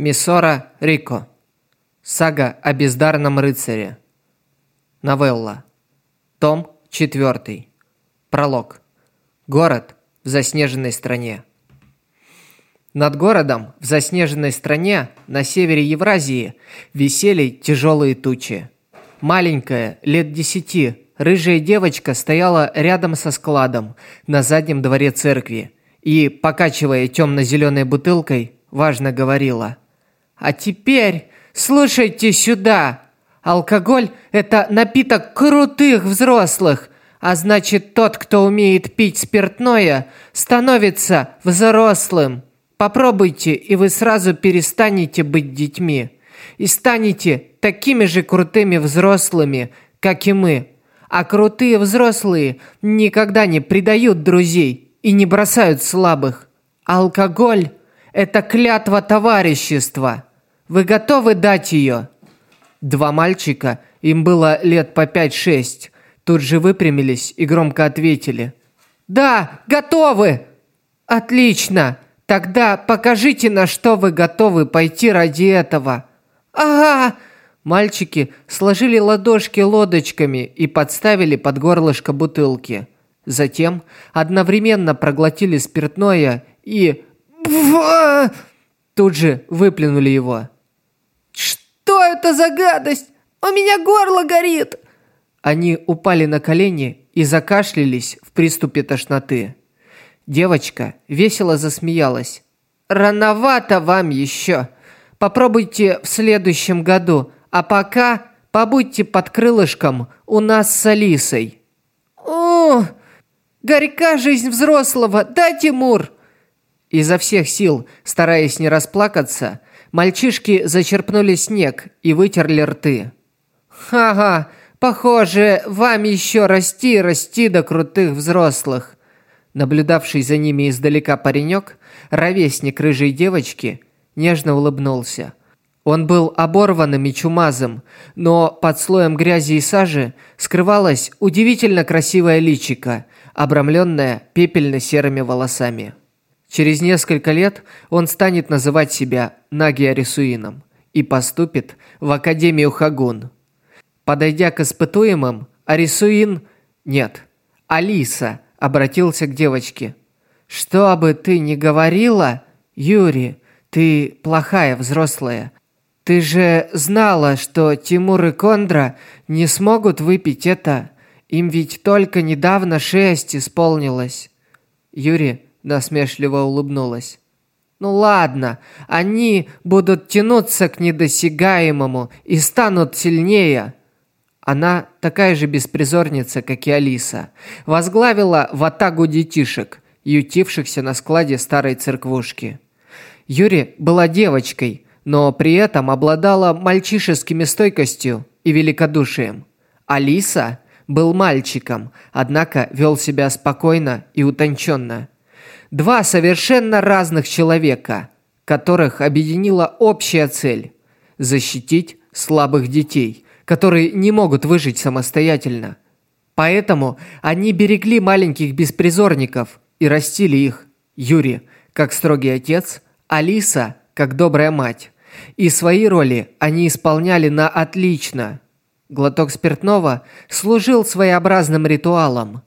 Миссора Рико. Сага о бездарном рыцаре. Новелла. Том 4. Пролог. Город в заснеженной стране. Над городом в заснеженной стране на севере Евразии висели тяжелые тучи. Маленькая, лет десяти, рыжая девочка стояла рядом со складом на заднем дворе церкви и, покачивая темно-зеленой бутылкой, важно говорила – а теперь слушайте сюда. Алкоголь – это напиток крутых взрослых, а значит, тот, кто умеет пить спиртное, становится взрослым. Попробуйте, и вы сразу перестанете быть детьми. И станете такими же крутыми взрослыми, как и мы. А крутые взрослые никогда не предают друзей и не бросают слабых. Алкоголь – это клятва товарищества. Вы готовы дать ее?» Два мальчика, им было лет по пять-шесть, тут же выпрямились и громко ответили. «Да, готовы!» «Отлично! Тогда покажите, на что вы готовы пойти ради этого!» «Ага!» Мальчики сложили ладошки лодочками и подставили под горлышко бутылки. Затем одновременно проглотили спиртное и... Тут же выплюнули его. Это за гадость? У меня горло горит!» Они упали на колени и закашлялись в приступе тошноты. Девочка весело засмеялась. «Рановато вам еще. Попробуйте в следующем году, а пока побудьте под крылышком у нас с Алисой». «О, горька жизнь взрослого, да, Тимур?» Изо всех сил, стараясь не расплакаться, Мальчишки зачерпнули снег и вытерли рты. «Ха-ха, похоже, вам еще расти расти до крутых взрослых». Наблюдавший за ними издалека паренек, ровесник рыжей девочки, нежно улыбнулся. Он был оборванным и чумазым, но под слоем грязи и сажи скрывалось удивительно красивое личико, обрамленное пепельно-серыми волосами. Через несколько лет он станет называть себя Наги Арисуином и поступит в Академию Хагун. Подойдя к испытуемым, Арисуин... Нет, Алиса обратился к девочке. «Что бы ты ни говорила, Юрий, ты плохая взрослая. Ты же знала, что Тимур и Кондра не смогут выпить это. Им ведь только недавно шесть исполнилось». Юрий насмешливо улыбнулась. Ну ладно, они будут тянуться к недосягаемому и станут сильнее. Она такая же беспризорница, как и Алиса. Возглавила ватагу детишек, ютившихся на складе старой церквушки. Юри была девочкой, но при этом обладала мальчишескими стойкостью и великодушием. Алиса был мальчиком, однако вел себя спокойно и утонченно. Два совершенно разных человека, которых объединила общая цель – защитить слабых детей, которые не могут выжить самостоятельно. Поэтому они берегли маленьких беспризорников и растили их. Юрий, как строгий отец, Алиса, как добрая мать. И свои роли они исполняли на отлично. Глоток спиртного служил своеобразным ритуалом.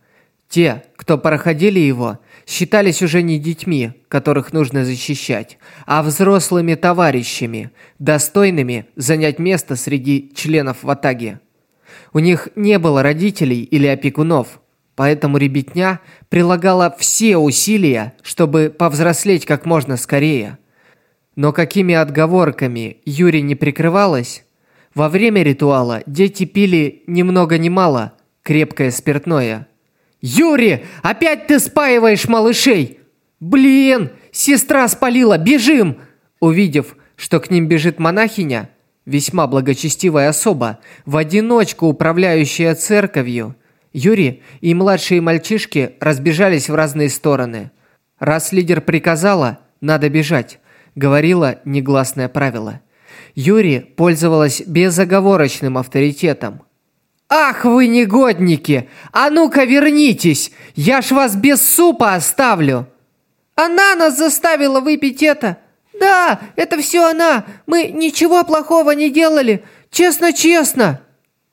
Те, кто проходили его – считались уже не детьми, которых нужно защищать, а взрослыми товарищами, достойными занять место среди членов ватаги. У них не было родителей или опекунов, поэтому ребятня прилагала все усилия, чтобы повзрослеть как можно скорее. Но какими отговорками Юри не прикрывалась, во время ритуала дети пили ни много ни мало крепкое спиртное – «Юрий, опять ты спаиваешь малышей!» «Блин, сестра спалила, бежим!» Увидев, что к ним бежит монахиня, весьма благочестивая особа, в одиночку управляющая церковью, Юрий и младшие мальчишки разбежались в разные стороны. Раз лидер приказала, надо бежать, говорила негласное правило. Юрий пользовалась безоговорочным авторитетом – «Ах вы негодники! А ну-ка вернитесь! Я ж вас без супа оставлю!» «Она нас заставила выпить это! Да, это все она. Мы ничего плохого не делали. Честно-честно.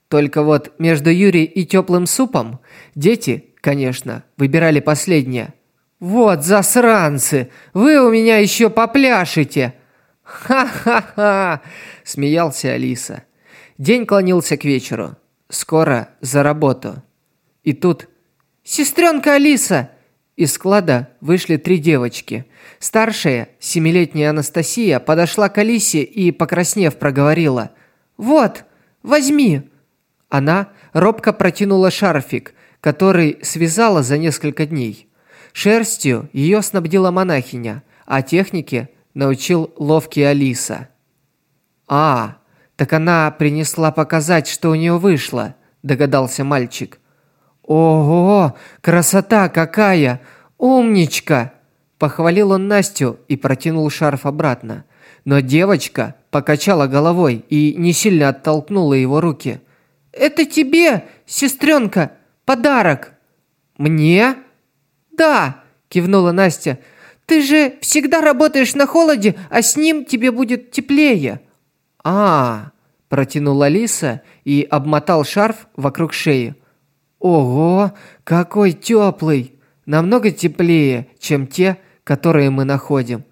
Только вот между Юрией и теплым супом дети, конечно, выбирали последнее. «Вот засранцы! Вы у меня еще попляшете!» «Ха-ха-ха!» – смеялся Алиса. День клонился к вечеру. Скоро за работу. И тут... «Сестренка Алиса!» Из склада вышли три девочки. Старшая, семилетняя Анастасия, подошла к Алисе и, покраснев, проговорила. «Вот, возьми!» Она робко протянула шарфик, который связала за несколько дней. Шерстью ее снабдила монахиня, а технике научил ловкий Алиса. «А, так она принесла показать, что у нее вышло», – догадался мальчик. «Ого, красота какая! Умничка!» Похвалил он Настю и протянул шарф обратно. Но девочка покачала головой и не сильно оттолкнула его руки. «Это тебе, сестренка, подарок!» «Мне?» «Да!» – кивнула Настя. «Ты же всегда работаешь на холоде, а с ним тебе будет теплее!» «А!» – протянула Алиса и обмотал шарф вокруг шеи. «Ого, какой теплый! Намного теплее, чем те, которые мы находим.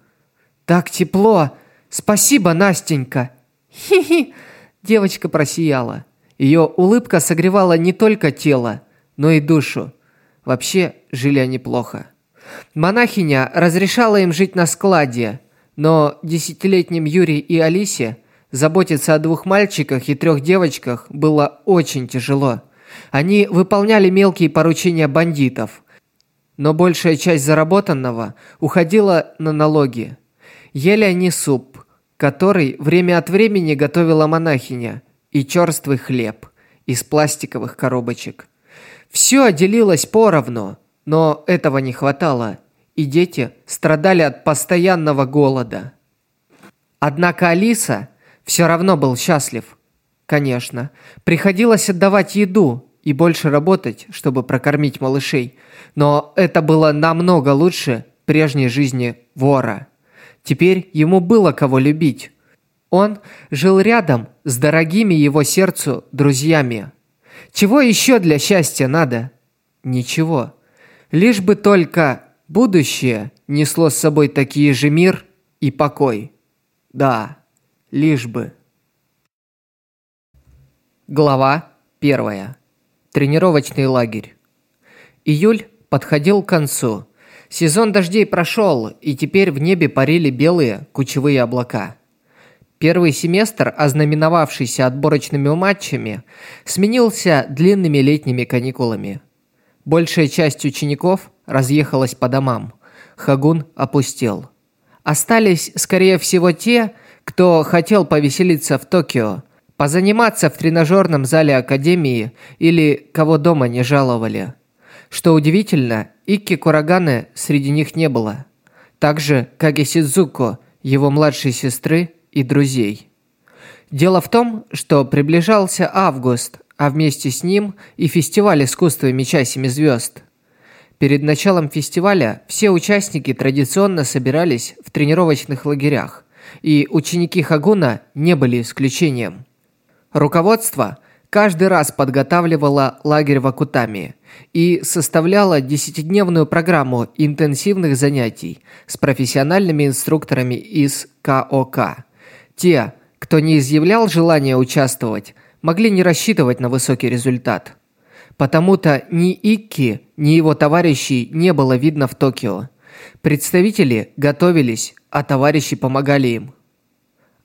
Так тепло! Спасибо, Настенька!» «Хи-хи!» – девочка просияла. Ее улыбка согревала не только тело, но и душу. Вообще, жили они плохо. Монахиня разрешала им жить на складе, но десятилетним Юрий и Алисе заботиться о двух мальчиках и трех девочках было очень тяжело. Они выполняли мелкие поручения бандитов, но большая часть заработанного уходила на налоги. Ели они суп, который время от времени готовила монахиня, и черствый хлеб из пластиковых коробочек. Все делилось поровну, но этого не хватало, и дети страдали от постоянного голода. Однако Алиса все равно был счастлив. Конечно, приходилось отдавать еду, и больше работать, чтобы прокормить малышей. Но это было намного лучше прежней жизни вора. Теперь ему было кого любить. Он жил рядом с дорогими его сердцу друзьями. Чего еще для счастья надо? Ничего. Лишь бы только будущее несло с собой такие же мир и покой. Да, лишь бы. Глава первая. Тренировочный лагерь. Июль подходил к концу. Сезон дождей прошел, и теперь в небе парили белые кучевые облака. Первый семестр, ознаменовавшийся отборочными матчами, сменился длинными летними каникулами. Большая часть учеников разъехалась по домам. Хагун опустел. Остались, скорее всего, те, кто хотел повеселиться в Токио, позаниматься в тренажерном зале академии или кого дома не жаловали. Что удивительно, Икки Кураганы среди них не было. Так же, как и Сидзуко, его младшей сестры и друзей. Дело в том, что приближался август, а вместе с ним и фестиваль искусства меча семи звезд. Перед началом фестиваля все участники традиционно собирались в тренировочных лагерях, и ученики Хагуна не были исключением. Руководство каждый раз подготавливало лагерь в Акутами и составляло десятидневную программу интенсивных занятий с профессиональными инструкторами из КОК. Те, кто не изъявлял желания участвовать, могли не рассчитывать на высокий результат. Потому-то ни Икки, ни его товарищей не было видно в Токио. Представители готовились, а товарищи помогали им.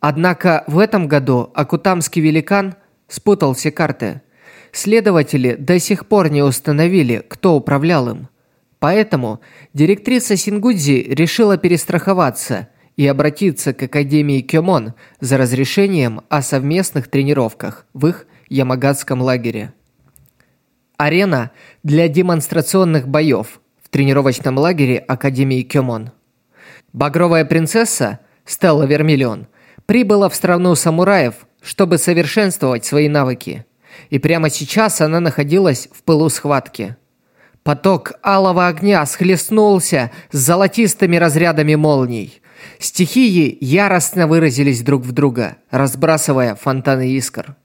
Однако в этом году Акутамский великан спутал все карты. Следователи до сих пор не установили, кто управлял им. Поэтому директриса Сингудзи решила перестраховаться и обратиться к Академии Кёмон за разрешением о совместных тренировках в их Ямагатском лагере. Арена для демонстрационных боев в тренировочном лагере Академии Кёмон. Багровая принцесса Стелла Вермиллион прибыла в страну самураев, чтобы совершенствовать свои навыки. И прямо сейчас она находилась в пылу схватки. Поток алого огня схлестнулся с золотистыми разрядами молний. Стихии яростно выразились друг в друга, разбрасывая фонтаны искр.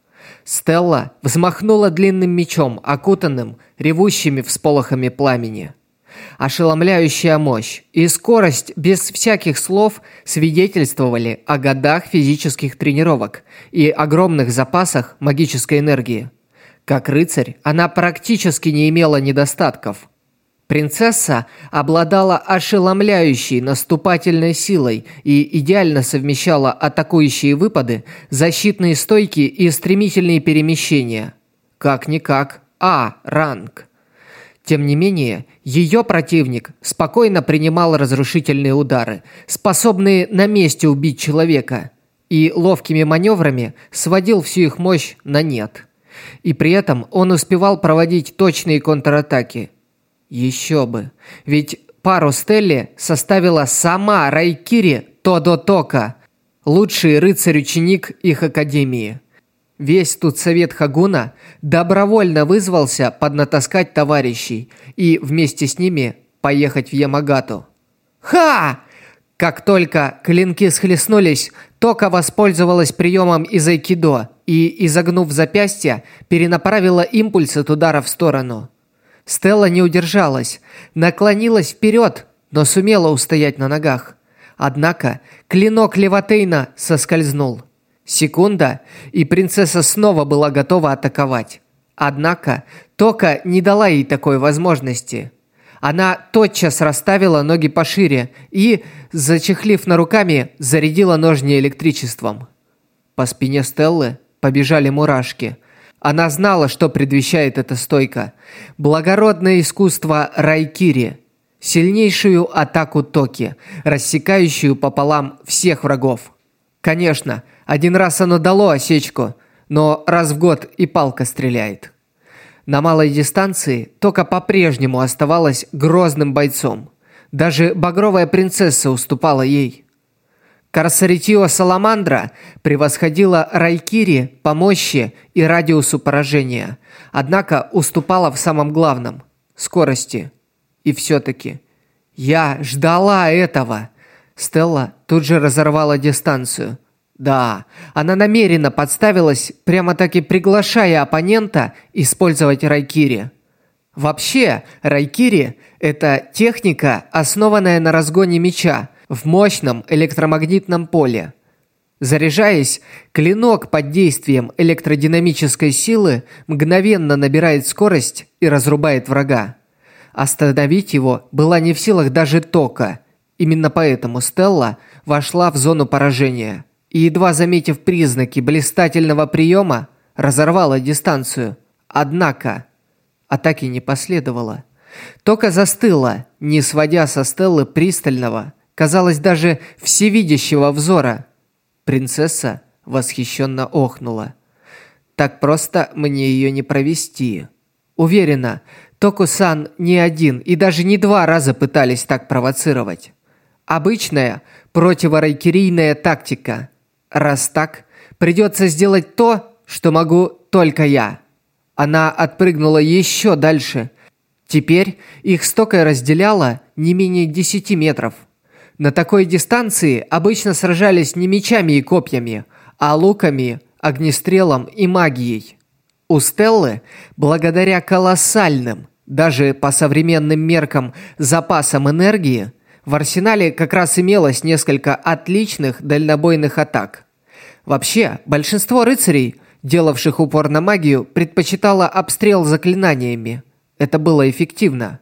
Стелла взмахнула длинным мечом, окутанным ревущими всполохами пламени. Ошеломляющая мощь и скорость без всяких слов свидетельствовали о годах физических тренировок и огромных запасах магической энергии. Как рыцарь, она практически не имела недостатков. Принцесса обладала ошеломляющей наступательной силой и идеально совмещала атакующие выпады, защитные стойки и стремительные перемещения. Как-никак А-ранг. Тем не менее, ее противник спокойно принимал разрушительные удары, способные на месте убить человека, и ловкими маневрами сводил всю их мощь на нет. И при этом он успевал проводить точные контратаки. Еще бы, ведь пару Стелли составила сама Райкири Тодо Тока, лучший рыцарь-ученик их академии. Весь тут совет Хагуна добровольно вызвался поднатаскать товарищей и вместе с ними поехать в Ямагату. Ха! Как только клинки схлестнулись, Тока воспользовалась приемом из айкидо и, изогнув запястье, перенаправила импульс от удара в сторону. Стелла не удержалась, наклонилась вперед, но сумела устоять на ногах. Однако клинок Леватейна соскользнул. Секунда, и принцесса снова была готова атаковать. Однако Тока не дала ей такой возможности. Она тотчас расставила ноги пошире и, зачехлив на руками, зарядила ножни электричеством. По спине Стеллы побежали мурашки. Она знала, что предвещает эта стойка. Благородное искусство Райкири. Сильнейшую атаку Токи, рассекающую пополам всех врагов. Конечно, один раз оно дало осечку, но раз в год и палка стреляет. На малой дистанции Тока по-прежнему оставалась грозным бойцом. Даже багровая принцесса уступала ей. Карсаритио Саламандра превосходила Райкири по мощи и радиусу поражения, однако уступала в самом главном – скорости. И все-таки я ждала этого. Стелла тут же разорвала дистанцию – да, она намеренно подставилась, прямо-таки приглашая оппонента использовать райкири. Вообще, райкири – это техника, основанная на разгоне меча в мощном электромагнитном поле. Заряжаясь, клинок под действием электродинамической силы мгновенно набирает скорость и разрубает врага. Остановить его была не в силах даже Тока. Именно поэтому Стелла вошла в зону поражения – и, едва заметив признаки блистательного приема, разорвала дистанцию. Однако атаки не последовало. Тока застыла, не сводя со Стеллы пристального, казалось, даже всевидящего взора. Принцесса восхищенно охнула. «Так просто мне ее не провести». Уверена, Току-сан не один и даже не два раза пытались так провоцировать. Обычная противорайкерийная тактика – Раз так, придется сделать то, что могу только я. Она отпрыгнула еще дальше. Теперь их стокой разделяло не менее 10 метров. На такой дистанции обычно сражались не мечами и копьями, а луками, огнестрелом и магией. У Стеллы, благодаря колоссальным, даже по современным меркам, запасам энергии, в арсенале как раз имелось несколько отличных дальнобойных атак. Вообще, большинство рыцарей, делавших упор на магию, предпочитало обстрел заклинаниями. Это было эффективно.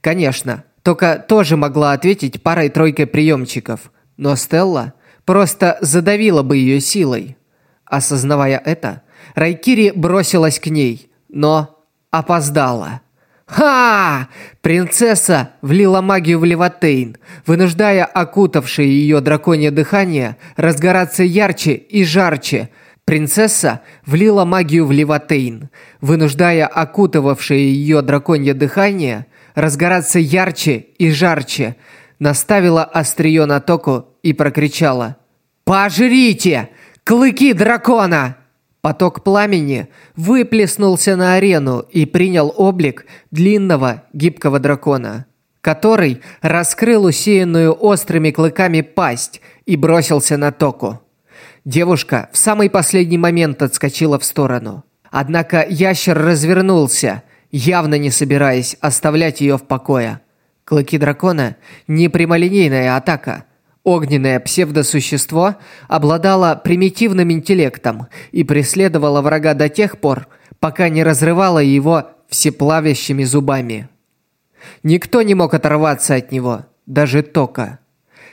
Конечно, только тоже могла ответить парой-тройкой приемчиков, но Стелла просто задавила бы ее силой. Осознавая это, Райкири бросилась к ней, но опоздала. Ха! Принцесса влила магию в Леватейн, вынуждая окутавшее ее драконье дыхание разгораться ярче и жарче. Принцесса влила магию в Леватейн, вынуждая окутывавшее ее драконье дыхание разгораться ярче и жарче. Наставила острие на току и прокричала «Пожрите! Клыки дракона!» Поток пламени выплеснулся на арену и принял облик длинного гибкого дракона. который раскрыл усеянную острыми клыками пасть и бросился на Току. Девушка в самый последний момент отскочила в сторону. Однако ящер развернулся, явно не собираясь оставлять ее в покое. Клыки дракона – не прямолинейная атака. Огненное псевдосущество обладало примитивным интеллектом и преследовало врага до тех пор, пока не разрывало его всеплавящими зубами. Никто не мог оторваться от него, даже Тока.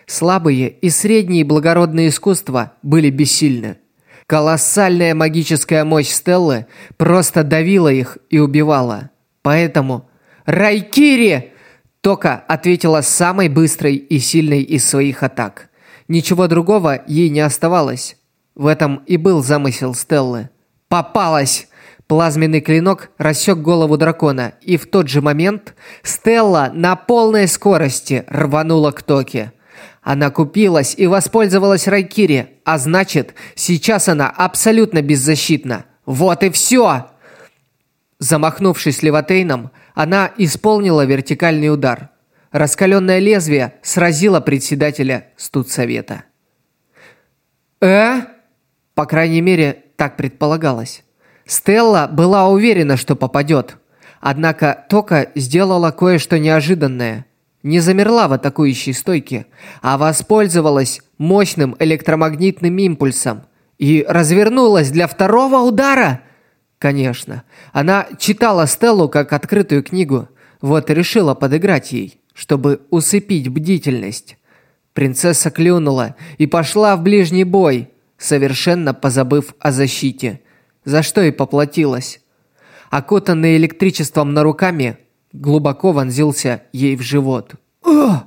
Слабые и средние благородные искусства были бессильны. Колоссальная магическая мощь Стеллы просто давила их и убивала. Поэтому «Райкири!» Тока ответила самой быстрой и сильной из своих атак. Ничего другого ей не оставалось. В этом и был замысел Стеллы. «Попалась!» Плазменный клинок рассек голову дракона, и в тот же момент Стелла на полной скорости рванула к Токе. Она купилась и воспользовалась Райкири, а значит, сейчас она абсолютно беззащитна. Вот и все! Замахнувшись левотейном, она исполнила вертикальный удар. Раскаленное лезвие сразило председателя студсовета. «Э?» По крайней мере, так предполагалось. Стелла была уверена, что попадет. Однако Тока сделала кое-что неожиданное. Не замерла в атакующей стойке, а воспользовалась мощным электромагнитным импульсом и развернулась для второго удара. Конечно, она читала Стеллу как открытую книгу, вот решила подыграть ей, чтобы усыпить бдительность. Принцесса клюнула и пошла в ближний бой, совершенно позабыв о защите – за что и поплатилась. Окутанный электричеством на руками, глубоко вонзился ей в живот. Ugh!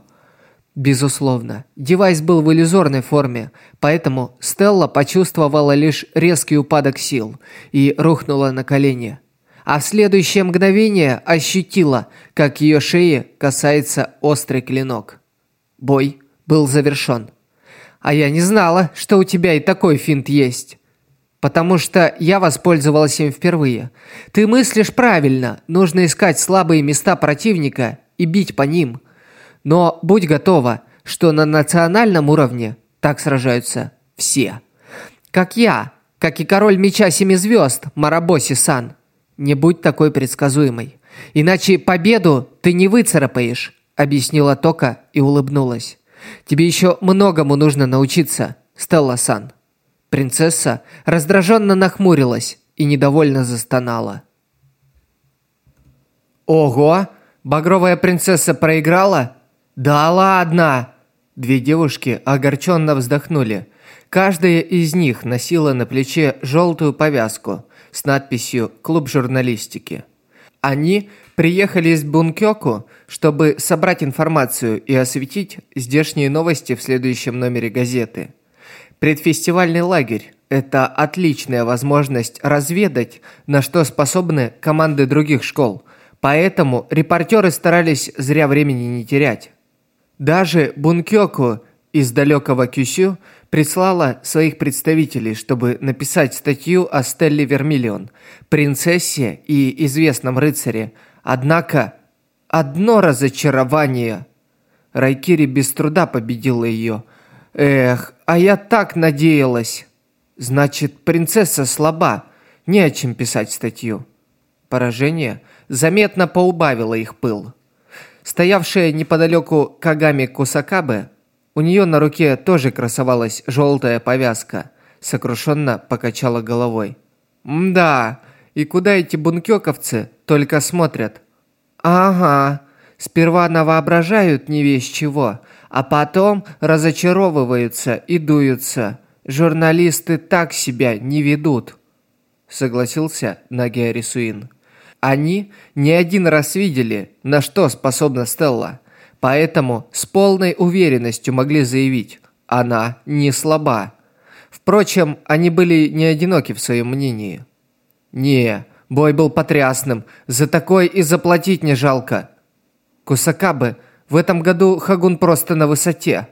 Безусловно, девайс был в иллюзорной форме, поэтому Стелла почувствовала лишь резкий упадок сил и рухнула на колени. А в следующее мгновение ощутила, как ее шеи касается острый клинок. Бой был завершен. «А я не знала, что у тебя и такой финт есть». Потому что я воспользовалась им впервые. Ты мыслишь правильно. Нужно искать слабые места противника и бить по ним. Но будь готова, что на национальном уровне так сражаются все. Как я, как и король меча семи звезд, Марабоси-сан. Не будь такой предсказуемой. Иначе победу ты не выцарапаешь, объяснила Тока и улыбнулась. Тебе еще многому нужно научиться, Стелла-сан. Принцесса раздраженно нахмурилась и недовольно застонала. «Ого! Багровая принцесса проиграла? Да ладно!» Две девушки огорченно вздохнули. Каждая из них носила на плече желтую повязку с надписью «Клуб журналистики». Они приехали из Бункёку, чтобы собрать информацию и осветить здешние новости в следующем номере газеты – Предфестивальный лагерь – это отличная возможность разведать, на что способны команды других школ. Поэтому репортеры старались зря времени не терять. Даже Бункёку из далекого Кюсю прислала своих представителей, чтобы написать статью о Стелле Вермиллион, принцессе и известном рыцаре. Однако одно разочарование. Райкири без труда победила ее – Эх, а я так надеялась. Значит, принцесса слаба. Не о чем писать статью. Поражение заметно поубавило их пыл. Стоявшая неподалеку Кагами Кусакабе, у нее на руке тоже красовалась желтая повязка. Сокрушенно покачала головой. «Мда, и куда эти бункёковцы только смотрят?» «Ага, сперва навоображают не весь чего, а потом разочаровываются и дуются. Журналисты так себя не ведут, согласился Нагия Рисуин. Они не один раз видели, на что способна Стелла, поэтому с полной уверенностью могли заявить, она не слаба. Впрочем, они были не одиноки в своем мнении. Не, бой был потрясным, за такой и заплатить не жалко. Кусакабы – в этом году Хагун просто на высоте.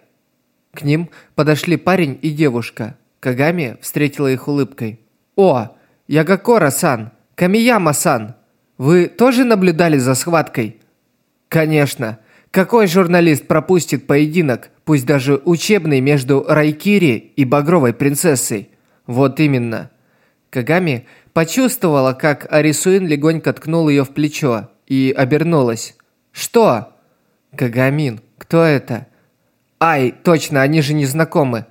К ним подошли парень и девушка. Кагами встретила их улыбкой. О, Ягакора-сан, Камияма-сан, вы тоже наблюдали за схваткой? Конечно. Какой журналист пропустит поединок, пусть даже учебный, между Райкири и Багровой принцессой? Вот именно. Кагами почувствовала, как Арисуин легонько ткнул ее в плечо и обернулась. «Что?» «Кагамин, кто это?» «Ай, точно, они же не знакомы».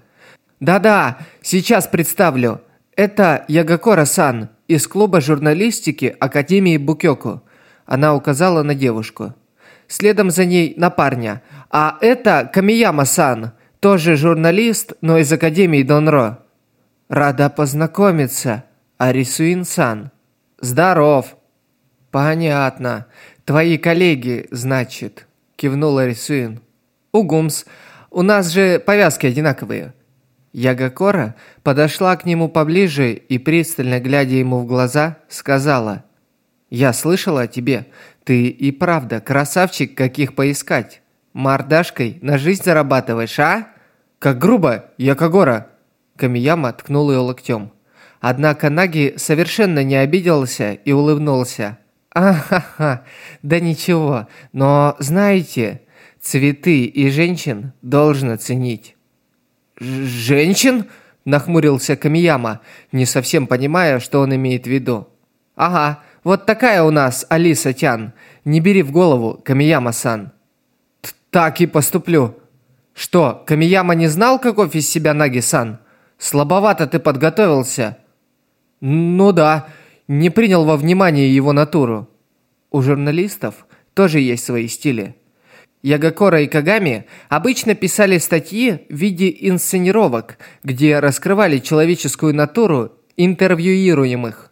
«Да-да, сейчас представлю. Это Ягакора-сан из клуба журналистики Академии Букёку». Она указала на девушку. Следом за ней на парня. «А это Камияма-сан, тоже журналист, но из Академии Донро». «Рада познакомиться, Арисуин-сан». «Здоров». «Понятно. Твои коллеги, значит», – кивнул Арисуин. «Угумс. У нас же повязки одинаковые». Ягакора подошла к нему поближе и, пристально глядя ему в глаза, сказала «Я слышала о тебе. Ты и правда красавчик, каких поискать. Мордашкой на жизнь зарабатываешь, а?» «Как грубо, Якогора!» Камияма ткнул ее локтем. Однако Наги совершенно не обиделся и улыбнулся. «Ахаха, да ничего, но знаете, цветы и женщин должно ценить». «Женщин?» – нахмурился Камияма, не совсем понимая, что он имеет в виду. «Ага, вот такая у нас Алиса Тян. Не бери в голову, Камияма-сан». «Так и поступлю». «Что, Камияма не знал, каков из себя Наги-сан? Слабовато ты подготовился». «Ну да, не принял во внимание его натуру. У журналистов тоже есть свои стили. Ягакора и Кагами обычно писали статьи в виде инсценировок, где раскрывали человеческую натуру интервьюируемых.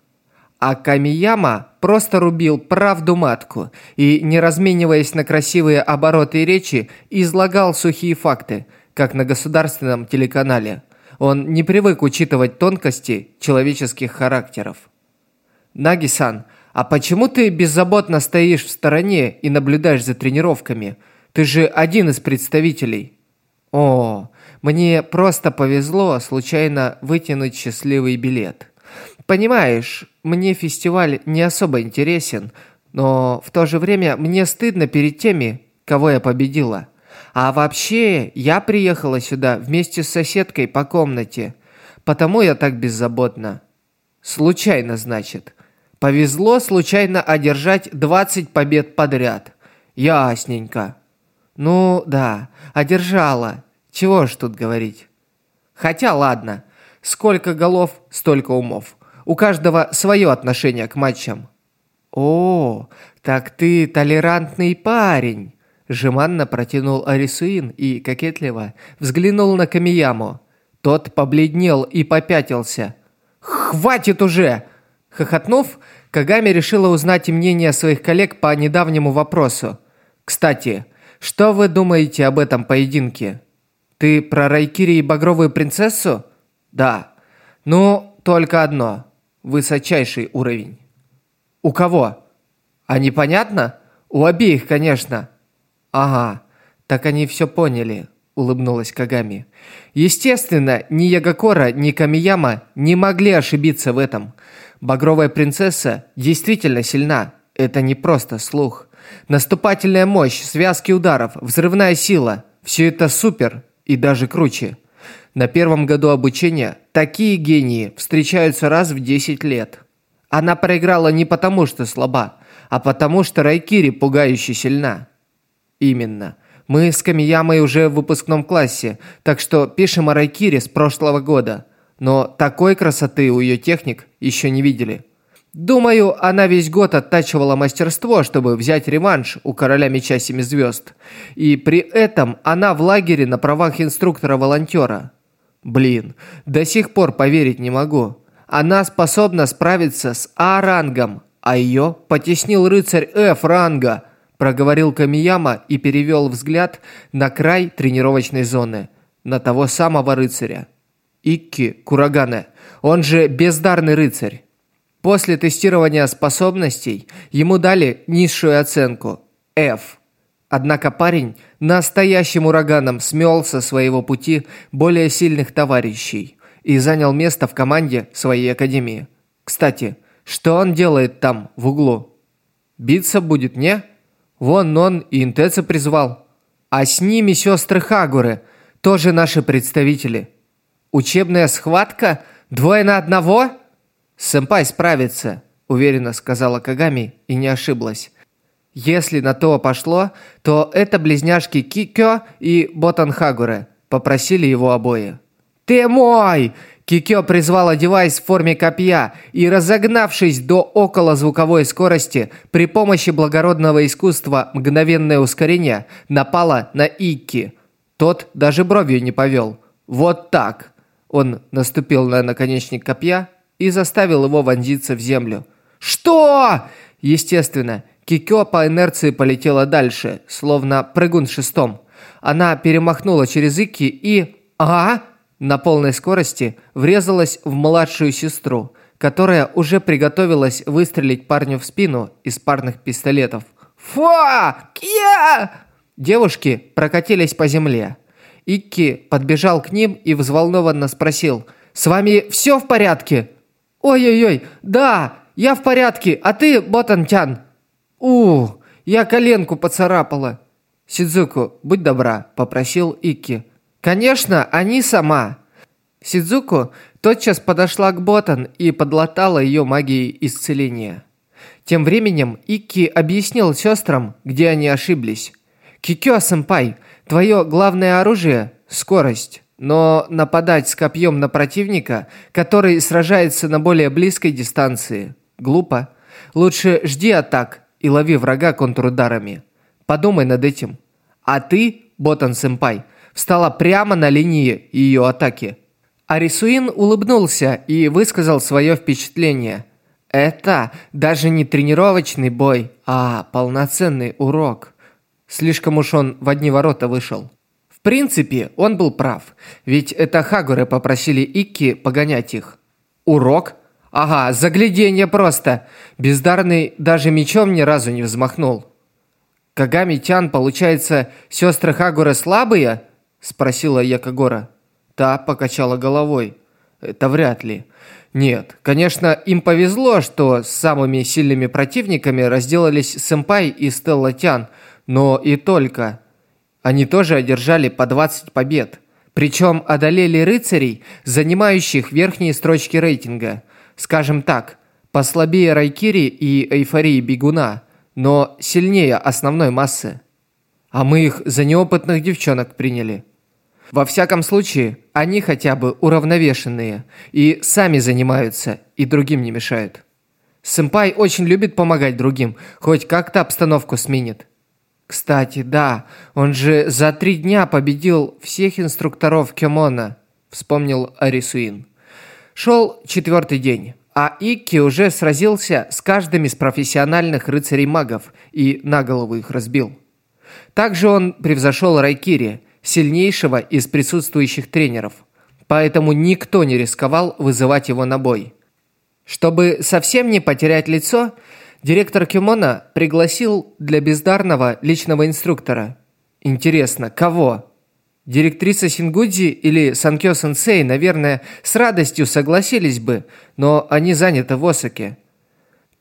А Камияма просто рубил правду матку и, не размениваясь на красивые обороты речи, излагал сухие факты, как на государственном телеканале. Он не привык учитывать тонкости человеческих характеров. Наги-сан, а почему ты беззаботно стоишь в стороне и наблюдаешь за тренировками? Ты же один из представителей. О, мне просто повезло случайно вытянуть счастливый билет. Понимаешь, мне фестиваль не особо интересен, но в то же время мне стыдно перед теми, кого я победила. А вообще, я приехала сюда вместе с соседкой по комнате, потому я так беззаботна. Случайно, значит. Повезло случайно одержать 20 побед подряд. Ясненько. Ну, да, одержала. Чего ж тут говорить. Хотя, ладно. Сколько голов, столько умов. У каждого свое отношение к матчам. О, так ты толерантный парень. Жеманно протянул Арисуин и кокетливо взглянул на Камияму. Тот побледнел и попятился. «Хватит уже!» Хохотнув, Кагами решила узнать мнение своих коллег по недавнему вопросу. «Кстати, что вы думаете об этом поединке? Ты про Райкири и Багровую принцессу?» «Да. Ну, только одно. Высочайший уровень». «У кого?» «А непонятно? У обеих, конечно». «Ага, так они все поняли», – улыбнулась Кагами. «Естественно, ни Ягакора, ни Камияма не могли ошибиться в этом. Багровая принцесса действительно сильна. Это не просто слух. Наступательная мощь, связки ударов, взрывная сила – все это супер и даже круче. На первом году обучения такие гении встречаются раз в 10 лет. Она проиграла не потому, что слаба, а потому, что Райкири пугающе сильна. Именно. Мы с Камиямой уже в выпускном классе, так что пишем о Райкире с прошлого года. Но такой красоты у ее техник еще не видели. Думаю, она весь год оттачивала мастерство, чтобы взять реванш у короля меча семи звезд. И при этом она в лагере на правах инструктора-волонтера. Блин, до сих пор поверить не могу. Она способна справиться с А-рангом, а ее потеснил рыцарь F-ранга – проговорил Камияма и перевел взгляд на край тренировочной зоны, на того самого рыцаря. Икки Курагане, он же бездарный рыцарь. После тестирования способностей ему дали низшую оценку – F. Однако парень настоящим ураганом смел со своего пути более сильных товарищей и занял место в команде своей академии. Кстати, что он делает там, в углу? Биться будет, не? Вон он и Интеца призвал. А с ними сестры Хагуры, тоже наши представители. Учебная схватка? Двое на одного? Сэмпай справится, уверенно сказала Кагами и не ошиблась. Если на то пошло, то это близняшки Кикё и Ботан Хагуре. Попросили его обои. «Ты мой!» Кикё призвала девайс в форме копья и, разогнавшись до околозвуковой скорости, при помощи благородного искусства мгновенное ускорение напала на Икки. Тот даже бровью не повел. «Вот так!» Он наступил на наконечник копья и заставил его вонзиться в землю. «Что?» Естественно, Кикё по инерции полетела дальше, словно прыгун шестом. Она перемахнула через Икки и... «А?» на полной скорости врезалась в младшую сестру, которая уже приготовилась выстрелить парню в спину из парных пистолетов. «Фа! Кья!» Девушки прокатились по земле. Икки подбежал к ним и взволнованно спросил, «С вами все в порядке?» «Ой-ой-ой, да, я в порядке, а ты, Ботантян?» «У, я коленку поцарапала». «Сидзуку, будь добра», – попросил Икки. Конечно, они сама. Сидзуку тотчас подошла к Ботан и подлатала ее магией исцеления. Тем временем Икки объяснил сестрам, где они ошиблись. «Кикё-сэмпай, твое главное оружие – скорость. Но нападать с копьем на противника, который сражается на более близкой дистанции, глупо. Лучше жди атак и лови врага контрударами. Подумай над этим. А ты, Ботан-сэмпай – встала прямо на линии ее атаки. Арисуин улыбнулся и высказал свое впечатление. Это даже не тренировочный бой, а полноценный урок. Слишком уж он в одни ворота вышел. Принципе, он был прав, ведь это Хагуры попросили Икки погонять их. Урок? Ага, загляденье просто. Бездарный даже мечом ни разу не взмахнул. Кагами-тян, получается, сестры Хагуры слабые? Спросила Якогора. Та покачала головой. Это вряд ли. Нет, конечно, им повезло, что с самыми сильными противниками разделались Сэмпай и Стелла Тян, но и только. Они тоже одержали по 20 побед. Причем одолели рыцарей, занимающих верхние строчки рейтинга. Скажем так, послабее Райкири и Эйфории Бегуна, но сильнее основной массы. А мы их за неопытных девчонок приняли. Во всяком случае, они хотя бы уравновешенные и сами занимаются и другим не мешают. Сэмпай очень любит помогать другим, хоть как-то обстановку сменит. Кстати, да, он же за три дня победил всех инструкторов Кемона, вспомнил Арисуин. Шел четвертый день, а Икки уже сразился с каждым из профессиональных рыцарей-магов и на голову их разбил. Также он превзошел Райкири, сильнейшего из присутствующих тренеров, поэтому никто не рисковал вызывать его на бой. Чтобы совсем не потерять лицо, директор Кимона пригласил для бездарного личного инструктора. Интересно, кого? Директриса Сингудзи или Санкё-сенсей, наверное, с радостью согласились бы, но они заняты в Осаке.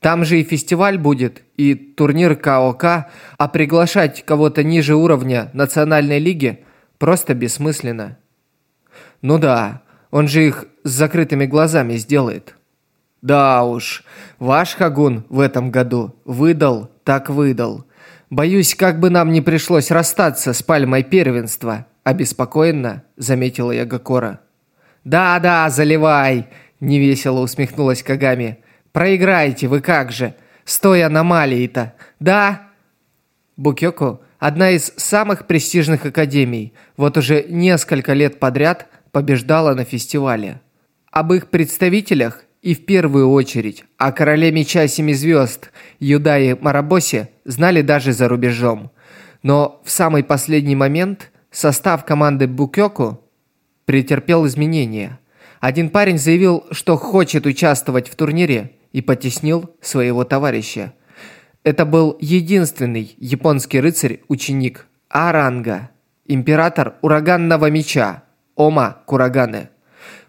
Там же и фестиваль будет, и турнир КОК, а приглашать кого-то ниже уровня национальной лиги Просто бессмысленно. Ну да, он же их с закрытыми глазами сделает. Да уж, ваш Хагун в этом году выдал, так выдал. Боюсь, как бы нам не пришлось расстаться с пальмой первенства, обеспокоенно заметила я. Да-да, заливай, невесело усмехнулась Кагами. Проиграете вы как же, с той аномалией-то. Да? Букёку одна из самых престижных академий, вот уже несколько лет подряд побеждала на фестивале. Об их представителях и в первую очередь о короле меча семи звезд Юдае Марабосе знали даже за рубежом. Но в самый последний момент состав команды Букёку претерпел изменения. Один парень заявил, что хочет участвовать в турнире и потеснил своего товарища – это был единственный японский рыцарь-ученик Аранга, император ураганного меча Ома Кураганы.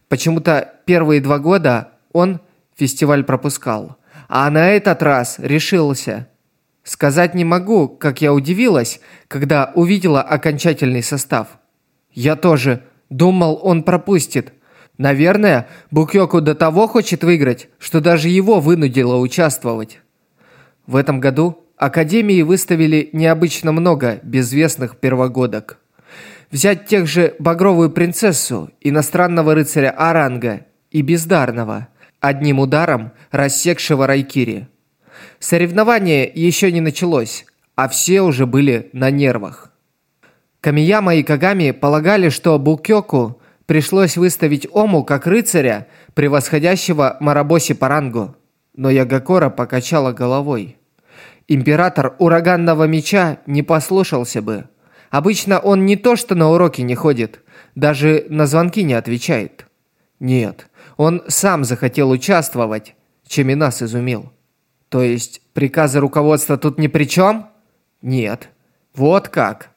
Почему-то первые два года он фестиваль пропускал, а на этот раз решился. Сказать не могу, как я удивилась, когда увидела окончательный состав. Я тоже думал, он пропустит. Наверное, Букёку до того хочет выиграть, что даже его вынудило участвовать. В этом году Академии выставили необычно много безвестных первогодок. Взять тех же Багровую принцессу, иностранного рыцаря Аранга и Бездарного, одним ударом рассекшего Райкири. Соревнование еще не началось, а все уже были на нервах. Камияма и Кагами полагали, что Букёку пришлось выставить Ому как рыцаря, превосходящего Марабоси по рангу. Но Ягакора покачала головой. Император ураганного меча не послушался бы. Обычно он не то что на уроки не ходит, даже на звонки не отвечает. Нет, он сам захотел участвовать, чем и нас изумил. То есть приказы руководства тут ни при чем? Нет. Вот как.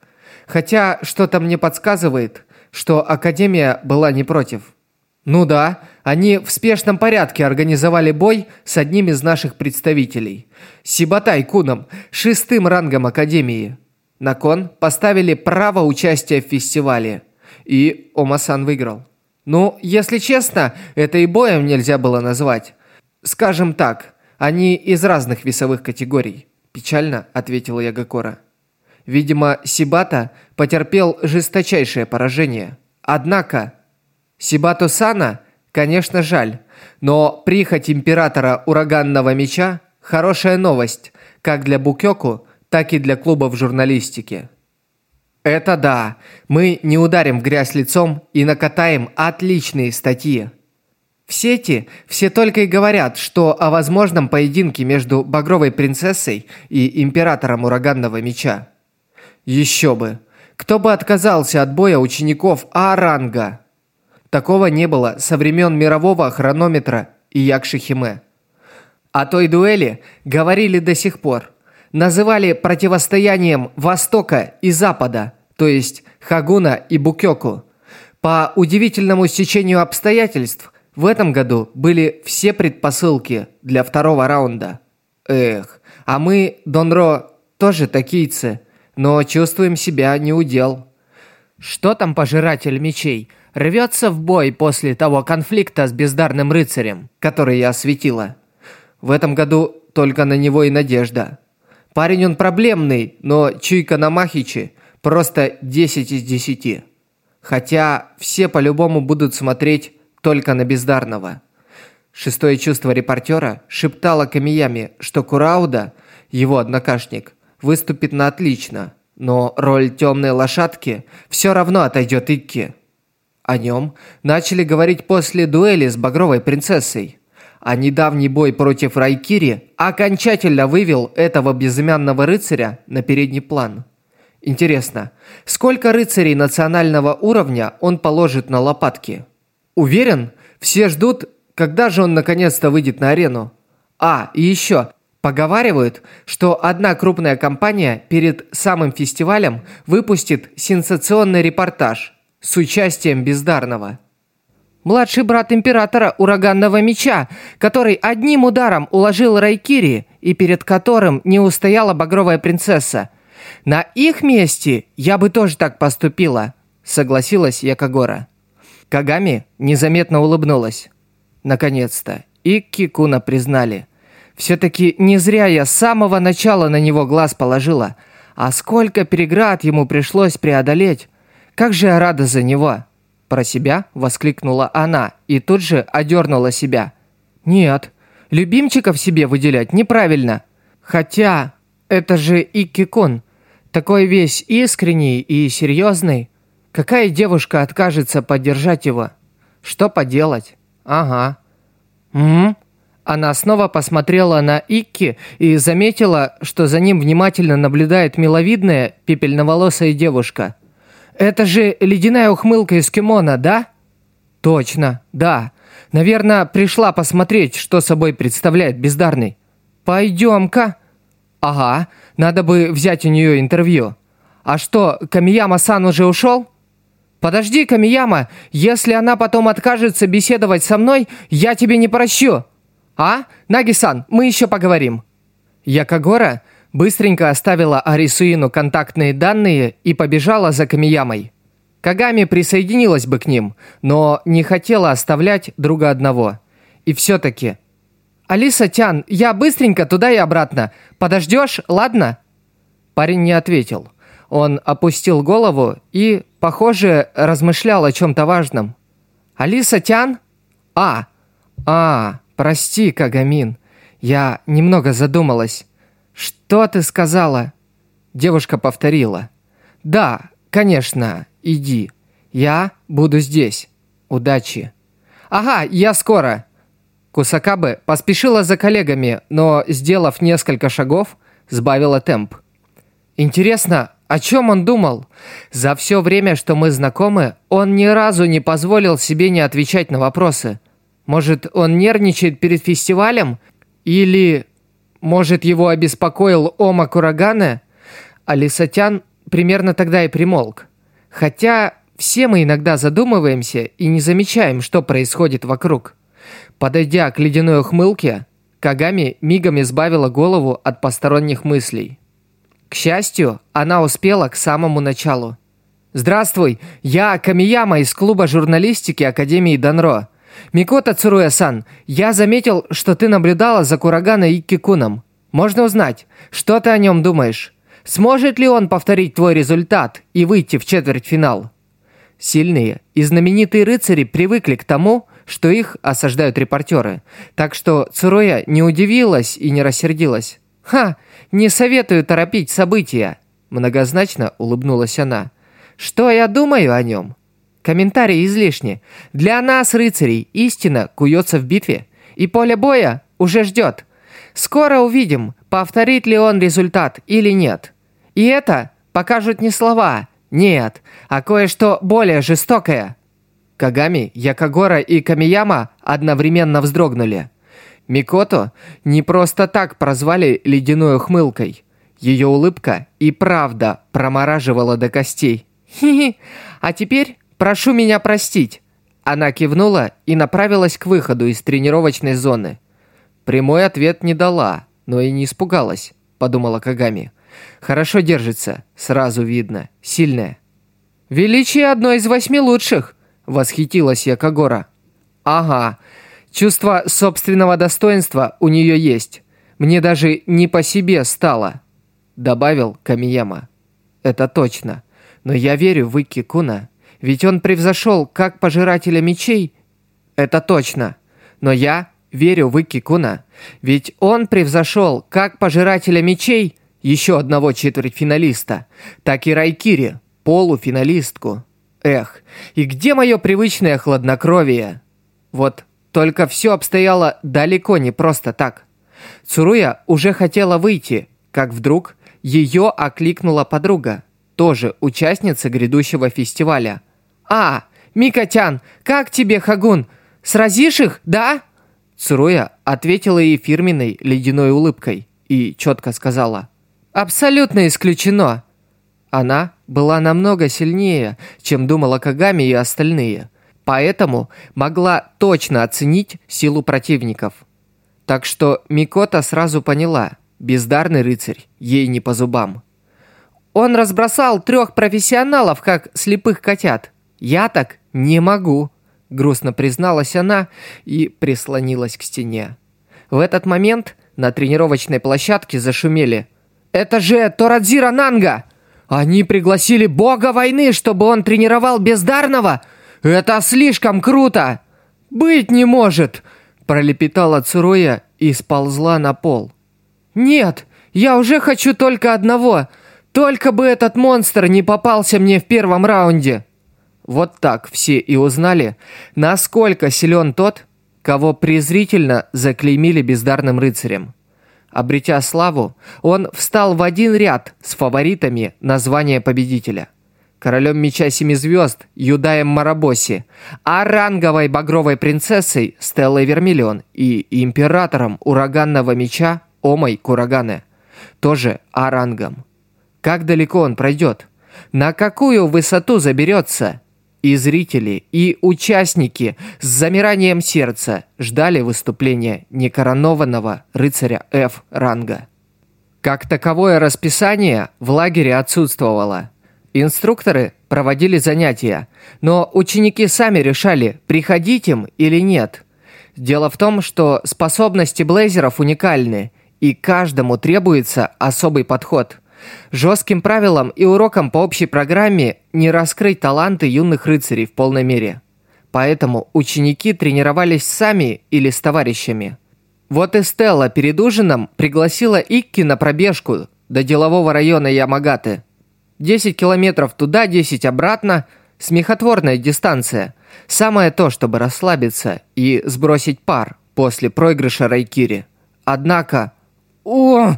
Хотя что-то мне подсказывает, что Академия была не против. Ну да, они в спешном порядке организовали бой с одним из наших представителей. Сибатай Куном, шестым рангом Академии. На кон поставили право участия в фестивале. И Омасан выиграл. Ну, если честно, это и боем нельзя было назвать. Скажем так, они из разных весовых категорий. Печально ответила Ягакора. Видимо, Сибата потерпел жесточайшее поражение. Однако Сибату Сана, конечно, жаль, но прихоть императора ураганного меча – хорошая новость, как для Букёку, так и для клубов журналистики. Это да, мы не ударим в грязь лицом и накатаем отличные статьи. В сети все только и говорят, что о возможном поединке между Багровой принцессой и императором ураганного меча. Еще бы. Кто бы отказался от боя учеников А-ранга? Такого не было со времен мирового хронометра и Якшихиме. О той дуэли говорили до сих пор. Называли противостоянием Востока и Запада, то есть Хагуна и Букёку. По удивительному стечению обстоятельств, в этом году были все предпосылки для второго раунда. Эх, а мы, Донро, тоже такийцы, но чувствуем себя неудел. Что там пожиратель мечей? рвется в бой после того конфликта с бездарным рыцарем, который я осветила. В этом году только на него и надежда. Парень он проблемный, но чуйка на Махичи просто 10 из 10. Хотя все по-любому будут смотреть только на бездарного. Шестое чувство репортера шептало Камиями, что Курауда, его однокашник, выступит на отлично, но роль темной лошадки все равно отойдет Икке. О нем начали говорить после дуэли с Багровой принцессой. А недавний бой против Райкири окончательно вывел этого безымянного рыцаря на передний план. Интересно, сколько рыцарей национального уровня он положит на лопатки? Уверен, все ждут, когда же он наконец-то выйдет на арену. А, и еще, поговаривают, что одна крупная компания перед самым фестивалем выпустит сенсационный репортаж – с участием бездарного. Младший брат императора ураганного меча, который одним ударом уложил Райкири и перед которым не устояла багровая принцесса. На их месте я бы тоже так поступила, согласилась Якогора. Кагами незаметно улыбнулась. Наконец-то и Кикуна признали. Все-таки не зря я с самого начала на него глаз положила. А сколько переград ему пришлось преодолеть. Как же я рада за него!» Про себя воскликнула она и тут же одернула себя. «Нет, любимчиков себе выделять неправильно. Хотя, это же Икки-кун, такой весь искренний и серьезный. Какая девушка откажется поддержать его? Что поделать? Ага. Угу. Она снова посмотрела на Икки и заметила, что за ним внимательно наблюдает миловидная пепельноволосая девушка – это же ледяная ухмылка из кимона, да? Точно, да. Наверное, пришла посмотреть, что собой представляет бездарный. Пойдем-ка. Ага, надо бы взять у нее интервью. А что, Камияма-сан уже ушел? Подожди, Камияма, если она потом откажется беседовать со мной, я тебе не прощу. А? Наги-сан, мы еще поговорим. Якогора Быстренько оставила Арисуину контактные данные и побежала за Камиямой. Кагами присоединилась бы к ним, но не хотела оставлять друга одного. И все-таки... «Алиса Тян, я быстренько туда и обратно. Подождешь, ладно?» Парень не ответил. Он опустил голову и, похоже, размышлял о чем-то важном. «Алиса Тян?» «А, а, прости, Кагамин. Я немного задумалась. Что ты сказала?» Девушка повторила. «Да, конечно, иди. Я буду здесь. Удачи». «Ага, я скоро». Кусакабе поспешила за коллегами, но, сделав несколько шагов, сбавила темп. «Интересно, о чем он думал? За все время, что мы знакомы, он ни разу не позволил себе не отвечать на вопросы. Может, он нервничает перед фестивалем? Или, может, его обеспокоил Ома Курагана? Алисатян примерно тогда и примолк. Хотя все мы иногда задумываемся и не замечаем, что происходит вокруг. Подойдя к ледяной ухмылке, Кагами мигом избавила голову от посторонних мыслей. К счастью, она успела к самому началу. «Здравствуй, я Камияма из клуба журналистики Академии Данро. Микота Цуруя-сан, я заметил, что ты наблюдала за Курагана Икки-куном. Можно узнать, что ты о нем думаешь? Сможет ли он повторить твой результат и выйти в четвертьфинал?» Сильные и знаменитые рыцари привыкли к тому, что их осаждают репортеры, так что Цуруя не удивилась и не рассердилась. «Ха! Не советую торопить события!» Многозначно улыбнулась она. «Что я думаю о нем?» Комментарии излишни. Для нас, рыцарей, истина куется в битве. И поле боя уже ждет. Скоро увидим, повторит ли он результат или нет. И это покажут не слова, нет, а кое-что более жестокое. Кагами, Якогора и Камияма одновременно вздрогнули. Микото не просто так прозвали ледяной ухмылкой. Ее улыбка и правда промораживала до костей. «Хи-хи, а теперь прошу меня простить». Она кивнула и направилась к выходу из тренировочной зоны. Прямой ответ не дала, но и не испугалась, подумала Кагами. Хорошо держится, сразу видно, сильная. «Величие одной из восьми лучших», — восхитилась Якогора. «Ага, Чувство собственного достоинства у нее есть. Мне даже не по себе стало», — добавил Камияма. «Это точно. Но я верю в Икки Куна. Ведь он превзошел как пожирателя мечей. Это точно. Но я верю в Икки Куна. Ведь он превзошел как пожирателя мечей еще одного четвертьфиналиста, так и Райкири, полуфиналистку. Эх, и где мое привычное хладнокровие? Вот только все обстояло далеко не просто так. Цуруя уже хотела выйти, как вдруг ее окликнула подруга, тоже участница грядущего фестиваля. «А, Микотян, как тебе, Хагун? Сразишь их, да?» Цуруя ответила ей фирменной ледяной улыбкой и четко сказала «Абсолютно исключено!» Она была намного сильнее, чем думала Кагами и остальные – поэтому могла точно оценить силу противников. Так что Микота сразу поняла, бездарный рыцарь ей не по зубам. Он разбросал трех профессионалов, как слепых котят. Я так не могу, грустно призналась она и прислонилась к стене. В этот момент на тренировочной площадке зашумели. «Это же Торадзира Нанга! Они пригласили бога войны, чтобы он тренировал бездарного!» Это слишком круто!» «Быть не может!» – пролепетала Цуруя и сползла на пол. «Нет, я уже хочу только одного. Только бы этот монстр не попался мне в первом раунде!» Вот так все и узнали, насколько силен тот, кого презрительно заклеймили бездарным рыцарем. Обретя славу, он встал в один ряд с фаворитами на звание победителя – королем меча семи звезд Юдаем Марабоси, а ранговой багровой принцессой Стеллой Вермиллион и императором ураганного меча Омой Курагане, тоже арангом. Как далеко он пройдет? На какую высоту заберется? И зрители, и участники с замиранием сердца ждали выступления некоронованного рыцаря F ранга. Как таковое расписание в лагере отсутствовало. Инструкторы проводили занятия, но ученики сами решали, приходить им или нет. Дело в том, что способности блейзеров уникальны, и каждому требуется особый подход. Жестким правилам и урокам по общей программе не раскрыть таланты юных рыцарей в полной мере. Поэтому ученики тренировались сами или с товарищами. Вот и Стелла перед ужином пригласила Икки на пробежку до делового района Ямагаты. 10 километров туда, 10 обратно. Смехотворная дистанция. Самое то, чтобы расслабиться и сбросить пар после проигрыша Райкири. Однако... «О,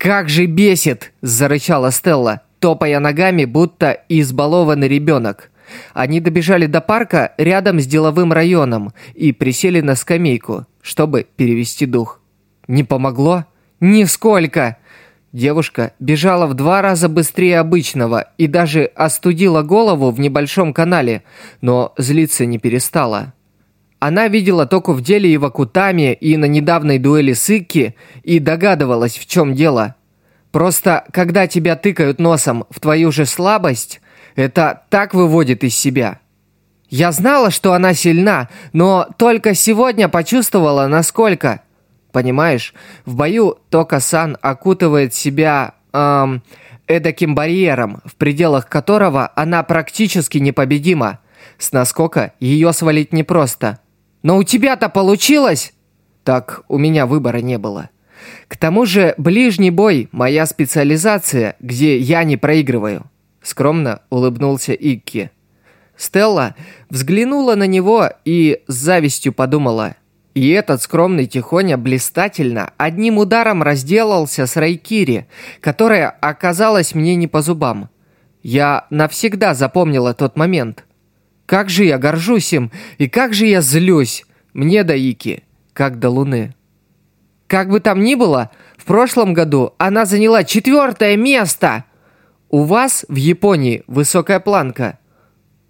как же бесит!» – зарычала Стелла, топая ногами, будто избалованный ребенок. Они добежали до парка рядом с деловым районом и присели на скамейку, чтобы перевести дух. Не помогло? Нисколько! Девушка бежала в два раза быстрее обычного и даже остудила голову в небольшом канале, но злиться не перестала. Она видела Току в деле и в Акутаме, и на недавней дуэли с Икки, и догадывалась, в чем дело. Просто, когда тебя тыкают носом в твою же слабость, это так выводит из себя. Я знала, что она сильна, но только сегодня почувствовала, насколько. Понимаешь, в бою Тока-сан окутывает себя эм, эдаким барьером, в пределах которого она практически непобедима. С наскока ее свалить непросто. Но у тебя-то получилось? Так у меня выбора не было. К тому же ближний бой – моя специализация, где я не проигрываю. Скромно улыбнулся Икки. Стелла взглянула на него и с завистью подумала. И этот скромный Тихоня блистательно одним ударом разделался с Райкири, которая оказалась мне не по зубам. Я навсегда запомнила тот момент. Как же я горжусь им, и как же я злюсь. Мне до Ики, как до Луны. Как бы там ни было, в прошлом году она заняла четвертое место. У вас в Японии высокая планка.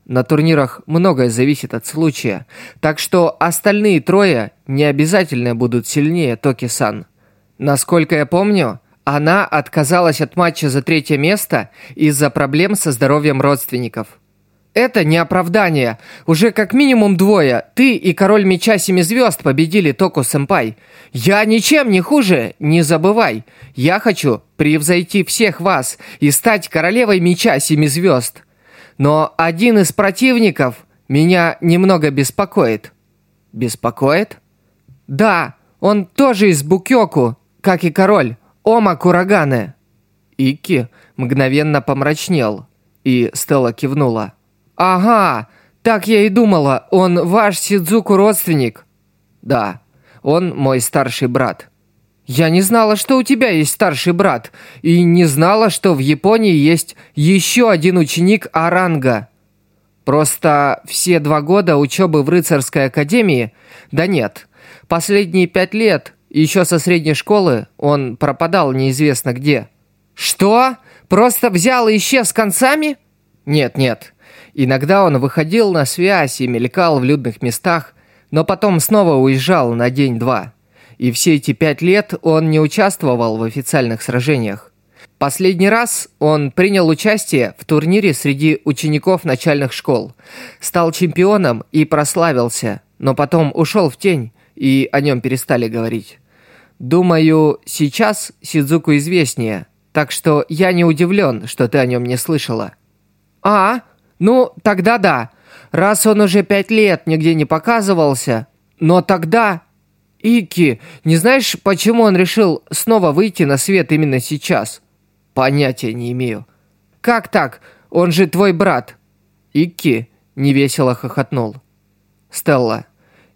На турнирах многое зависит от случая, так что остальные трое не обязательно будут сильнее Токи-сан. Насколько я помню, она отказалась от матча за третье место из-за проблем со здоровьем родственников. Это не оправдание. Уже как минимум двое. Ты и король меча семи звезд победили Току-сэмпай. Я ничем не хуже, не забывай. Я хочу превзойти всех вас и стать королевой меча семи звезд. Но один из противников меня немного беспокоит. Беспокоит? Да, он тоже из Букёку, как и король, Ома Кураганы. Ики мгновенно помрачнел, и Стелла кивнула. «Ага, так я и думала, он ваш Сидзуку родственник?» «Да, он мой старший брат». «Я не знала, что у тебя есть старший брат, и не знала, что в Японии есть еще один ученик Аранга. Просто все два года учебы в рыцарской академии... Да нет, последние пять лет, еще со средней школы, он пропадал неизвестно где». «Что? Просто взял и исчез концами?» «Нет, нет, Иногда он выходил на связь и мелькал в людных местах, но потом снова уезжал на день-два. И все эти пять лет он не участвовал в официальных сражениях. Последний раз он принял участие в турнире среди учеников начальных школ. Стал чемпионом и прославился, но потом ушел в тень, и о нем перестали говорить. Думаю, сейчас Сидзуку известнее, так что я не удивлен, что ты о нем не слышала. А, ну, тогда да. Раз он уже пять лет нигде не показывался. Но тогда... Ики, не знаешь, почему он решил снова выйти на свет именно сейчас? Понятия не имею. Как так? Он же твой брат. Ики невесело хохотнул. Стелла,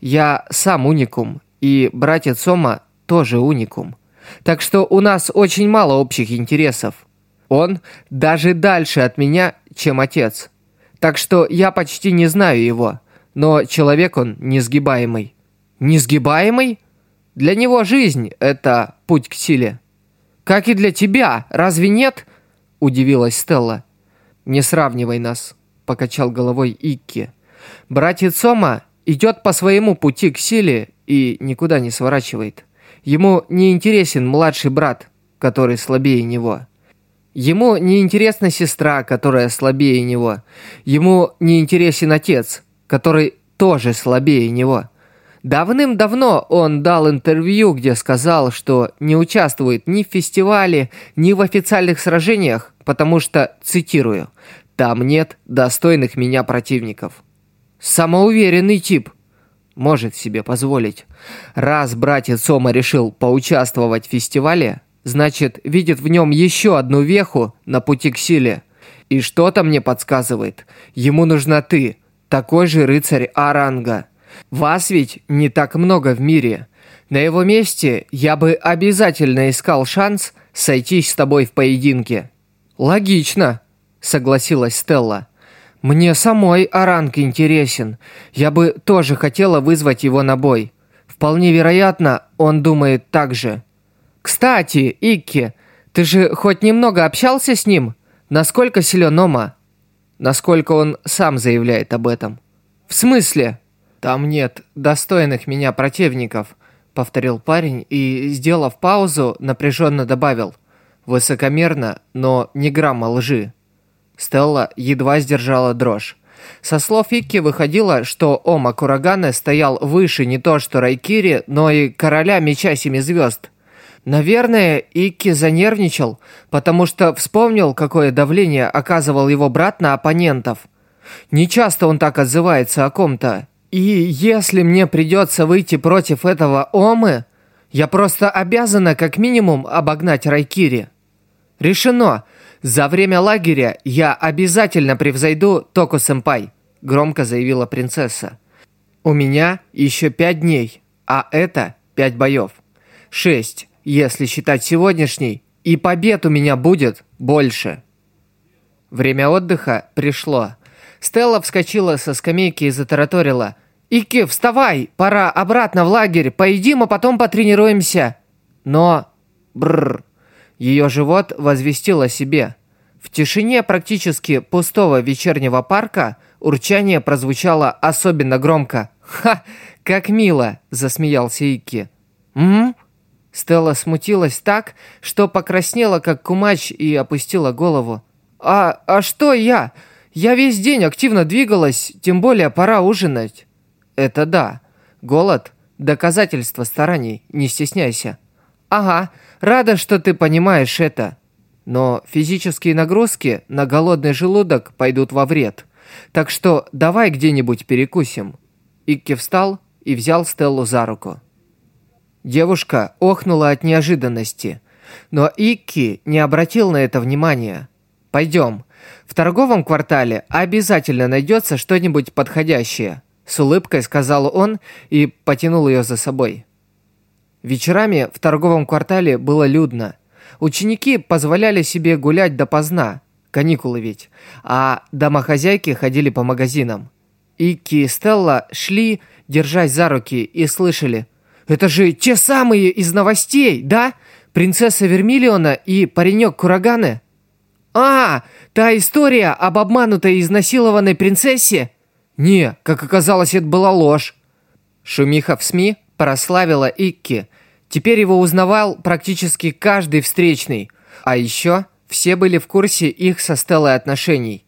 я сам уникум, и братец Сома тоже уникум. Так что у нас очень мало общих интересов. Он даже дальше от меня, чем отец. Так что я почти не знаю его, но человек он несгибаемый. Несгибаемый? Для него жизнь – это путь к силе. Как и для тебя, разве нет? Удивилась Стелла. Не сравнивай нас, покачал головой Икки. Братец Сома идет по своему пути к силе и никуда не сворачивает. Ему не интересен младший брат, который слабее него. Ему не интересна сестра, которая слабее него. Ему не интересен отец, который тоже слабее него. Давным-давно он дал интервью, где сказал, что не участвует ни в фестивале, ни в официальных сражениях, потому что, цитирую, «там нет достойных меня противников». Самоуверенный тип. Может себе позволить. Раз братец Сома решил поучаствовать в фестивале, значит, видит в нем еще одну веху на пути к силе. И что-то мне подсказывает. Ему нужна ты, такой же рыцарь Аранга. Вас ведь не так много в мире. На его месте я бы обязательно искал шанс сойтись с тобой в поединке. Логично, согласилась Стелла. Мне самой Аранг интересен. Я бы тоже хотела вызвать его на бой. Вполне вероятно, он думает так же. Кстати, Икки, ты же хоть немного общался с ним? Насколько силен Ома? Насколько он сам заявляет об этом? В смысле? Там нет достойных меня противников, повторил парень и, сделав паузу, напряженно добавил. Высокомерно, но не грамма лжи. Стелла едва сдержала дрожь. Со слов Икки выходило, что Ома Курагане стоял выше не то что Райкири, но и короля меча семи звезд. Наверное, Икки занервничал, потому что вспомнил, какое давление оказывал его брат на оппонентов. Не часто он так отзывается о ком-то. И если мне придется выйти против этого Омы, я просто обязана как минимум обогнать Райкири. Решено. «За время лагеря я обязательно превзойду Току-сэмпай», – громко заявила принцесса. «У меня еще пять дней, а это пять боев. Шесть, если считать сегодняшний, и побед у меня будет больше». Время отдыха пришло. Стелла вскочила со скамейки и затараторила. «Ики, вставай! Пора обратно в лагерь, поедим, а потом потренируемся!» Но... Бррр. Ее живот возвестил о себе. В тишине практически пустого вечернего парка урчание прозвучало особенно громко. «Ха! Как мило!» – засмеялся Ики. «М?», Стелла смутилась так, что покраснела, как кумач, и опустила голову. «А, а что я? Я весь день активно двигалась, тем более пора ужинать». «Это да. Голод – доказательство стараний, не стесняйся». «Ага, рада, что ты понимаешь это. Но физические нагрузки на голодный желудок пойдут во вред. Так что давай где-нибудь перекусим». Икки встал и взял Стеллу за руку. Девушка охнула от неожиданности, но Икки не обратил на это внимания. «Пойдем. В торговом квартале обязательно найдется что-нибудь подходящее», с улыбкой сказал он и потянул ее за собой. Вечерами в торговом квартале было людно. Ученики позволяли себе гулять допоздна, каникулы ведь, а домохозяйки ходили по магазинам. Икки и Стелла шли, держась за руки, и слышали. «Это же те самые из новостей, да? Принцесса Вермиллиона и паренек Кураганы?» «А, та история об обманутой и изнасилованной принцессе?» «Не, как оказалось, это была ложь». Шумиха в СМИ прославила Икки. Теперь его узнавал практически каждый встречный. А еще все были в курсе их со Стеллой отношений.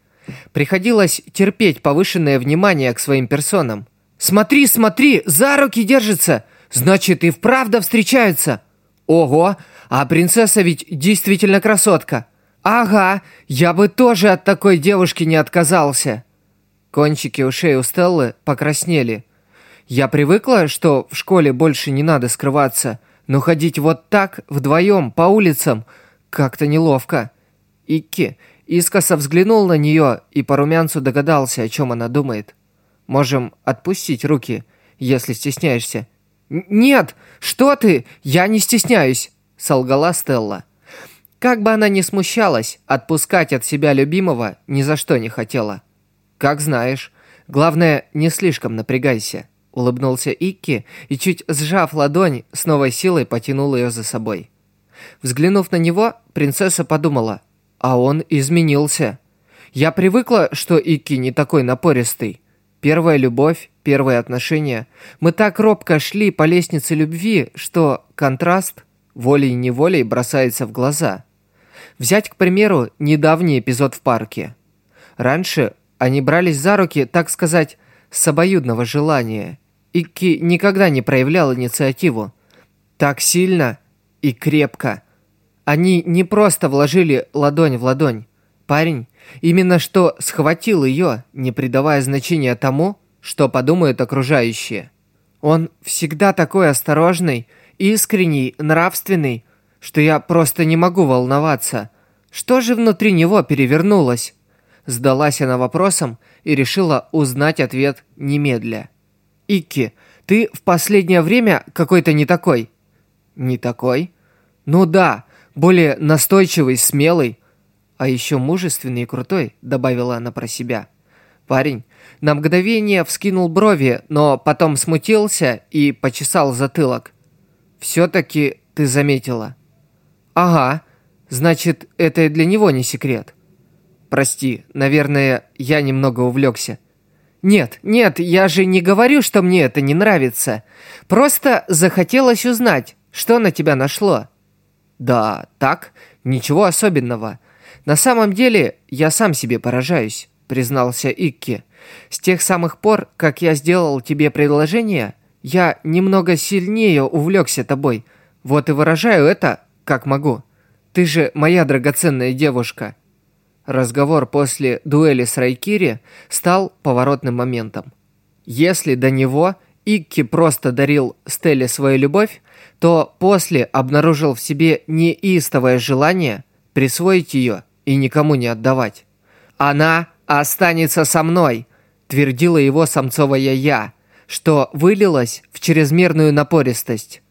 Приходилось терпеть повышенное внимание к своим персонам. «Смотри, смотри, за руки держится! Значит, и вправду встречаются!» «Ого, а принцесса ведь действительно красотка!» «Ага, я бы тоже от такой девушки не отказался!» Кончики ушей у Стеллы покраснели. Я привыкла, что в школе больше не надо скрываться, но ходить вот так, вдвоем, по улицам, как-то неловко. Икки искоса взглянул на нее и по румянцу догадался, о чем она думает. «Можем отпустить руки, если стесняешься». «Нет, что ты? Я не стесняюсь», — солгала Стелла. Как бы она ни смущалась, отпускать от себя любимого ни за что не хотела. «Как знаешь. Главное, не слишком напрягайся» улыбнулся Икки и, чуть сжав ладонь, с новой силой потянул ее за собой. Взглянув на него, принцесса подумала, а он изменился. Я привыкла, что Икки не такой напористый. Первая любовь, первые отношения. Мы так робко шли по лестнице любви, что контраст волей-неволей бросается в глаза. Взять, к примеру, недавний эпизод в парке. Раньше они брались за руки, так сказать, с обоюдного желания. Икки никогда не проявлял инициативу. Так сильно и крепко. Они не просто вложили ладонь в ладонь. Парень именно что схватил ее, не придавая значения тому, что подумают окружающие. Он всегда такой осторожный, искренний, нравственный, что я просто не могу волноваться. Что же внутри него перевернулось? Сдалась она вопросом и решила узнать ответ немедля. «Икки, ты в последнее время какой-то не такой». «Не такой?» «Ну да, более настойчивый, смелый, а еще мужественный и крутой», добавила она про себя. Парень на мгновение вскинул брови, но потом смутился и почесал затылок. «Все-таки ты заметила». «Ага, значит, это и для него не секрет». «Прости, наверное, я немного увлекся». «Нет, нет, я же не говорю, что мне это не нравится. Просто захотелось узнать, что на тебя нашло». «Да, так, ничего особенного. На самом деле, я сам себе поражаюсь», признался Икки. С тех самых пор, как я сделал тебе предложение, я немного сильнее увлекся тобой. Вот и выражаю это, как могу. Ты же моя драгоценная девушка». Разговор после дуэли с Райкири стал поворотным моментом. Если до него Икки просто дарил Стелле свою любовь, то после обнаружил в себе неистовое желание присвоить ее и никому не отдавать. «Она останется со мной», твердила его самцовое «я», что вылилось в чрезмерную напористость.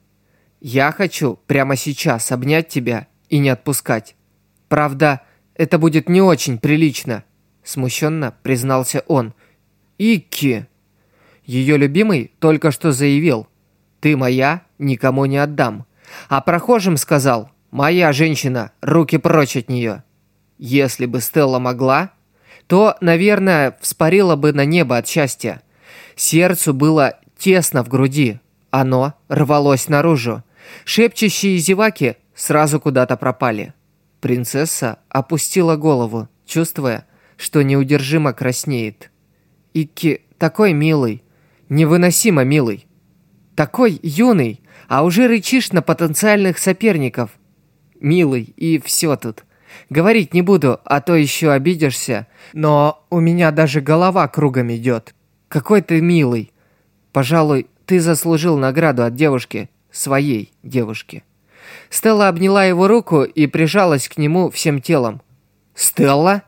«Я хочу прямо сейчас обнять тебя и не отпускать. Правда, это будет не очень прилично», смущенно признался он. «Икки!» Ее любимый только что заявил «Ты моя, никому не отдам». А прохожим сказал «Моя женщина, руки прочь от нее». Если бы Стелла могла, то, наверное, вспарило бы на небо от счастья. Сердцу было тесно в груди. Оно рвалось наружу. Шепчущие зеваки сразу куда-то пропали. Принцесса опустила голову, чувствуя, что неудержимо краснеет. Икки такой милый, невыносимо милый. Такой юный, а уже рычишь на потенциальных соперников. Милый, и все тут. Говорить не буду, а то еще обидишься. Но у меня даже голова кругом идет. Какой ты милый. Пожалуй, ты заслужил награду от девушки, своей девушки. Стелла обняла его руку и прижалась к нему всем телом. «Стелла?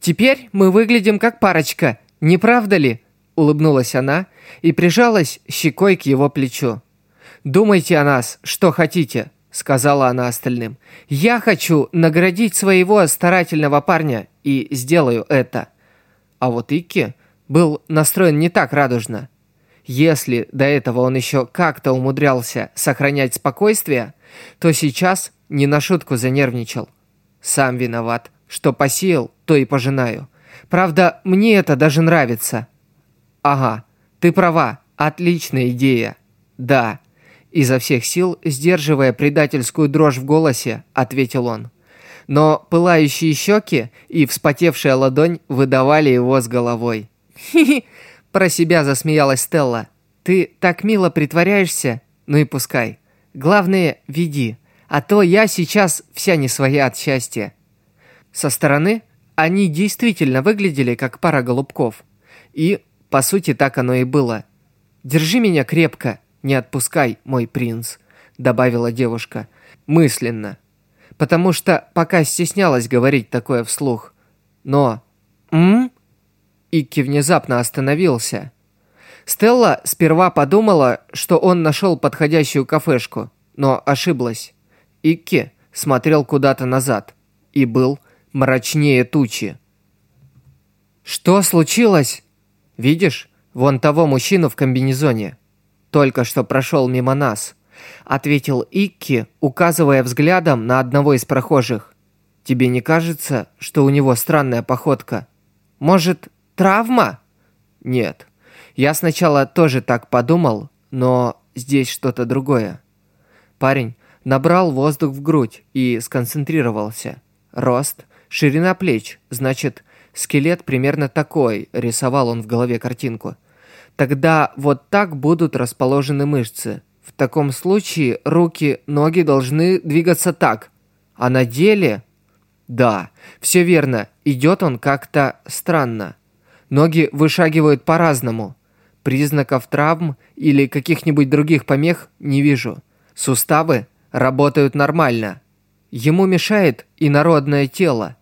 Теперь мы выглядим как парочка, не правда ли?» Улыбнулась она и прижалась щекой к его плечу. «Думайте о нас, что хотите сказала она остальным. «Я хочу наградить своего старательного парня и сделаю это». А вот Икки был настроен не так радужно. Если до этого он еще как-то умудрялся сохранять спокойствие, то сейчас не на шутку занервничал. Сам виноват, что посеял, то и пожинаю. Правда, мне это даже нравится. Ага, ты права, отличная идея. Да, Изо всех сил, сдерживая предательскую дрожь в голосе, ответил он. Но пылающие щеки и вспотевшая ладонь выдавали его с головой. «Хи-хи!» – про себя засмеялась Стелла. «Ты так мило притворяешься? Ну и пускай. Главное, веди, а то я сейчас вся не своя от счастья». Со стороны они действительно выглядели как пара голубков. И, по сути, так оно и было. «Держи меня крепко», «Не отпускай, мой принц», — добавила девушка, мысленно. Потому что пока стеснялась говорить такое вслух. Но... «М?» Икки внезапно остановился. Стелла сперва подумала, что он нашел подходящую кафешку, но ошиблась. Икки смотрел куда-то назад и был мрачнее тучи. «Что случилось?» «Видишь, вон того мужчину в комбинезоне только что прошел мимо нас», — ответил Икки, указывая взглядом на одного из прохожих. «Тебе не кажется, что у него странная походка? Может, травма?» «Нет. Я сначала тоже так подумал, но здесь что-то другое». Парень Набрал воздух в грудь и сконцентрировался. Рост, ширина плеч, значит, скелет примерно такой, рисовал он в голове картинку. Тогда вот так будут расположены мышцы. В таком случае руки, ноги должны двигаться так. А на деле... Да, все верно, идет он как-то странно. Ноги вышагивают по-разному. Признаков травм или каких-нибудь других помех не вижу. Суставы работают нормально. Ему мешает инородное тело.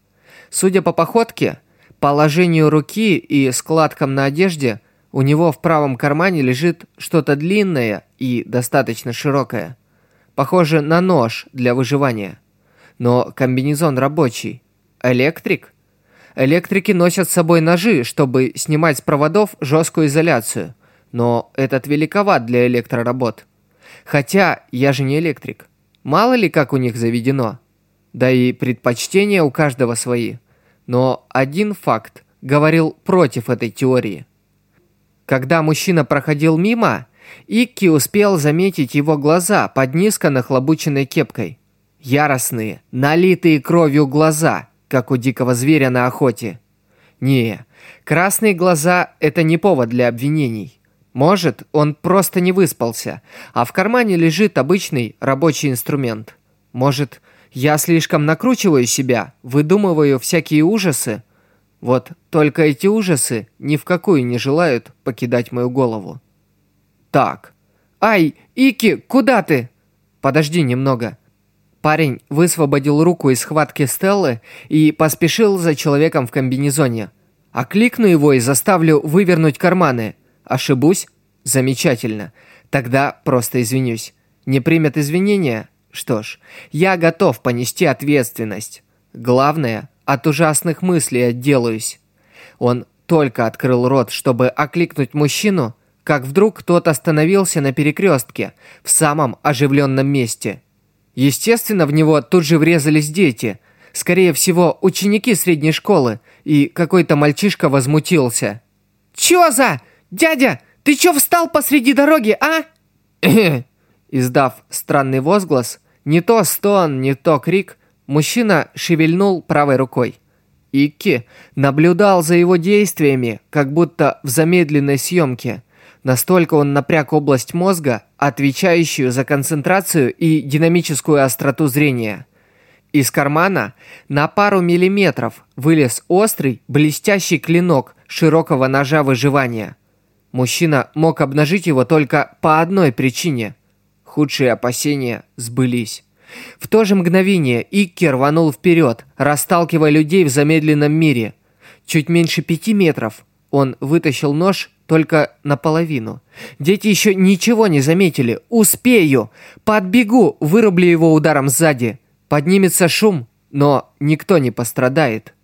Судя по походке, положению руки и складкам на одежде, у него в правом кармане лежит что-то длинное и достаточно широкое. Похоже на нож для выживания. Но комбинезон рабочий. Электрик? Электрики носят с собой ножи, чтобы снимать с проводов жесткую изоляцию. Но этот великоват для электроработ. Хотя я же не электрик. Мало ли как у них заведено. Да и предпочтения у каждого свои. Но один факт говорил против этой теории. Когда мужчина проходил мимо, Икки успел заметить его глаза под низко нахлобученной кепкой. Яростные, налитые кровью глаза – как у дикого зверя на охоте. Не, красные глаза – это не повод для обвинений. Может, он просто не выспался, а в кармане лежит обычный рабочий инструмент. Может, я слишком накручиваю себя, выдумываю всякие ужасы? Вот только эти ужасы ни в какую не желают покидать мою голову. Так. Ай, Ики, куда ты? Подожди немного. Парень высвободил руку из схватки Стеллы и поспешил за человеком в комбинезоне. Окликну его и заставлю вывернуть карманы. Ошибусь? Замечательно. Тогда просто извинюсь. Не примет извинения? Что ж, я готов понести ответственность. Главное, от ужасных мыслей отделаюсь. Он только открыл рот, чтобы окликнуть мужчину, как вдруг тот остановился на перекрестке, в самом оживленном месте – Естественно, в него тут же врезались дети. Скорее всего, ученики средней школы. И какой-то мальчишка возмутился. «Чё за? Дядя, ты чё встал посреди дороги, а?» Издав странный возглас, не то стон, не то крик, мужчина шевельнул правой рукой. Икки наблюдал за его действиями, как будто в замедленной съемке. Настолько он напряг область мозга, отвечающую за концентрацию и динамическую остроту зрения. Из кармана на пару миллиметров вылез острый, блестящий клинок широкого ножа выживания. Мужчина мог обнажить его только по одной причине. Худшие опасения сбылись. В то же мгновение Икки рванул вперед, расталкивая людей в замедленном мире. Чуть меньше пяти метров он вытащил нож только наполовину. Дети еще ничего не заметили. Успею! Подбегу, вырублю его ударом сзади. Поднимется шум, но никто не пострадает.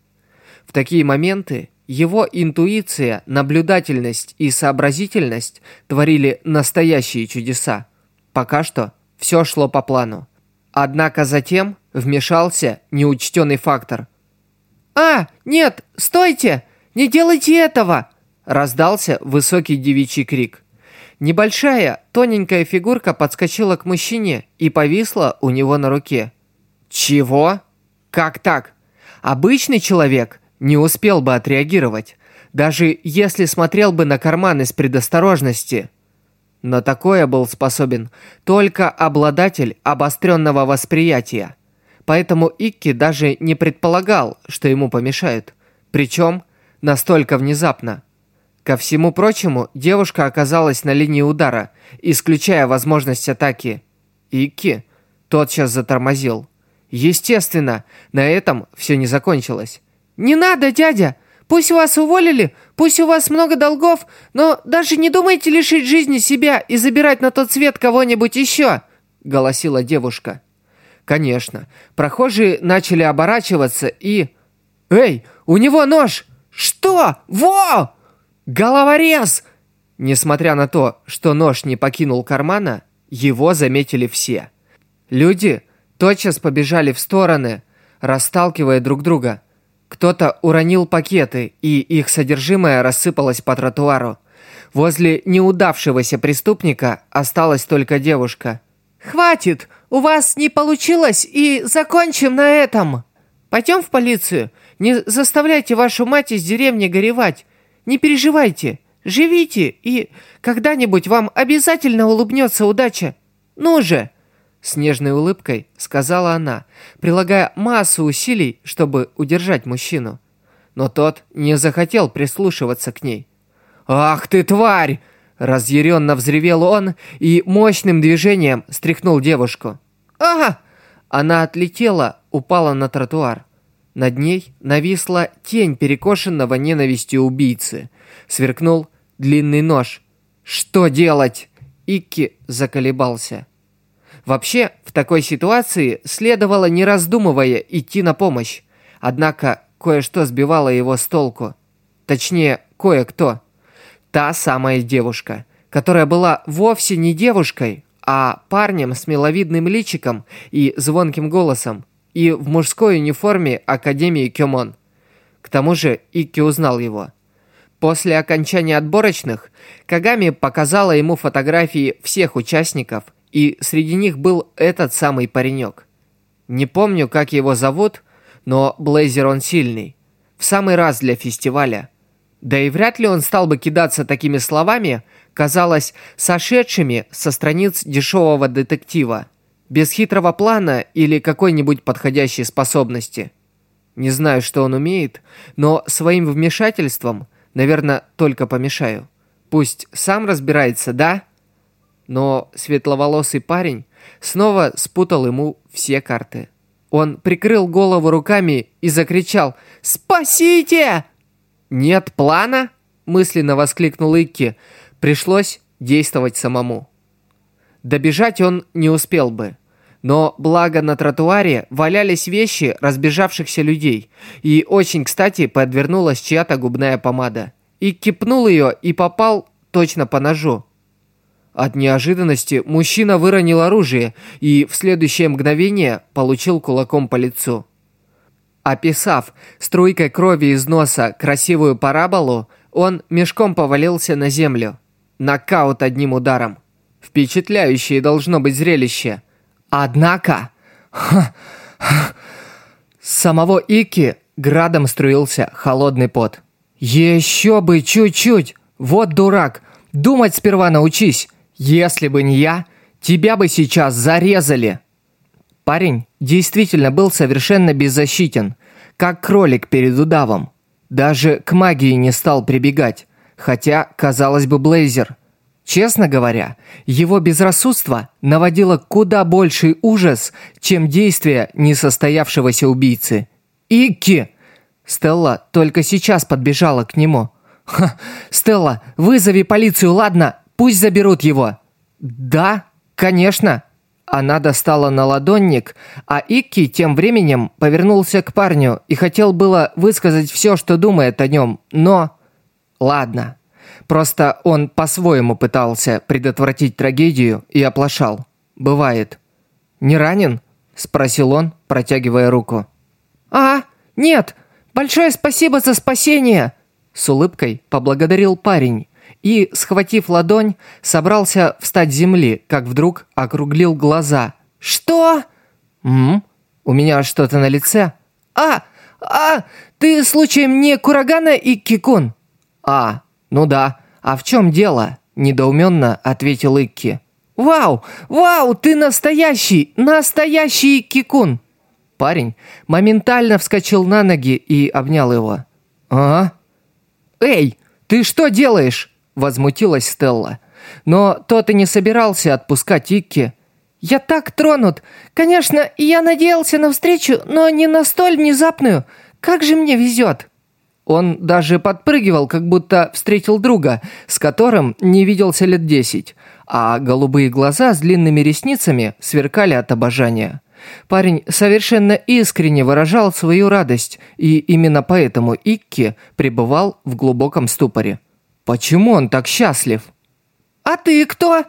В такие моменты его интуиция, наблюдательность и сообразительность творили настоящие чудеса. Пока что все шло по плану. Однако затем вмешался неучтенный фактор. «А, нет, стойте! Не делайте этого!» Раздался высокий девичий крик. Небольшая, тоненькая фигурка подскочила к мужчине и повисла у него на руке. «Чего? Как так? Обычный человек не успел бы отреагировать, даже если смотрел бы на карман из предосторожности». Но такое был способен только обладатель обостренного восприятия. Поэтому Икки даже не предполагал, что ему помешают. Причем настолько внезапно. Ко всему прочему, девушка оказалась на линии удара, исключая возможность атаки. Икки тотчас затормозил. Естественно, на этом все не закончилось. «Не надо, дядя! Пусть вас уволили, пусть у вас много долгов, но даже не думайте лишить жизни себя и забирать на тот свет кого-нибудь еще!» — голосила девушка. Конечно, прохожие начали оборачиваться и... «Эй, у него нож! Что? Во!» «Головорез!» Несмотря на то, что нож не покинул кармана, его заметили все. Люди тотчас побежали в стороны, расталкивая друг друга. Кто-то уронил пакеты, и их содержимое рассыпалось по тротуару. Возле неудавшегося преступника осталась только девушка. «Хватит! у вас не получилось и закончим на этом. Пойдем в полицию. Не заставляйте вашу мать из деревни горевать. Не переживайте, живите, и когда-нибудь вам обязательно улыбнется удача. Ну же!» С нежной улыбкой сказала она, прилагая массу усилий, чтобы удержать мужчину. Но тот не захотел прислушиваться к ней. «Ах ты, тварь!» Разъяренно взревел он и мощным движением стряхнул девушку. «Ага!» Она отлетела, упала на тротуар. Над ней нависла тень перекошенного ненавистью убийцы. Сверкнул длинный нож. «Что делать?» Икки заколебался. Вообще, в такой ситуации следовало, не раздумывая, идти на помощь. Однако, кое-что сбивало его с толку. Точнее, кое-кто. Та самая девушка, которая была вовсе не девушкой, а парнем с миловидным личиком и звонким голосом, и в мужской униформе Академии Кёмон. К тому же Икки узнал его. После окончания отборочных Кагами показала ему фотографии всех участников, и среди них был этот самый паренек. Не помню, как его зовут, но Блейзер он сильный. В самый раз для фестиваля. Да и вряд ли он стал бы кидаться такими словами, казалось, сошедшими со страниц дешевого детектива, без хитрого плана или какой-нибудь подходящей способности. Не знаю, что он умеет, но своим вмешательством, наверное, только помешаю. Пусть сам разбирается, да? Но светловолосый парень снова спутал ему все карты. Он прикрыл голову руками и закричал «Спасите!» «Нет плана?» – мысленно воскликнул Икки. Пришлось действовать самому. Добежать он не успел бы. Но благо на тротуаре валялись вещи разбежавшихся людей, и очень кстати подвернулась чья-то губная помада. И кипнул ее и попал точно по ножу. От неожиданности мужчина выронил оружие и в следующее мгновение получил кулаком по лицу. Описав струйкой крови из носа красивую параболу, он мешком повалился на землю. Нокаут одним ударом. Впечатляющее должно быть зрелище. Однако... С самого Ики градом струился холодный пот. «Еще бы чуть-чуть! Вот дурак! Думать сперва научись! Если бы не я, тебя бы сейчас зарезали!» Парень действительно был совершенно беззащитен, как кролик перед удавом. Даже к магии не стал прибегать, хотя, казалось бы, Блейзер. Честно говоря, его безрассудство наводило куда больший ужас, чем действия несостоявшегося убийцы. «Икки!» Стелла только сейчас подбежала к нему. «Ха! Стелла, вызови полицию, ладно? Пусть заберут его!» «Да, конечно!» Она достала наладонник, а Икки тем временем повернулся к парню и хотел было высказать все, что думает о нем, но... Ладно. Просто он по-своему пытался предотвратить трагедию и оплошал. Бывает. «Не ранен?» – спросил он, протягивая руку. «А, нет! Большое спасибо за спасение!» С улыбкой поблагодарил парень и, схватив ладонь, собрался встать с земли, как вдруг округлил глаза. «Что?» «М? У меня что-то на лице?» «А! А! Ты случаем не Курагана и Кикун?» «А, ну да. А в чем дело?» Недоуменно ответил Икки. «Вау! Вау! Ты настоящий! Настоящий Кикун!» Парень моментально вскочил на ноги и обнял его. «А? Эй, ты что делаешь?» Возмутилась Стелла. Но тот и не собирался отпускать Икки. «Я так тронут! Конечно, я надеялся на встречу, но не на столь внезапную. Как же мне везет!» Он даже подпрыгивал, как будто встретил друга, с которым не виделся лет десять, а голубые глаза с длинными ресницами сверкали от обожания. Парень совершенно искренне выражал свою радость, и именно поэтому Икки пребывал в глубоком ступоре. Почему он так счастлив? А ты кто?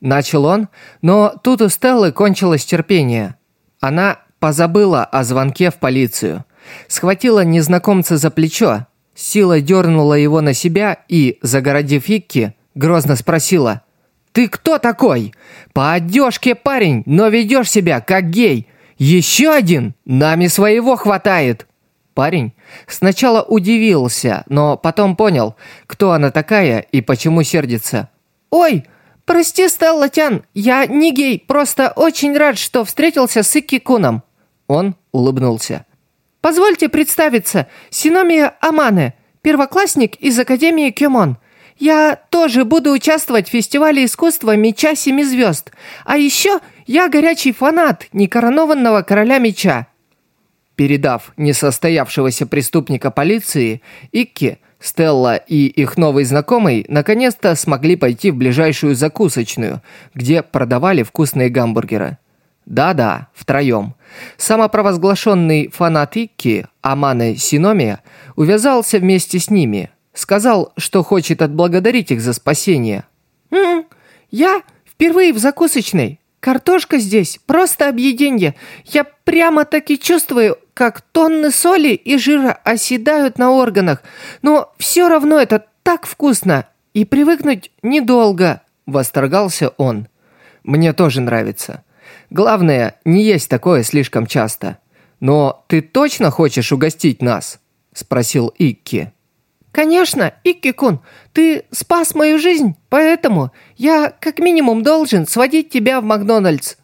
Начал он, но тут у Стеллы кончилось терпение. Она позабыла о звонке в полицию. Схватила незнакомца за плечо, силой дернула его на себя и, загородив Икки, грозно спросила. ты кто такой? По одежке парень, но ведешь себя как гей. Еще один? Нами своего хватает!» Парень сначала удивился, но потом понял, кто она такая и почему сердится. «Ой, прости, Стелла Тян, я не гей, просто очень рад, что встретился с Икки-куном». Он улыбнулся. «Позвольте представиться, Синомия Амане, первоклассник из Академии Кюмон. Я тоже буду участвовать в фестивале искусства Меча Семи Звезд. А еще я горячий фанат некоронованного короля меча. Передав несостоявшегося преступника полиции, Икки, Стелла и их новый знакомый наконец-то смогли пойти в ближайшую закусочную, где продавали вкусные гамбургеры. Да-да, втроем. Самопровозглашенный фанат Икки, Аманы Синомия, увязался вместе с ними. Сказал, что хочет отблагодарить их за спасение. «М -м, «Я впервые в закусочной. Картошка здесь просто объеденье. Я прямо-таки чувствую, как тонны соли и жира оседают на органах. Но все равно это так вкусно. И привыкнуть недолго», – восторгался он. «Мне тоже нравится. Главное, не есть такое слишком часто. Но ты точно хочешь угостить нас?» – спросил Икки. «Конечно, Икки-кун, ты спас мою жизнь, поэтому я как минимум должен сводить тебя в Макдональдс».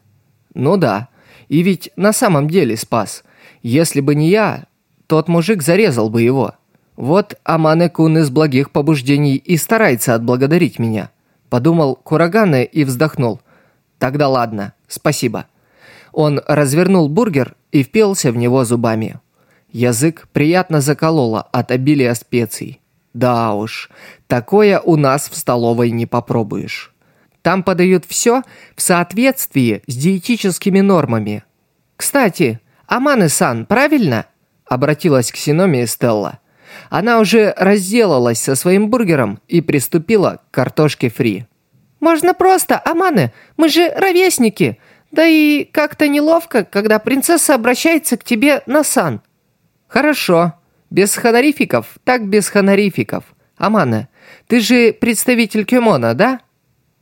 «Ну да, и ведь на самом деле спас. Если бы не я, тот мужик зарезал бы его. Вот Амане-кун из благих побуждений и старается отблагодарить меня». Подумал Кураганы и вздохнул. «Тогда ладно, спасибо». Он развернул бургер и впился в него зубами. Язык приятно закололо от обилия специй. Да уж, такое у нас в столовой не попробуешь. Там подают все в соответствии с диетическими нормами. Кстати, Аманы-сан, правильно? Обратилась к Синомии Стелла. Она уже разделалась со своим бургером и приступила к картошке фри. «Можно просто, Аманы, мы же ровесники. Да и как-то неловко, когда принцесса обращается к тебе на сан». «Хорошо. Без хонорификов, так без хонорификов. Амана, ты же представитель Кемона, да?»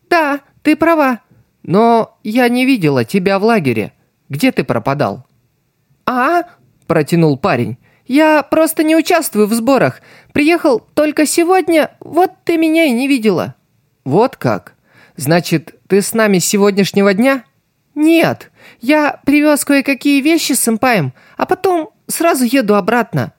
«Да, ты права». «Но я не видела тебя в лагере. Где ты пропадал?» «А?» – протянул парень. «Я просто не участвую в сборах. Приехал только сегодня, вот ты меня и не видела». «Вот как? Значит, ты с нами с сегодняшнего дня?» «Нет, я привез кое-какие вещи с сэмпаем, а потом сразу еду обратно».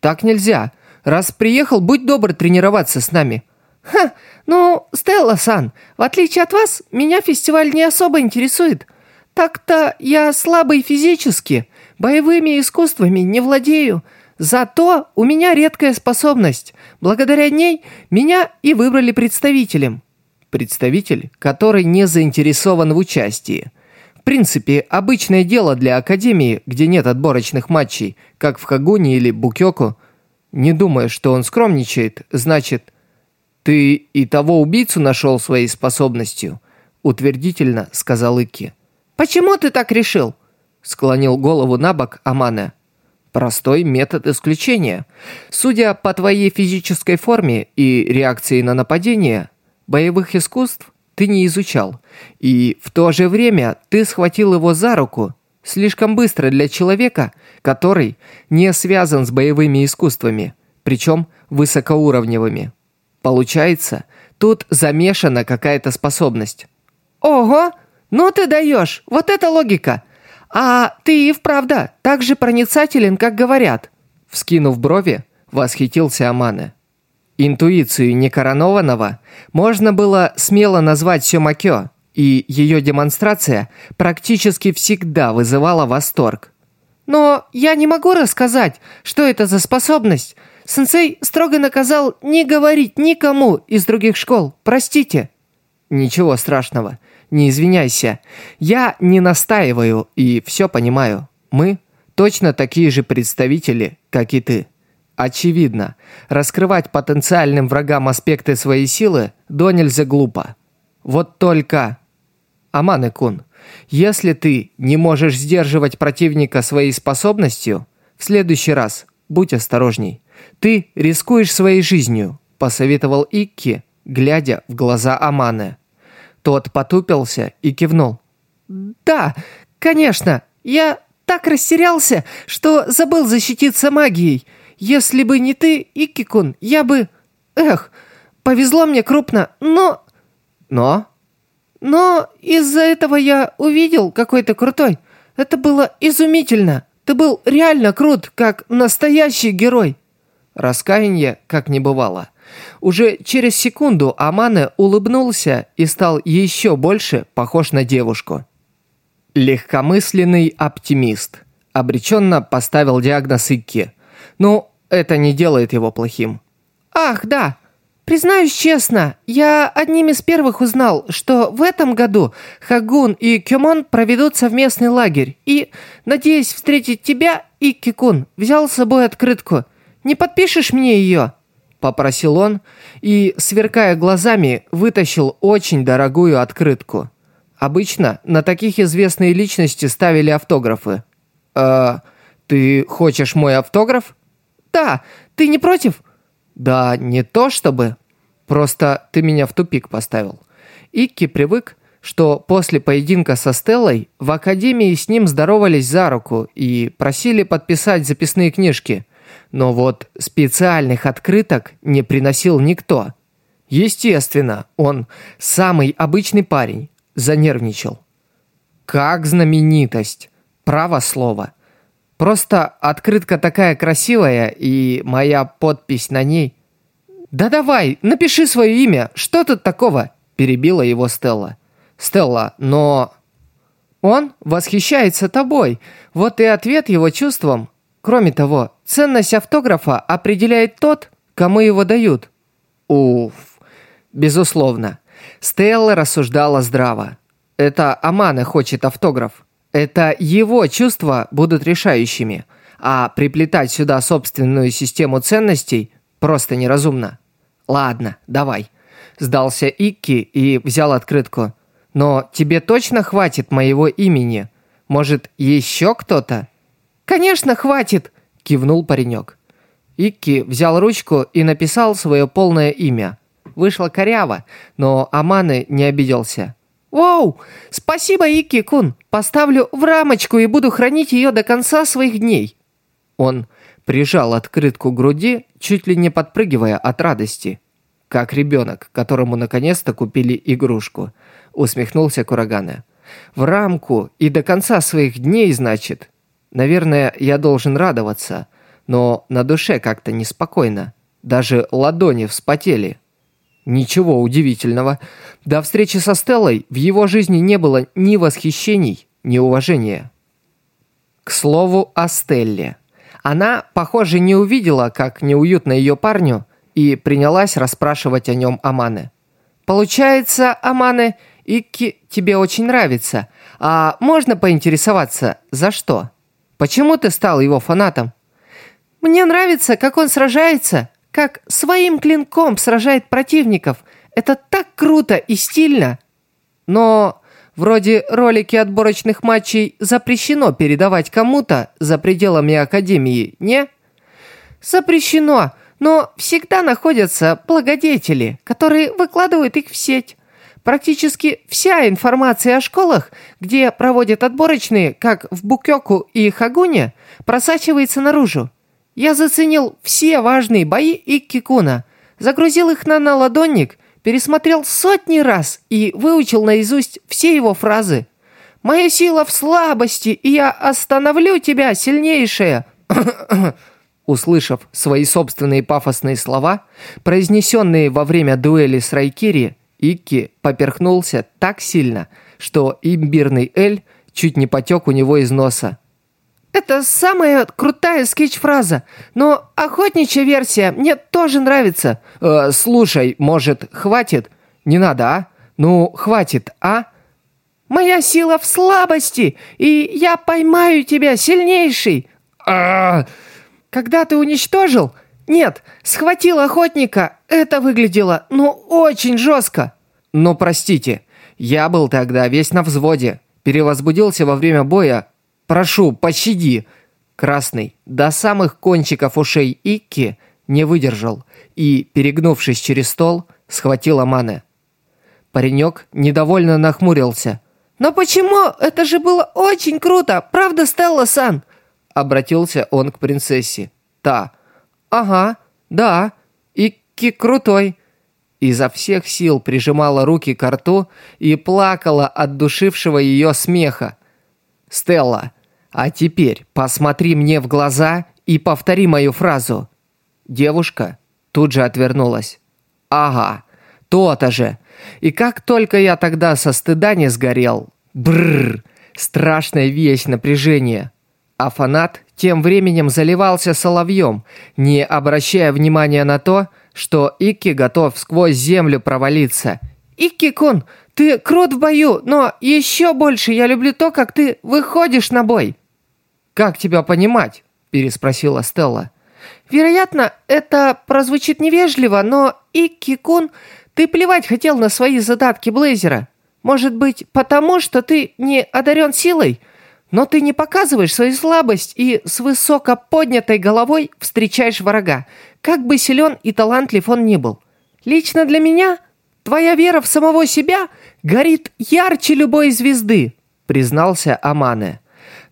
«Так нельзя. Раз приехал, будь добр тренироваться с нами». «Ха, ну, Стелла-сан, в отличие от вас, меня фестиваль не особо интересует. Так-то я слабый физически, боевыми искусствами не владею. Зато у меня редкая способность. Благодаря ней меня и выбрали представителем». «Представитель, который не заинтересован в участии» принципе, обычное дело для Академии, где нет отборочных матчей, как в Хагуне или Букёку. Не думая, что он скромничает, значит... «Ты и того убийцу нашел своей способностью?» Утвердительно сказал Ики. «Почему ты так решил?» Склонил голову на бок Амане. «Простой метод исключения. Судя по твоей физической форме и реакции на нападение, боевых искусств ты не изучал. И в то же время ты схватил его за руку слишком быстро для человека, который не связан с боевыми искусствами, причем высокоуровневыми. Получается, тут замешана какая-то способность. Ого, ну ты даешь, вот это логика. А ты и вправда так же проницателен, как говорят. Вскинув брови, восхитился Амане. Интуицию некоронованного можно было смело назвать сёмакё, и ее демонстрация практически всегда вызывала восторг. «Но я не могу рассказать, что это за способность. Сенсей строго наказал не говорить никому из других школ. Простите». «Ничего страшного. Не извиняйся. Я не настаиваю и все понимаю. Мы точно такие же представители, как и ты». Очевидно, раскрывать потенциальным врагам аспекты своей силы до нельзя глупо. Вот только... Аманы-кун, если ты не можешь сдерживать противника своей способностью, в следующий раз будь осторожней. Ты рискуешь своей жизнью, посоветовал Икки, глядя в глаза Аманы. Тот потупился и кивнул. «Да, конечно. Я так растерялся, что забыл защититься магией. Если бы не ты, Икикун, я бы... Эх, повезло мне крупно, но...» «Но?» «Но из-за этого я увидел, какой ты крутой. Это было изумительно. Ты был реально крут, как настоящий герой». Раскаяние как не бывало. Уже через секунду Амане улыбнулся и стал еще больше похож на девушку. Легкомысленный оптимист. Обреченно поставил диагноз Икки. Ну, это не делает его плохим. «Ах, да. Признаюсь честно, я одним из первых узнал, что в этом году Хагун и Кюмон проведут совместный лагерь. И, надеясь встретить тебя, Икки-кун, взял с собой открытку. Не подпишешь мне ее?» Попросил он и, сверкая глазами, вытащил очень дорогую открытку. Обычно на таких известные личности ставили автографы. «Э, ты хочешь мой автограф?» «Да, ты не против?» «Да, не то чтобы. Просто ты меня в тупик поставил». Икки привык, что после поединка со Стеллой в академии с ним здоровались за руку и просили подписать записные книжки. Но вот специальных открыток не приносил никто. Естественно, он самый обычный парень, занервничал. Как знаменитость. Право слово. Просто открытка такая красивая, и моя подпись на ней. «Да давай, напиши свое имя, что тут такого?» Перебила его Стелла. «Стелла, но...» «Он восхищается тобой. Вот и ответ его чувствам. Кроме того, ценность автографа определяет тот, кому его дают». Уф, безусловно. Стелла рассуждала здраво. Это Амана хочет автограф. Это его чувства будут решающими. А приплетать сюда собственную систему ценностей просто неразумно. Ладно, давай. Сдался Икки и взял открытку. Но тебе точно хватит моего имени? Может, еще кто-то? Конечно, хватит, кивнул паренек. Икки взял ручку и написал свое полное имя. Вышло коряво, но Аманы не обиделся. «Воу! Спасибо, Ики-кун! Поставлю в рамочку и буду хранить ее до конца своих дней!» Он прижал открытку к груди, чуть ли не подпрыгивая от радости. Как ребенок, которому наконец-то купили игрушку. Усмехнулся Курагана. «В рамку и до конца своих дней, значит? Наверное, я должен радоваться, но на душе как-то неспокойно. Даже ладони вспотели». Ничего удивительного. До встречи со Стеллой в его жизни не было ни восхищений, ни уважения. К слову о Стелле. Она, похоже, не увидела, как неуютно ее парню, и принялась расспрашивать о нем Аманы. «Получается, Аманы, Икки тебе очень нравится. А можно поинтересоваться, за что? Почему ты стал его фанатом?» «Мне нравится, как он сражается как своим клинком сражает противников. Это так круто и стильно. Но вроде ролики отборочных матчей запрещено передавать кому-то за пределами Академии, не? Запрещено, но всегда находятся благодетели, которые выкладывают их в сеть. Практически вся информация о школах, где проводят отборочные, как в Букёку и Хагуне, просачивается наружу. Я заценил все важные бои Икки-куна, загрузил их на наладонник, пересмотрел сотни раз и выучил наизусть все его фразы. «Моя сила в слабости, и я остановлю тебя, сильнейшая!» Услышав свои собственные пафосные слова, произнесенные во время дуэли с Райкири, Икки поперхнулся так сильно, что имбирный эль чуть не потек у него из носа. Это самая крутая скетч-фраза, но охотничья версия мне тоже нравится. Э, слушай, может, хватит? Не надо, а? Ну, хватит, а? Моя сила в слабости, и я поймаю тебя, сильнейший. А, когда ты уничтожил? Нет, схватил охотника. Это выглядело, ну, очень жестко. Но простите, я был тогда весь на взводе. Перевозбудился во время боя, Прошу, пощади!» Красный до самых кончиков ушей Икки не выдержал и, перегнувшись через стол, схватил Амане. Паренек недовольно нахмурился. «Но почему? Это же было очень круто, правда, Стелла-сан?» Обратился он к принцессе. Та. «Ага, да, Икки крутой». Изо всех сил прижимала руки к рту и плакала от душившего ее смеха. «Стелла, а теперь посмотри мне в глаза и повтори мою фразу». Девушка тут же отвернулась. «Ага, то-то же. И как только я тогда со стыда не сгорел. Бррр, страшная вещь напряжения. А фанат тем временем заливался соловьем, не обращая внимания на то, что Икки готов сквозь землю провалиться. «Икки-кун, ты крут в бою, но еще больше я люблю то, как ты выходишь на бой». «Как тебя понимать?» – переспросила Стелла. «Вероятно, это прозвучит невежливо, но Икки-кун ты плевать хотел на свои задатки Блейзера. Может быть, потому что ты не одарен силой? Но ты не показываешь свою слабость и с высоко поднятой головой встречаешь врага, как бы силен и талантлив он ни был. Лично для меня твоя вера в самого себя горит ярче любой звезды, признался Амане.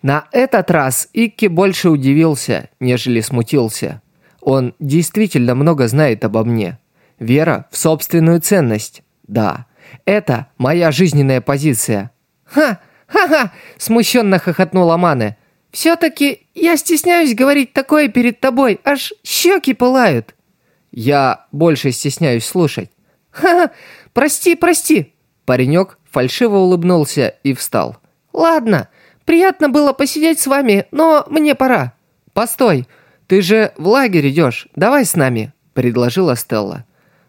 На этот раз Икки больше удивился, нежели смутился. Он действительно много знает обо мне. Вера в собственную ценность. Да, это моя жизненная позиция. Ха, ха-ха, смущенно хохотнула Мане. Все-таки я стесняюсь говорить такое перед тобой, аж щеки пылают. Я больше стесняюсь слушать. Ха-ха, прости, прости. Паренек фальшиво улыбнулся и встал. Ладно, приятно было посидеть с вами, но мне пора. Постой, ты же в лагерь идешь, давай с нами, предложила Стелла.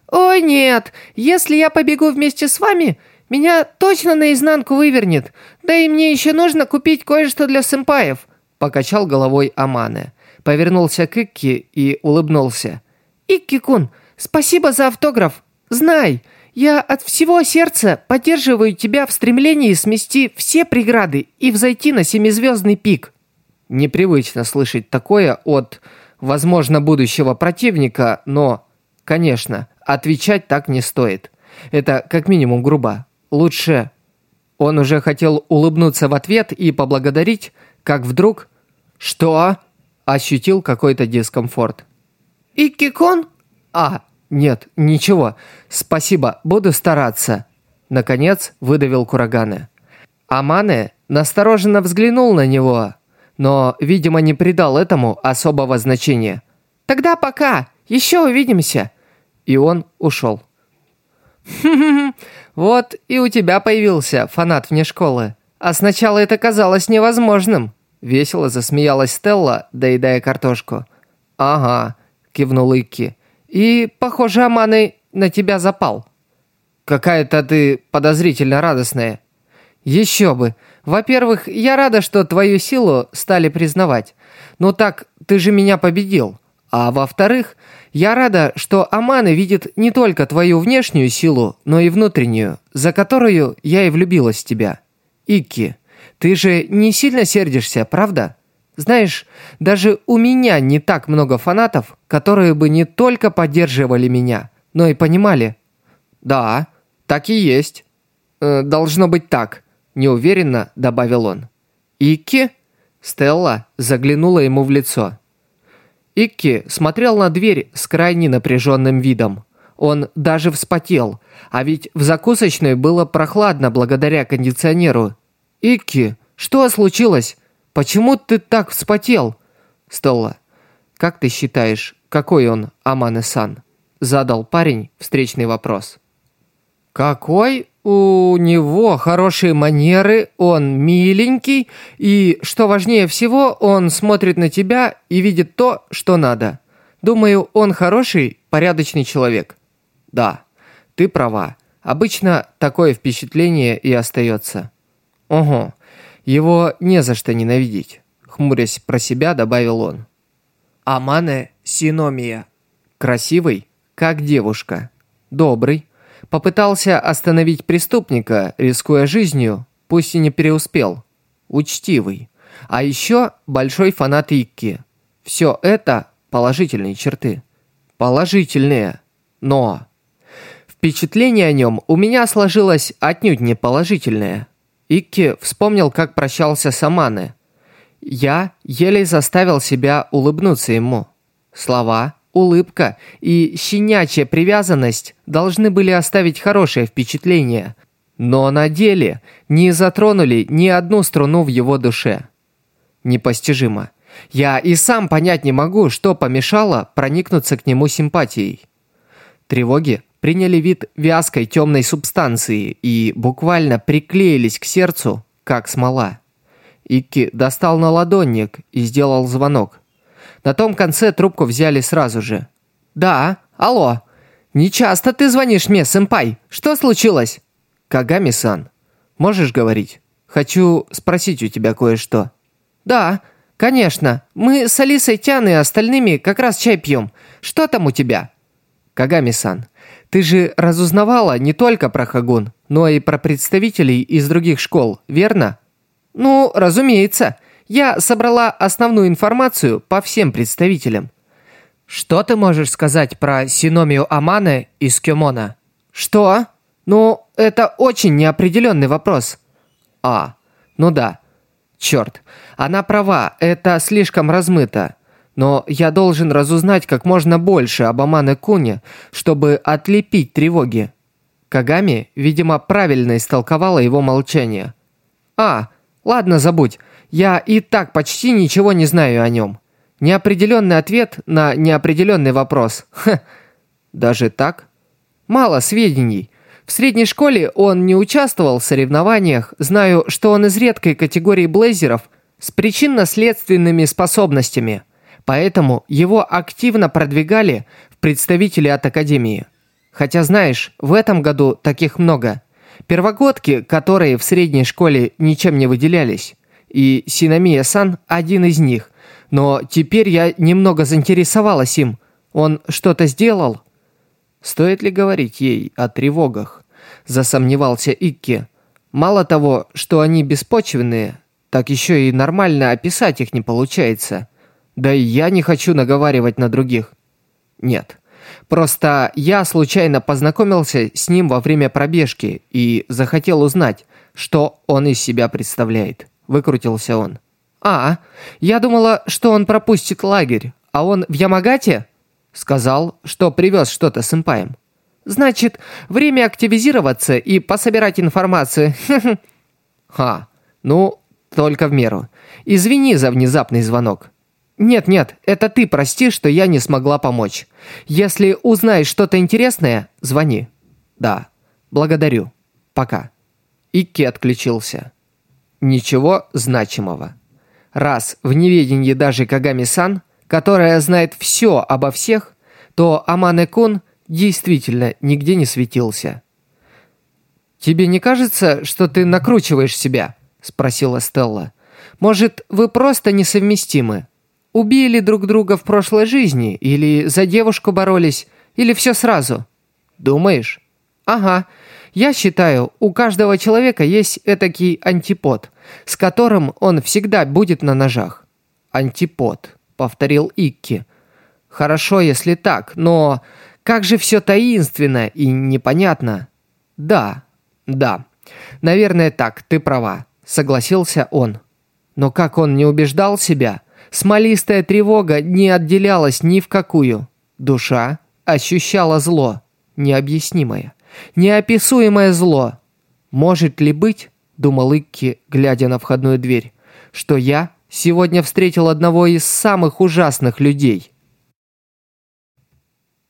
«Ой, нет! Если я побегу вместе с вами, меня точно наизнанку вывернет. Да и мне еще нужно купить кое-что для сэмпаев», – покачал головой Амане. Повернулся к Икки и улыбнулся. «Икки-кун, спасибо за автограф. Знай, я от всего сердца поддерживаю тебя в стремлении смести все преграды и взойти на семизвездный пик». Непривычно слышать такое от, возможно, будущего противника, но, конечно, Отвечать так не стоит. Это как минимум грубо. Лучше... Он уже хотел улыбнуться в ответ и поблагодарить, как вдруг... Что? Ощутил какой-то дискомфорт. Иккикон? А, нет, ничего. Спасибо, буду стараться. Наконец выдавил Кураганы. Амане настороженно взглянул на него, но, видимо, не придал этому особого значения. «Тогда пока! Еще увидимся!» и он ушел. вот и у тебя появился фанат вне школы. А сначала это казалось невозможным. Весело засмеялась Стелла, доедая картошку. Ага, кивнул Икки. И, похоже, Аманы на тебя запал. Какая-то ты подозрительно радостная. Еще бы. Во-первых, я рада, что твою силу стали признавать. Ну так, ты же меня победил. А во-вторых, я рада, что Аманы видит не только твою внешнюю силу, но и внутреннюю, за которую я и влюбилась в тебя. Икки, ты же не сильно сердишься, правда? Знаешь, даже у меня не так много фанатов, которые бы не только поддерживали меня, но и понимали. Да, так и есть. Э, должно быть так, неуверенно добавил он. Икки? Стелла заглянула ему в лицо. Икки смотрел на дверь с крайне напряженным видом. Он даже вспотел, а ведь в закусочной было прохладно благодаря кондиционеру. «Икки, что случилось? Почему ты так вспотел?» «Стелла, как ты считаешь, какой он Аманы-сан?» Задал парень встречный вопрос. «Какой у него хорошие манеры, он миленький, и, что важнее всего, он смотрит на тебя и видит то, что надо. Думаю, он хороший, порядочный человек. Да, ты права. Обычно такое впечатление и остается. Ого, его не за что ненавидеть. Хмурясь про себя, добавил он. Амане Синомия. Красивый, как девушка. Добрый, Попытался остановить преступника, рискуя жизнью, пусть и не преуспел. Учтивый. А еще большой фанат Икки. Все это положительные черты. Положительные. Но... Впечатление о нем у меня сложилось отнюдь не положительное. Икки вспомнил, как прощался с Аманы. Я еле заставил себя улыбнуться ему. Слова, улыбка и щенячья привязанность должны были оставить хорошее впечатление, но на деле не затронули ни одну струну в его душе. Непостижимо. Я и сам понять не могу, что помешало проникнуться к нему симпатией. Тревоги приняли вид вязкой темной субстанции и буквально приклеились к сердцу, как смола. Икки достал на ладонник и сделал звонок. На том конце трубку взяли сразу же. «Да, алло. Не часто ты звонишь мне, сэмпай. Что случилось?» «Кагами-сан, можешь говорить? Хочу спросить у тебя кое-что». «Да, конечно. Мы с Алисой Тян и остальными как раз чай пьем. Что там у тебя?» «Кагами-сан, ты же разузнавала не только про Хагун, но и про представителей из других школ, верно?» «Ну, разумеется. Я собрала основную информацию по всем представителям». «Что ты можешь сказать про Синомию Амане из Кёмона?» «Что?» «Ну, это очень неопределенный вопрос». «А, ну да. Черт, она права, это слишком размыто. Но я должен разузнать как можно больше об Амане Куне, чтобы отлепить тревоги». Кагами, видимо, правильно истолковала его молчание. «А, ладно, забудь. Я и так почти ничего не знаю о нем. Неопределенный ответ на неопределенный вопрос. Ха. Даже так? Мало сведений. В средней школе он не участвовал в соревнованиях, знаю, что он из редкой категории блейзеров с причинно-следственными способностями, поэтому его активно продвигали в представители от Академии. Хотя, знаешь, в этом году таких много. Первогодки, которые в средней школе ничем не выделялись. И Синамия-сан один из них. Но теперь я немного заинтересовалась им. Он что-то сделал? Стоит ли говорить ей о тревогах? Засомневался Икки. Мало того, что они беспочвенные, так еще и нормально описать их не получается. Да и я не хочу наговаривать на других. Нет. Просто я случайно познакомился с ним во время пробежки и захотел узнать, что он из себя представляет. Выкрутился он. «А, я думала, что он пропустит лагерь, а он в Ямагате?» Сказал, что привез что-то с импаем. Значит, время активизироваться и пособирать информацию. Ха, ну, только в меру. Извини за внезапный звонок. Нет-нет, это ты прости, что я не смогла помочь. Если узнаешь что-то интересное, звони. Да, благодарю. Пока. Икки отключился. Ничего значимого. Раз в неведении даже Кагами-сан, которая знает все обо всех, то Амане-кун действительно нигде не светился. «Тебе не кажется, что ты накручиваешь себя?» – спросила Стелла. «Может, вы просто несовместимы? Убили друг друга в прошлой жизни, или за девушку боролись, или все сразу?» «Думаешь?» «Ага. Я считаю, у каждого человека есть этакий антипод, с которым он всегда будет на ножах». «Антипод», — повторил Икки. «Хорошо, если так, но как же все таинственно и непонятно». «Да, да, наверное так, ты права», — согласился он. Но как он не убеждал себя, смолистая тревога не отделялась ни в какую. Душа ощущала зло, необъяснимое. Неописуемое зло. Может ли быть, думал Икки, глядя на входную дверь, что я сегодня встретил одного из самых ужасных людей?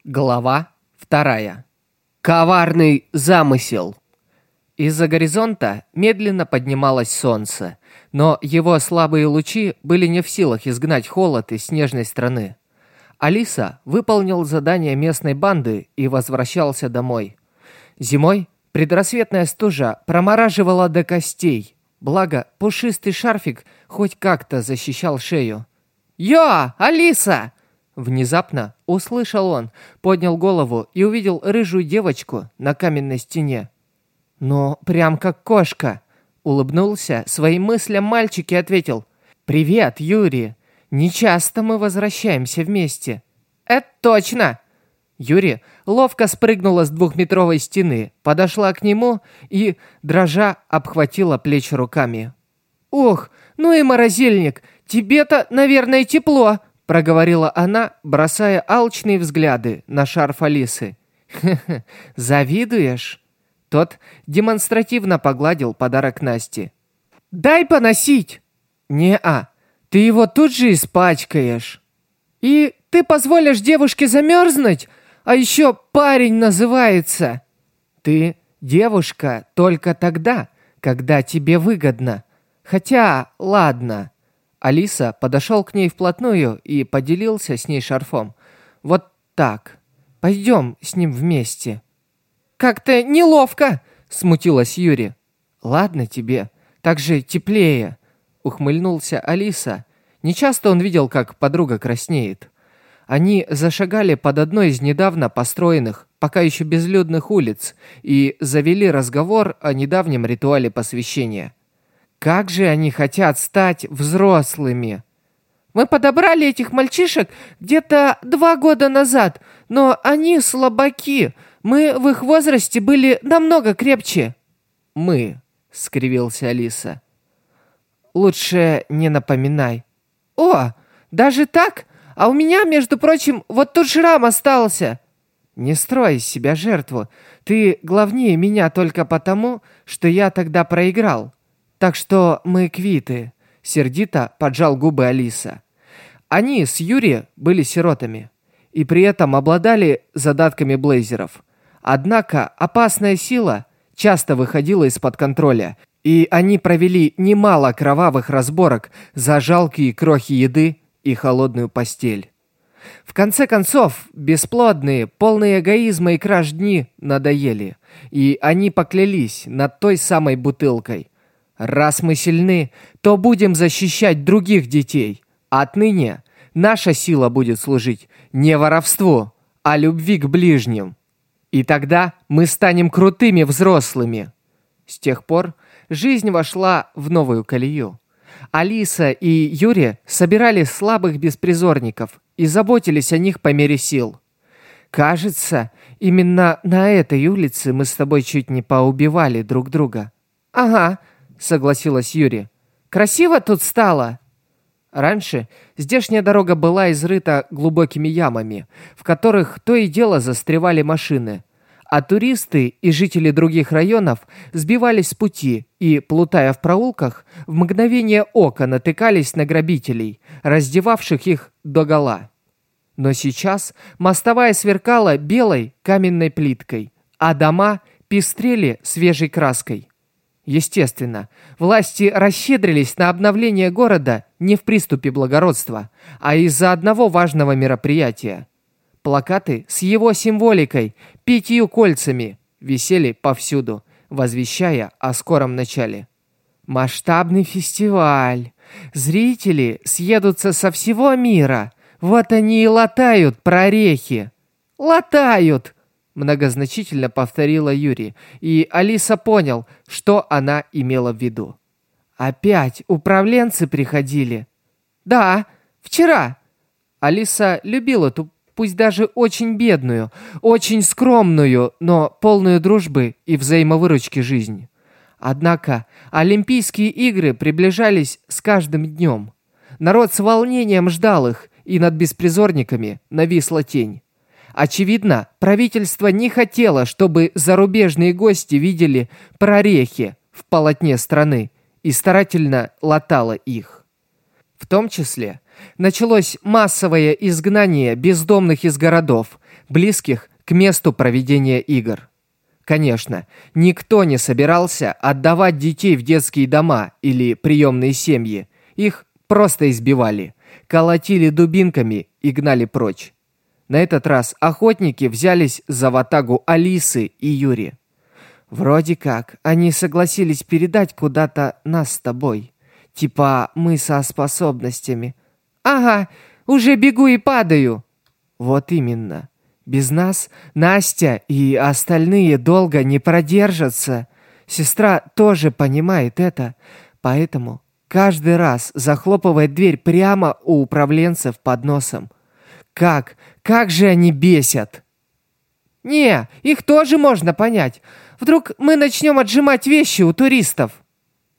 Глава вторая. Коварный замысел. Из-за горизонта медленно поднималось солнце, но его слабые лучи были не в силах изгнать холод из снежной страны. Алиса выполнил задание местной банды и возвращался домой. Зимой предрассветная стужа промораживала до костей. Благо, пушистый шарфик хоть как-то защищал шею. «Йо, Алиса!» Внезапно услышал он, поднял голову и увидел рыжую девочку на каменной стене. «Ну, прям как кошка!» Улыбнулся своим мыслям мальчик и ответил. «Привет, Юрий! Не часто мы возвращаемся вместе». «Это точно!» Юри ловко спрыгнула с двухметровой стены, подошла к нему и, дрожа, обхватила плечи руками. «Ох, ну и морозильник! Тебе-то, наверное, тепло!» проговорила она, бросая алчные взгляды на шарф Алисы. «Хе-хе, завидуешь?» Тот демонстративно погладил подарок Насте. «Дай поносить!» «Не-а, ты его тут же испачкаешь!» «И ты позволишь девушке замерзнуть? А еще парень называется!» «Ты девушка только тогда, когда тебе выгодно. Хотя, ладно». Алиса подошел к ней вплотную и поделился с ней шарфом. «Вот так. Пойдем с ним вместе». «Как-то неловко!» — смутилась Юри. «Ладно тебе, так же теплее», — ухмыльнулся Алиса. Нечасто он видел, как подруга краснеет. Они зашагали под одной из недавно построенных, пока еще безлюдных улиц и завели разговор о недавнем ритуале посвящения. Как же они хотят стать взрослыми? Мы подобрали этих мальчишек где-то два года назад, но они слабаки. Мы в их возрасте были намного крепче. Мы, скривился Алиса. Лучше не напоминай. О, даже так? А у меня, между прочим, вот тут шрам остался. Не строй из себя жертву. Ты главнее меня только потому, что я тогда проиграл. Так что мы квиты, сердито поджал губы Алиса. Они с Юри были сиротами и при этом обладали задатками блейзеров. Однако опасная сила часто выходила из-под контроля, и они провели немало кровавых разборок за жалкие крохи еды и холодную постель. В конце концов, бесплодные, полные эгоизма и краж дни надоели, и они поклялись над той самой бутылкой – Раз мы сильны, то будем защищать других детей. Отныне наша сила будет служить не воровству, а любви к ближним. И тогда мы станем крутыми взрослыми. С тех пор жизнь вошла в новую колею. Алиса и Юрий собирали слабых беспризорников и заботились о них по мере сил. Кажется, именно на этой улице мы с тобой чуть не поубивали друг друга. Ага, согласилась Юрий. Красиво тут стало. Раньше здешняя дорога была изрыта глубокими ямами, в которых то и дело застревали машины, а туристы и жители других районов сбивались с пути и, плутая в проулках, в мгновение ока натыкались на грабителей, раздевавших их догола. Но сейчас мостовая сверкала белой каменной плиткой, а дома пестрели свежей краской. Естественно, власти расщедрились на обновление города не в приступе благородства, а из-за одного важного мероприятия. Плакаты с его символикой, пятью кольцами, висели повсюду, возвещая о скором начале. Масштабный фестиваль. Зрители съедутся со всего мира. Вот они и латают прорехи. Латают! Многозначительно повторила Юрий, и Алиса понял, что она имела в виду. «Опять управленцы приходили?» «Да, вчера». Алиса любила ту, пусть даже очень бедную, очень скромную, но полную дружбы и взаимовыручки жизнь. Однако Олимпийские игры приближались с каждым днем. Народ с волнением ждал их, и над беспризорниками нависла тень. Очевидно, правительство не хотело, чтобы зарубежные гости видели прорехи в полотне страны и старательно латало их. В том числе началось массовое изгнание бездомных из городов, близких к месту проведения игр. Конечно, никто не собирался отдавать детей в детские дома или приемные семьи. Их просто избивали, колотили дубинками и гнали прочь. На этот раз охотники взялись за ватагу Алисы и Юри. Вроде как, они согласились передать куда-то нас с тобой. Типа мы со способностями. Ага, уже бегу и падаю. Вот именно. Без нас Настя и остальные долго не продержатся. Сестра тоже понимает это, поэтому каждый раз захлопывает дверь прямо у управленцев под носом. Как? Как же они бесят!» Не, их тоже можно понять. Вдруг мы начнем отжимать вещи у туристов.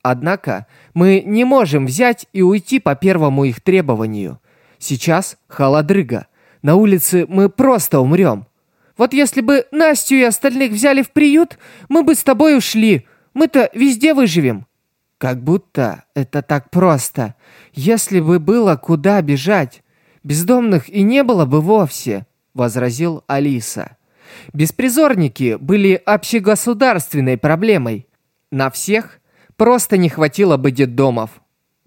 Однако мы не можем взять и уйти по первому их требованию. Сейчас холодрыга. На улице мы просто умрем. Вот если бы Настю и остальных взяли в приют, мы бы с тобой ушли. Мы-то везде выживем. Как будто это так просто. Если бы было куда бежать, бездомных и не было бы вовсе, возразил Алиса. Беспризорники были общегосударственной проблемой. На всех просто не хватило бы детдомов.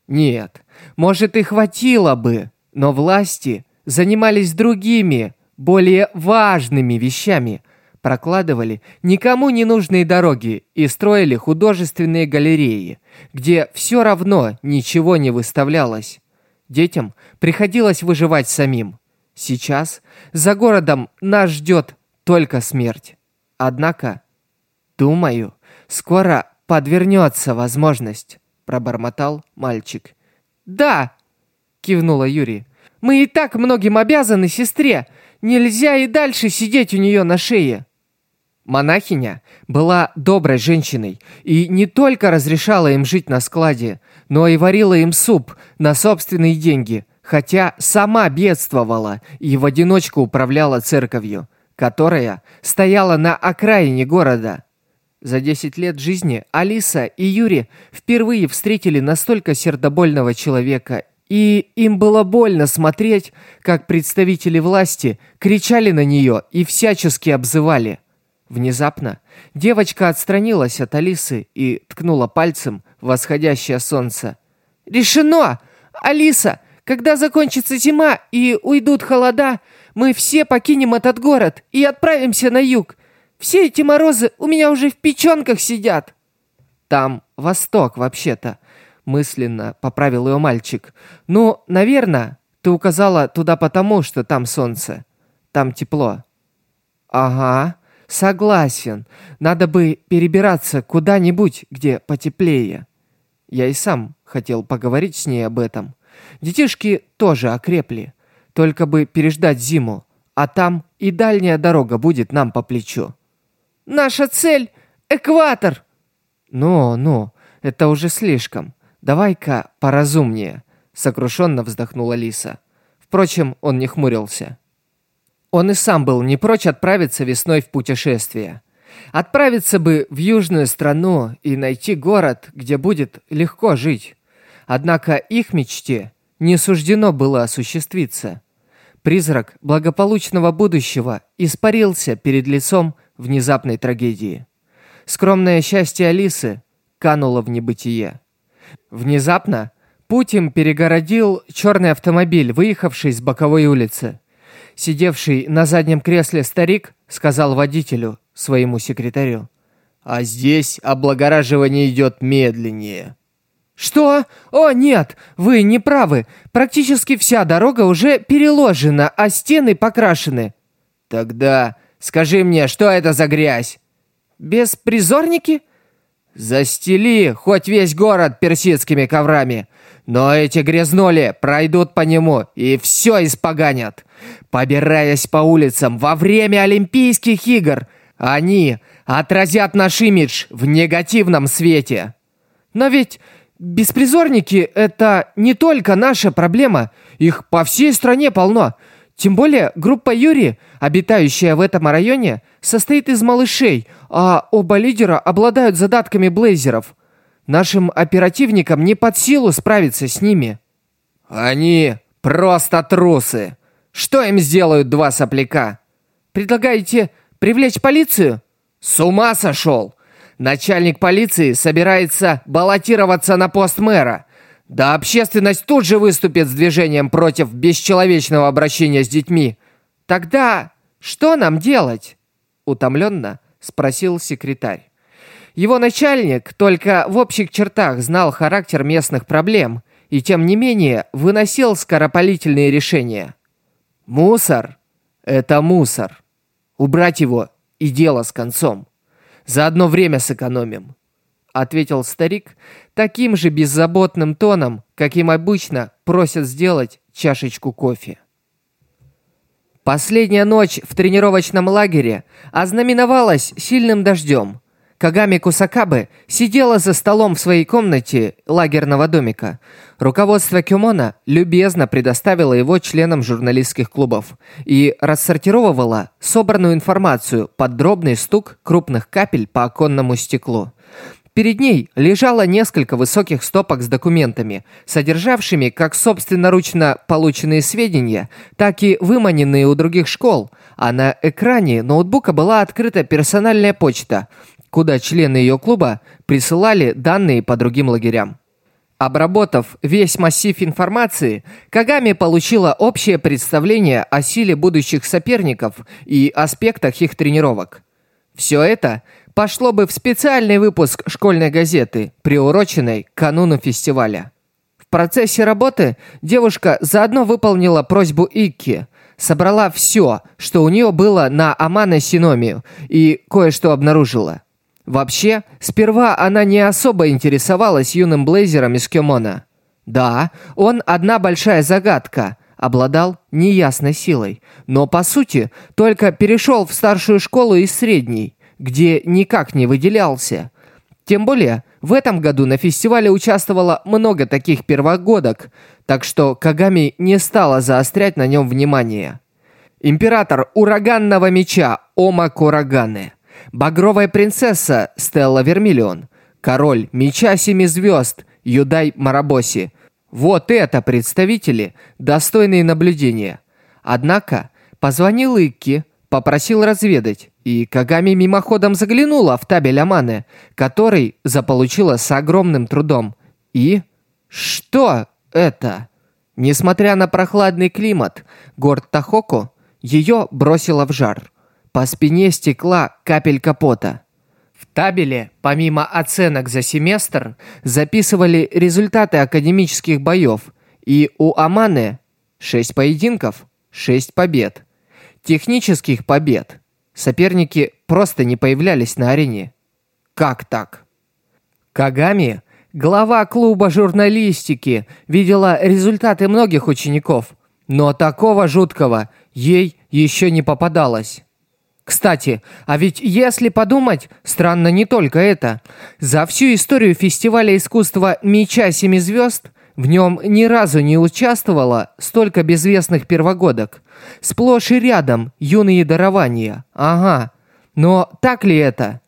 Нет, может и хватило бы, но власти занимались другими, более важными вещами. Прокладывали никому не нужные дороги и строили художественные галереи, где все равно ничего не выставлялось. Детям приходилось выживать самим. Сейчас за городом нас ждет только смерть. Однако, думаю, скоро подвернется возможность, пробормотал мальчик. Да, кивнула Юрий. Мы и так многим обязаны сестре. Нельзя и дальше сидеть у нее на шее. Монахиня была доброй женщиной и не только разрешала им жить на складе, но и варила им суп на собственные деньги, хотя сама бедствовала и в одиночку управляла церковью, которая стояла на окраине города. За 10 лет жизни Алиса и Юрий впервые встретили настолько сердобольного человека и им было больно смотреть, как представители власти кричали на нее и всячески обзывали. Внезапно девочка отстранилась от Алисы и ткнула пальцем в восходящее солнце. «Решено! Алиса, когда закончится зима и уйдут холода, мы все покинем этот город и отправимся на юг. Все эти морозы у меня уже в печенках сидят». «Там восток, вообще-то», мысленно поправил ее мальчик. «Ну, наверное, ты указала туда потому, что там солнце. Там тепло». «Ага, согласен. Надо бы перебираться куда-нибудь, где потеплее». Я и сам хотел поговорить с ней об этом. Детишки тоже окрепли. Только бы переждать зиму, а там и дальняя дорога будет нам по плечу. «Наша цель — экватор!» «Ну, ну, это уже слишком. «Давай-ка поразумнее», — сокрушенно вздохнула Лиса. Впрочем, он не хмурился. Он и сам был не прочь отправиться весной в путешествие. Отправиться бы в южную страну и найти город, где будет легко жить. Однако их мечте не суждено было осуществиться. Призрак благополучного будущего испарился перед лицом внезапной трагедии. Скромное счастье Алисы кануло в небытие. Внезапно путь перегородил черный автомобиль, выехавший с боковой улицы. Сидевший на заднем кресле старик сказал водителю, своему секретарю. «А здесь облагораживание идет медленнее». «Что? О, нет, вы не правы. Практически вся дорога уже переложена, а стены покрашены». «Тогда скажи мне, что это за грязь?» «Беспризорники?» Застели хоть весь город персидскими коврами, но эти грязноли пройдут по нему и все испоганят. Побираясь по улицам во время Олимпийских игр, они отразят наш имидж в негативном свете. Но ведь беспризорники – это не только наша проблема, их по всей стране полно. Тем более группа Юри, обитающая в этом районе, состоит из малышей, а оба лидера обладают задатками блейзеров. Нашим оперативникам не под силу справиться с ними. Они просто трусы. Что им сделают два сопляка? Предлагаете привлечь полицию? С ума сошел! Начальник полиции собирается баллотироваться на пост мэра. Да общественность тут же выступит с движением против бесчеловечного обращения с детьми. Тогда что нам делать? Утомленно спросил секретарь. Его начальник только в общих чертах знал характер местных проблем и тем не менее выносил скоропалительные решения. Мусор – это мусор. Убрать его и дело с концом. Заодно время сэкономим. Ответил старик таким же беззаботным тоном, каким обычно просят сделать чашечку кофе. Последняя ночь в тренировочном лагере ознаменовалась сильным дождем. Кагами Кусакабе сидела за столом в своей комнате лагерного домика. Руководство Кюмона любезно предоставило его членам журналистских клубов и рассортировывало собранную информацию под дробный стук крупных капель по оконному стеклу. Перед ней лежало несколько высоких стопок с документами, содержавшими как собственноручно полученные сведения, так и выманенные у других школ, а на экране ноутбука была открыта персональная почта – куда члены ее клуба присылали данные по другим лагерям. Обработав весь массив информации, Кагами получила общее представление о силе будущих соперников и аспектах их тренировок. Все это пошло бы в специальный выпуск школьной газеты, приуроченной к кануну фестиваля. В процессе работы девушка заодно выполнила просьбу Икки, собрала все, что у нее было на Амана Синомию, и кое-что обнаружила – Вообще, сперва она не особо интересовалась юным Блейзером из Кёмона. Да, он одна большая загадка, обладал неясной силой, но по сути только перешел в старшую школу из средней, где никак не выделялся. Тем более, в этом году на фестивале участвовало много таких первогодок, так что Кагами не стала заострять на нем внимание. Император ураганного меча Ома Кураганы – Багровая принцесса Стелла Вермиллион, король меча семи звезд Юдай Марабоси. Вот это представители, достойные наблюдения. Однако позвонил Икки, попросил разведать, и Кагами мимоходом заглянула в табель Аманы, который заполучила с огромным трудом. И... Что это? Несмотря на прохладный климат, город Тахоку ее бросило в жар. По спине стекла капелька пота. В табеле, помимо оценок за семестр, записывали результаты академических боев, и у Аманы 6 поединков, 6 побед. Технических побед. Соперники просто не появлялись на арене. Как так? Кагами, глава клуба журналистики, видела результаты многих учеников, но такого жуткого ей еще не попадалось. Кстати, а ведь если подумать, странно не только это. За всю историю фестиваля искусства «Меча семи звезд» в нем ни разу не участвовало столько безвестных первогодок. Сплошь и рядом юные дарования. Ага. Но так ли это?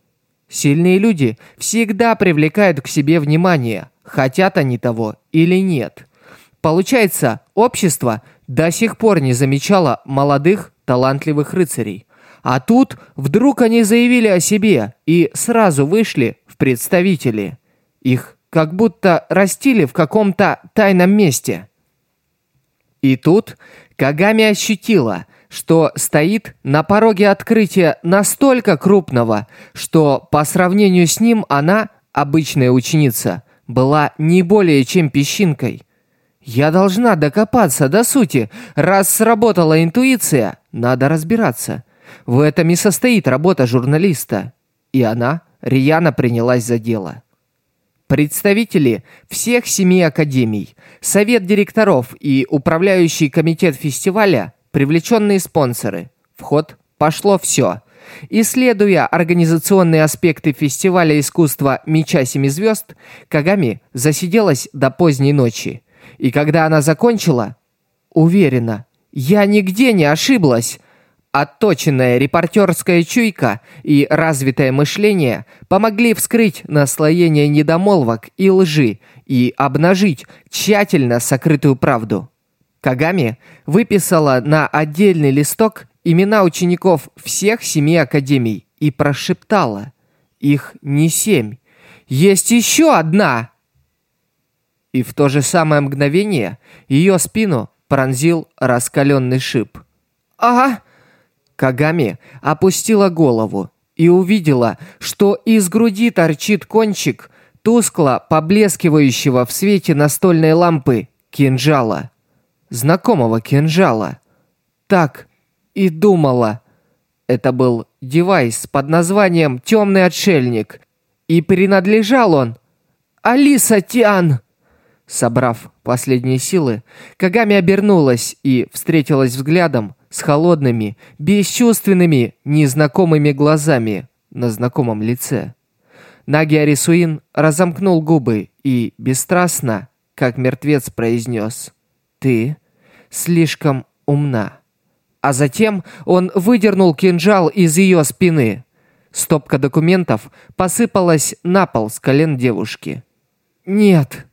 Сильные люди всегда привлекают к себе внимание, хотят они того или нет. Получается, общество до сих пор не замечало молодых, талантливых рыцарей – а тут вдруг они заявили о себе и сразу вышли в представители. Их как будто растили в каком-то тайном месте. И тут Кагами ощутила, что стоит на пороге открытия настолько крупного, что по сравнению с ним она, обычная ученица, была не более чем песчинкой. Я должна докопаться до сути. Раз сработала интуиция, надо разбираться. В этом и состоит работа журналиста. И она рьяно принялась за дело. Представители всех семи академий, совет директоров и управляющий комитет фестиваля, привлеченные спонсоры. В ход пошло все. Исследуя организационные аспекты фестиваля искусства «Меча семи звезд», Кагами засиделась до поздней ночи. И когда она закончила, уверена, я нигде не ошиблась, Отточенная репортерская чуйка и развитое мышление помогли вскрыть наслоение недомолвок и лжи и обнажить тщательно сокрытую правду. Кагами выписала на отдельный листок имена учеников всех семи академий и прошептала. Их не семь. Есть еще одна! И в то же самое мгновение ее спину пронзил раскаленный шип. «Ага!» Кагами опустила голову и увидела, что из груди торчит кончик тускло поблескивающего в свете настольной лампы кинжала. Знакомого кинжала. Так и думала. Это был девайс под названием «Темный отшельник», и принадлежал он Алиса Тиан. Собрав последние силы, Кагами обернулась и встретилась взглядом с холодными, бесчувственными, незнакомыми глазами на знакомом лице. Наги Арисуин разомкнул губы и бесстрастно, как мертвец, произнес «Ты слишком умна». А затем он выдернул кинжал из ее спины. Стопка документов посыпалась на пол с колен девушки. «Нет!»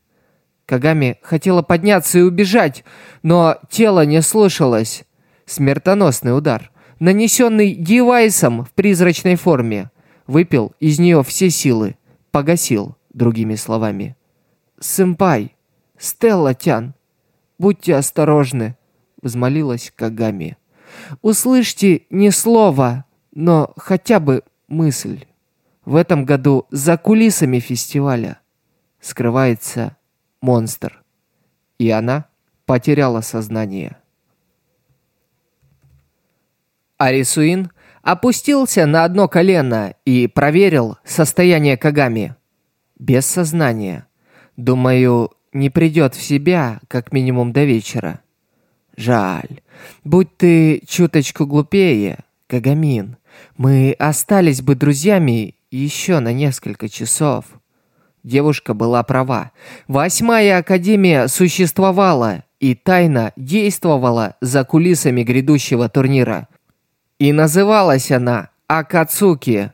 Кагами хотела подняться и убежать, но тело не слушалось. Смертоносный удар, нанесенный девайсом в призрачной форме, выпил из нее все силы, погасил, другими словами. «Сэмпай, Стелла Тян, будьте осторожны», — взмолилась Кагами. «Услышьте не слово, но хотя бы мысль. В этом году за кулисами фестиваля скрывается монстр. И она потеряла сознание. Арисуин опустился на одно колено и проверил состояние Кагами. Без сознания. Думаю, не придет в себя как минимум до вечера. Жаль. Будь ты чуточку глупее, Кагамин, мы остались бы друзьями еще на несколько часов. Девушка была права. Восьмая академия существовала и тайно действовала за кулисами грядущего турнира. И называлась она Акацуки.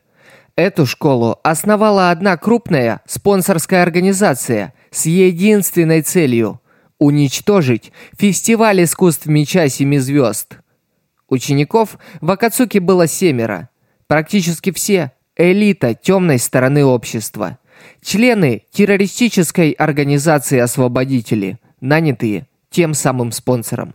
Эту школу основала одна крупная спонсорская организация с единственной целью – уничтожить фестиваль искусств меча семи звезд. Учеников в Акацуки было семеро. Практически все – элита темной стороны общества – Члены террористической организации «Освободители», нанятые тем самым спонсором.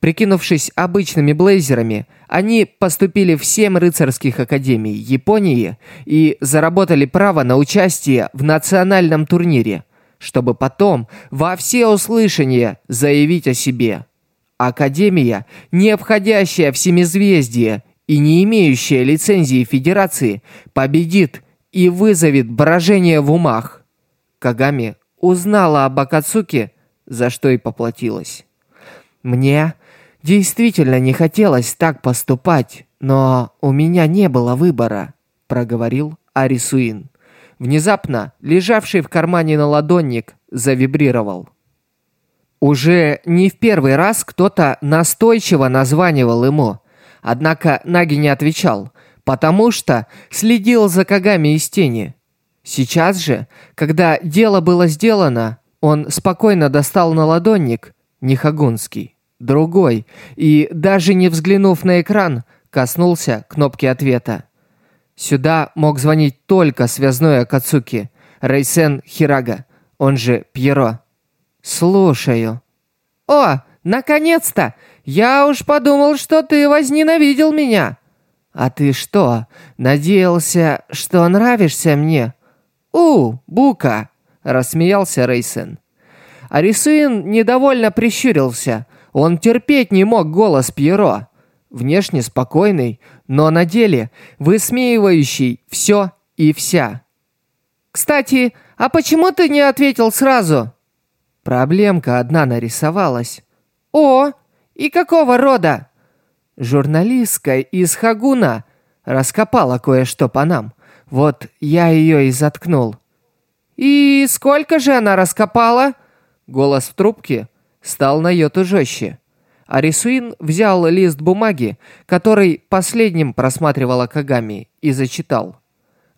Прикинувшись обычными блейзерами, они поступили в семь рыцарских академий Японии и заработали право на участие в национальном турнире, чтобы потом во всеуслышание заявить о себе. Академия, не входящая в семизвездие и не имеющая лицензии Федерации, победит и вызовет брожение в умах. Кагами узнала об Акацуке, за что и поплатилась. Мне действительно не хотелось так поступать, но у меня не было выбора, проговорил Арисуин. Внезапно лежавший в кармане наладонник завибрировал. Уже не в первый раз кто-то настойчиво названивал ему. Однако Наги не отвечал, потому что следил за Кагами из тени. Сейчас же, когда дело было сделано, он спокойно достал на ладонник, не Хагунский, другой, и, даже не взглянув на экран, коснулся кнопки ответа. Сюда мог звонить только связной Акацуки, Рейсен Хирага, он же Пьеро. «Слушаю». «О, наконец-то! Я уж подумал, что ты возненавидел меня!» «А ты что, надеялся, что нравишься мне?» «У, Бука!» – рассмеялся Рейсен. Арисуин недовольно прищурился. Он терпеть не мог голос Пьеро. Внешне спокойный, но на деле высмеивающий все и вся. «Кстати, а почему ты не ответил сразу?» Проблемка одна нарисовалась. «О, и какого рода?» Журналистка из Хагуна раскопала кое-что по нам. Вот я ее и заткнул. «И сколько же она раскопала?» Голос в трубке стал на йоту жестче. Арисуин взял лист бумаги, который последним просматривала Кагами, и зачитал.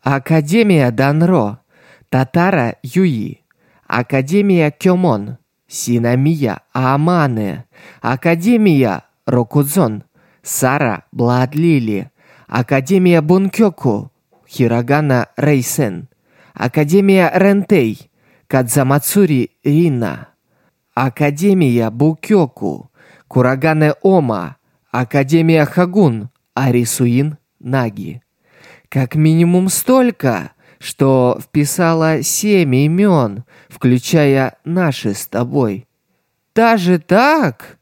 «Академия Данро, Татара Юи, Академия Кёмон, Синамия Амане, Академия Рокудзон, Сара Бладлили, Академия Бункёку, Хирогана Рейсен, Академия Рентей, Кадзамацури Рина, Академия Букёку, Курагане Ома, Академия Хагун, Арисуин Наги. Как минимум столько, что вписала семь имен, включая наши с тобой. Даже так?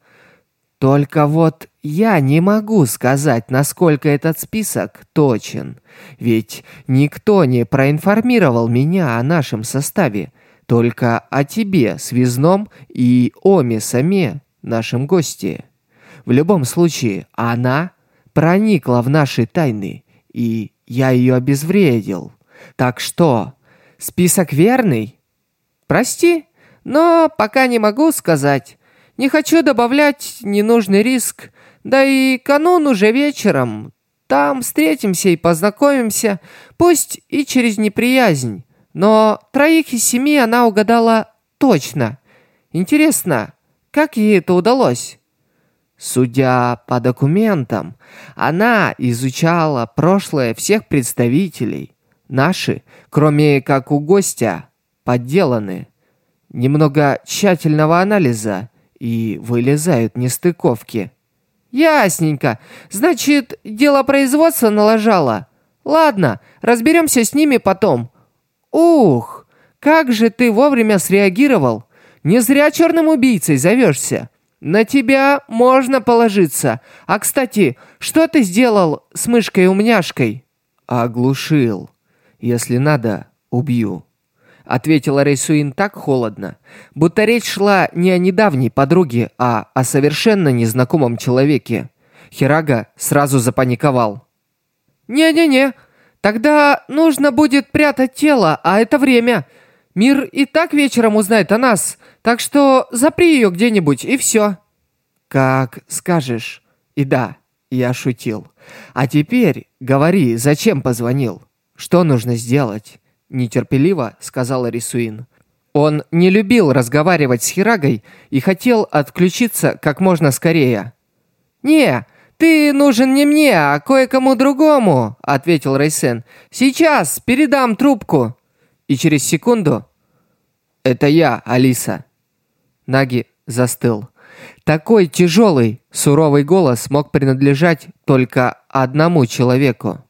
Только вот я не могу сказать, насколько этот список точен, ведь никто не проинформировал меня о нашем составе, только о тебе, связном, и Оме Саме, нашем госте. В любом случае, она проникла в наши тайны, и я ее обезвредил. Так что, список верный? Прости, но пока не могу сказать. Не хочу добавлять ненужный риск. Да и канун уже вечером. Там встретимся и познакомимся, пусть и через неприязнь. Но троих из семи она угадала точно. Интересно, как ей это удалось? Судя по документам, она изучала прошлое всех представителей. Наши, кроме как у гостя, подделаны. Немного тщательного анализа и вылезают нестыковки. Ясненько. Значит, дело производства налажало. Ладно, разберемся с ними потом. Ух, как же ты вовремя среагировал. Не зря черным убийцей зовешься. На тебя можно положиться. А, кстати, что ты сделал с мышкой-умняшкой? Оглушил. Если надо, убью. Ответила Рейсуин так холодно, будто речь шла не о недавней подруге, а о совершенно незнакомом человеке. Хирага сразу запаниковал. «Не-не-не, тогда нужно будет прятать тело, а это время. Мир и так вечером узнает о нас, так что запри ее где-нибудь, и все». «Как скажешь. И да, я шутил. А теперь говори, зачем позвонил? Что нужно сделать?» Нетерпеливо сказала Рисуин. Он не любил разговаривать с Хирагой и хотел отключиться как можно скорее. «Не, ты нужен не мне, а кое-кому другому», — ответил Рейсен. «Сейчас передам трубку». И через секунду... «Это я, Алиса». Наги застыл. Такой тяжелый, суровый голос мог принадлежать только одному человеку.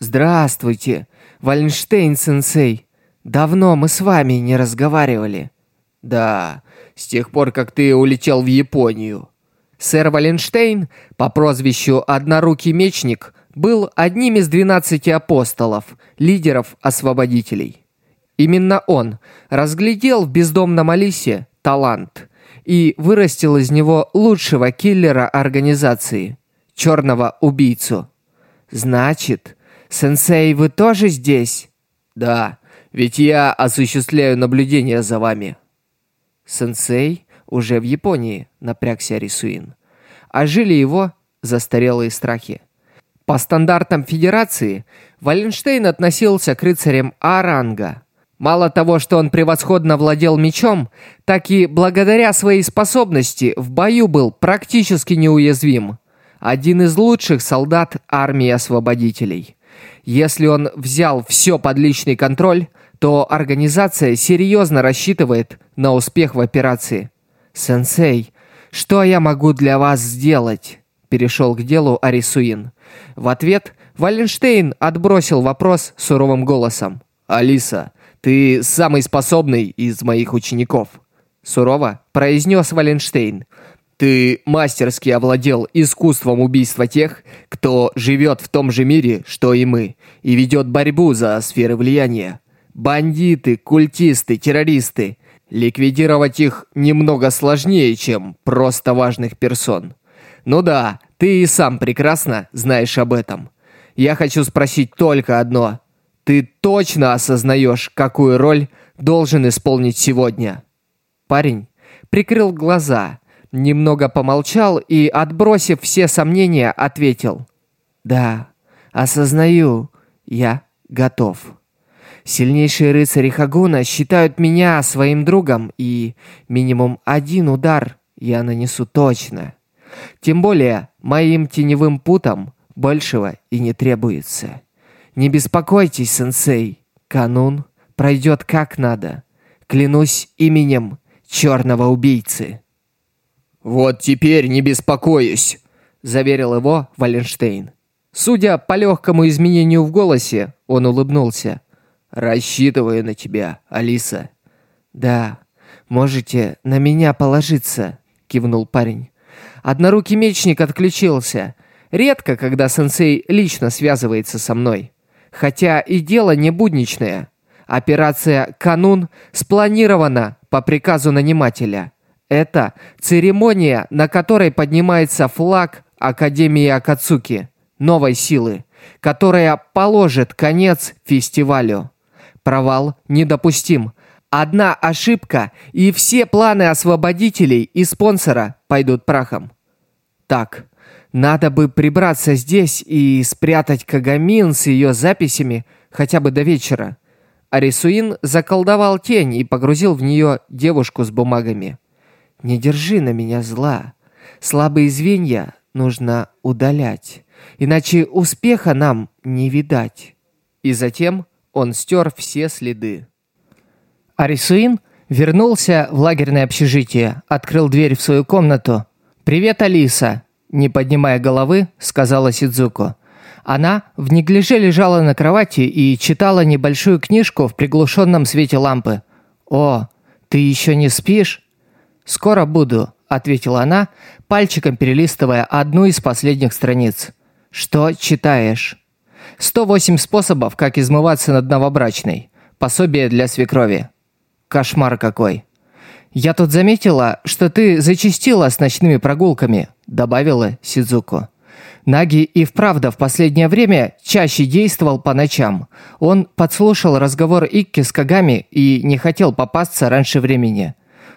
«Здравствуйте, Вальнштейн-сенсей. Давно мы с вами не разговаривали». «Да, с тех пор, как ты улетел в Японию». Сэр Валенштейн по прозвищу «Однорукий мечник» был одним из двенадцати апостолов, лидеров освободителей. Именно он разглядел в бездомном Алисе талант и вырастил из него лучшего киллера организации, черного убийцу. Значит, «Сенсей, вы тоже здесь?» «Да, ведь я осуществляю наблюдение за вами». «Сенсей уже в Японии», — напрягся Рисуин. А жили его застарелые страхи. По стандартам Федерации Валенштейн относился к рыцарям А-ранга. Мало того, что он превосходно владел мечом, так и благодаря своей способности в бою был практически неуязвим. Один из лучших солдат армии освободителей. Если он взял все под личный контроль, то организация серьезно рассчитывает на успех в операции. «Сенсей, что я могу для вас сделать?» Перешел к делу Арисуин. В ответ Валенштейн отбросил вопрос суровым голосом. «Алиса, ты самый способный из моих учеников». Сурово произнес Валенштейн. Ты мастерски овладел искусством убийства тех, кто живет в том же мире, что и мы, и ведет борьбу за сферы влияния. Бандиты, культисты, террористы. Ликвидировать их немного сложнее, чем просто важных персон. Ну да, ты и сам прекрасно знаешь об этом. Я хочу спросить только одно. Ты точно осознаешь, какую роль должен исполнить сегодня? Парень прикрыл глаза Немного помолчал и, отбросив все сомнения, ответил. «Да, осознаю, я готов. Сильнейшие рыцари Хагуна считают меня своим другом, и минимум один удар я нанесу точно. Тем более, моим теневым путам большего и не требуется. Не беспокойтесь, сенсей, канун пройдет как надо. Клянусь именем черного убийцы». «Вот теперь не беспокоюсь», – заверил его Валенштейн. Судя по легкому изменению в голосе, он улыбнулся. «Рассчитываю на тебя, Алиса». «Да, можете на меня положиться», – кивнул парень. Однорукий мечник отключился. Редко, когда сенсей лично связывается со мной. Хотя и дело не будничное. Операция «Канун» спланирована по приказу нанимателя – Это церемония, на которой поднимается флаг Академии Акацуки, новой силы, которая положит конец фестивалю. Провал недопустим. Одна ошибка, и все планы освободителей и спонсора пойдут прахом. Так, надо бы прибраться здесь и спрятать Кагамин с ее записями хотя бы до вечера. Арисуин заколдовал тень и погрузил в нее девушку с бумагами. «Не держи на меня зла. Слабые звенья нужно удалять, иначе успеха нам не видать». И затем он стер все следы. Арисуин вернулся в лагерное общежитие, открыл дверь в свою комнату. «Привет, Алиса!» Не поднимая головы, сказала Сидзуко. Она в неглиже лежала на кровати и читала небольшую книжку в приглушенном свете лампы. «О, ты еще не спишь?» «Скоро буду», – ответила она, пальчиком перелистывая одну из последних страниц. «Что читаешь?» «108 способов, как измываться над новобрачной. Пособие для свекрови». «Кошмар какой!» «Я тут заметила, что ты зачастила с ночными прогулками», – добавила Сидзуко. Наги и вправду в последнее время чаще действовал по ночам. Он подслушал разговор Икки с Кагами и не хотел попасться раньше времени.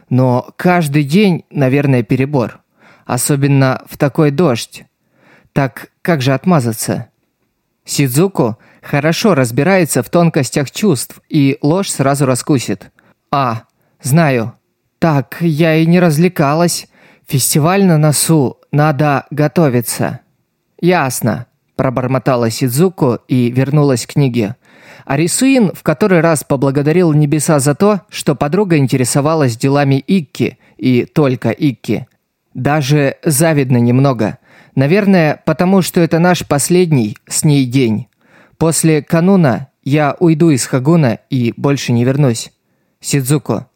Но каждый день, наверное, перебор. Особенно в такой дождь. Так как же отмазаться? Сидзуко хорошо разбирается в тонкостях чувств и ложь сразу раскусит. А, знаю. Так, я и не развлекалась. Фестиваль на носу, надо готовиться. Ясно, пробормотала Сидзуко и вернулась к книге. Арисуин в который раз поблагодарил небеса за то, что подруга интересовалась делами Икки и только Икки. Даже завидно немного. Наверное, потому что это наш последний с ней день. После кануна я уйду из Хагуна и больше не вернусь. Сидзуко.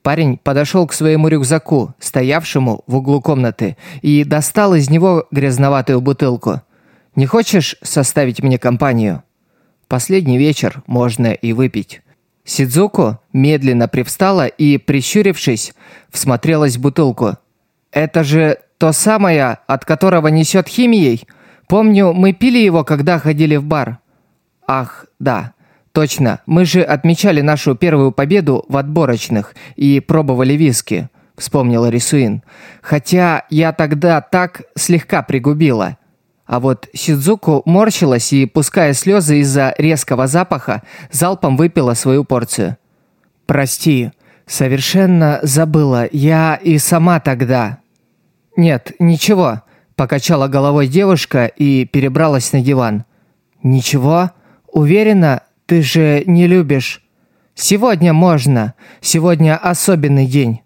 Парень подошел к своему рюкзаку, стоявшему в углу комнаты, и достал из него грязноватую бутылку. «Не хочешь составить мне компанию?» Последний вечер можно и выпить. Сидзуко медленно привстала и, прищурившись, всмотрелась в бутылку. «Это же то самое, от которого несет химией? Помню, мы пили его, когда ходили в бар». «Ах, да. Точно, мы же отмечали нашу первую победу в отборочных и пробовали виски, вспомнила Рисуин. Хотя я тогда так слегка пригубила. А вот Сидзуку морщилась и, пуская слезы из-за резкого запаха, залпом выпила свою порцию. «Прости, совершенно забыла, я и сама тогда...» «Нет, ничего», – покачала головой девушка и перебралась на диван. «Ничего? Уверена, ты же не любишь. Сегодня можно. Сегодня особенный день.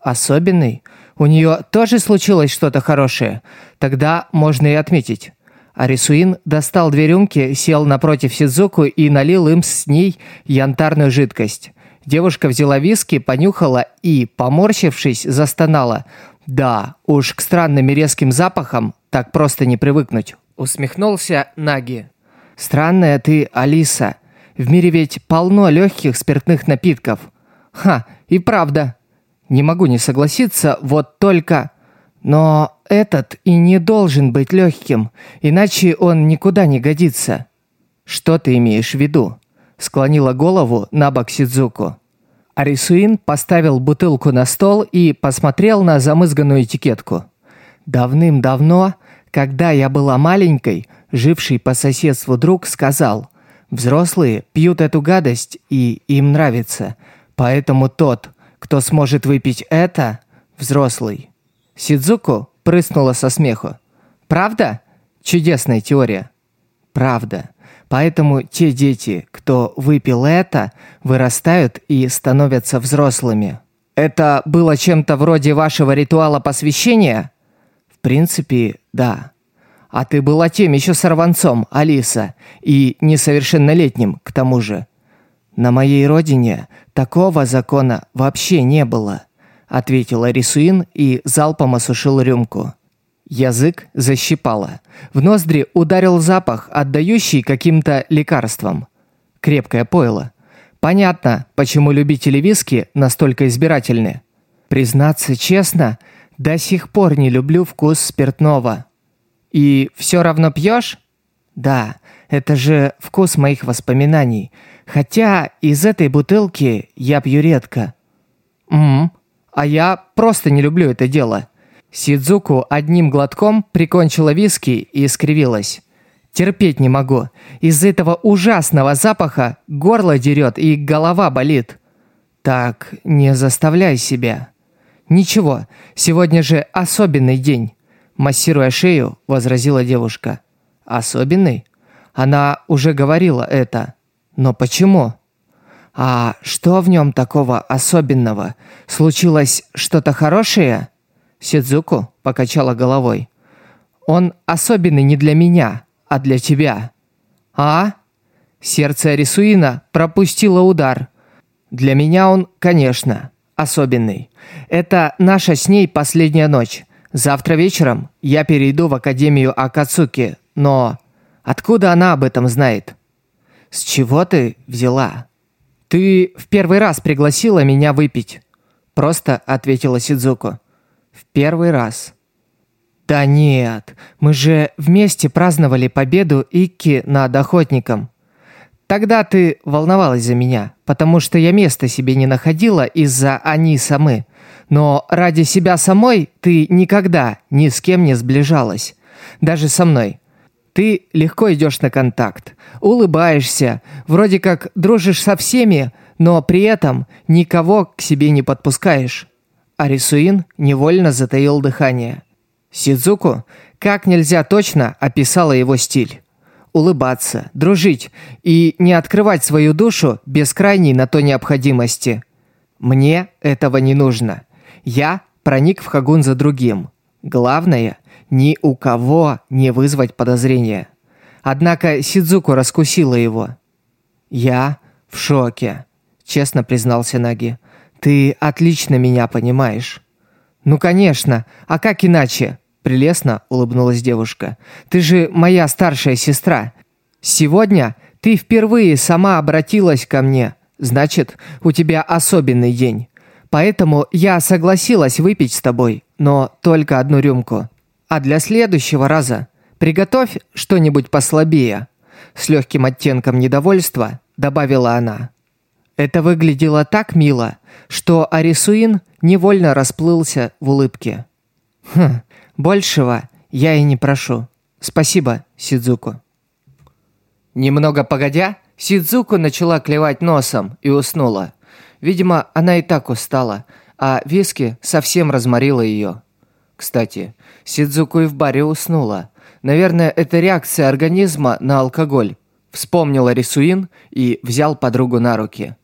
Особенный? У нее тоже случилось что-то хорошее. Тогда можно и отметить. Арисуин достал две рюмки, сел напротив Сидзуку и налил им с ней янтарную жидкость. Девушка взяла виски, понюхала и, поморщившись, застонала. «Да, уж к странным и резким запахам так просто не привыкнуть», — усмехнулся Наги. «Странная ты, Алиса. В мире ведь полно легких спиртных напитков. Ха, и правда. Не могу не согласиться, вот только... Но этот и не должен быть легким, иначе он никуда не годится. Что ты имеешь в виду? Склонила голову на бок Сидзуку. Арисуин поставил бутылку на стол и посмотрел на замызганную этикетку. Давным-давно, когда я была маленькой, живший по соседству друг сказал – Взрослые пьют эту гадость, и им нравится. Поэтому тот, кто сможет выпить это, взрослый. Сидзуку прыснула со смеху. Правда? Чудесная теория. Правда. Поэтому те дети, кто выпил это, вырастают и становятся взрослыми. Это было чем-то вроде вашего ритуала посвящения? В принципе, да. А ты была тем еще сорванцом, Алиса, и несовершеннолетним, к тому же. На моей родине такого закона вообще не было, ответила Рисуин и залпом осушил рюмку. Язык защипало. В ноздри ударил запах, отдающий каким-то лекарствам. Крепкое пойло. Понятно, почему любители виски настолько избирательны. Признаться честно, до сих пор не люблю вкус спиртного. И все равно пьешь? Да, это же вкус моих воспоминаний. Хотя из этой бутылки я пью редко. Мм, а я просто не люблю это дело. Сидзуку одним глотком прикончила виски и скривилась. Терпеть не могу. Из этого ужасного запаха горло дерет и голова болит. Так, не заставляй себя. Ничего, сегодня же особенный день. Массируя шею, возразила девушка. Особенный? Она уже говорила это. Но почему? А что в нем такого особенного? Случилось что-то хорошее? Сидзуку покачала головой. Он особенный не для меня, а для тебя. А? Сердце Арисуина пропустило удар. Для меня он, конечно, особенный. Это наша с ней последняя ночь. Завтра вечером я перейду в Академию Акацуки, но откуда она об этом знает? С чего ты взяла? Ты в первый раз пригласила меня выпить. Просто ответила Сидзуко. Первый раз. Да нет, мы же вместе праздновали победу Икки над охотником. Тогда ты волновалась за меня, потому что я места себе не находила из-за они самы. Но ради себя самой ты никогда ни с кем не сближалась. Даже со мной. Ты легко идешь на контакт, улыбаешься, вроде как дружишь со всеми, но при этом никого к себе не подпускаешь. Арисуин невольно затаил дыхание. Сидзуку как нельзя точно описала его стиль. Улыбаться, дружить и не открывать свою душу без крайней на то необходимости. Мне этого не нужно. Я проник в Хагун за другим. Главное, ни у кого не вызвать подозрения. Однако Сидзуку раскусила его. «Я в шоке», — честно признался Наги. «Ты отлично меня понимаешь». «Ну, конечно. А как иначе?» Прелестно улыбнулась девушка. «Ты же моя старшая сестра. Сегодня ты впервые сама обратилась ко мне. Значит, у тебя особенный день. Поэтому я согласилась выпить с тобой, но только одну рюмку. А для следующего раза приготовь что-нибудь послабее». С легким оттенком недовольства добавила она. Это выглядело так мило, что Арисуин невольно расплылся в улыбке. «Хм, большего я и не прошу. Спасибо, Сидзуку». Немного погодя, Сидзуку начала клевать носом и уснула. Видимо, она и так устала, а виски совсем разморила ее. Кстати, Сидзуку и в баре уснула. Наверное, это реакция организма на алкоголь. Вспомнила Рисуин и взял подругу на руки.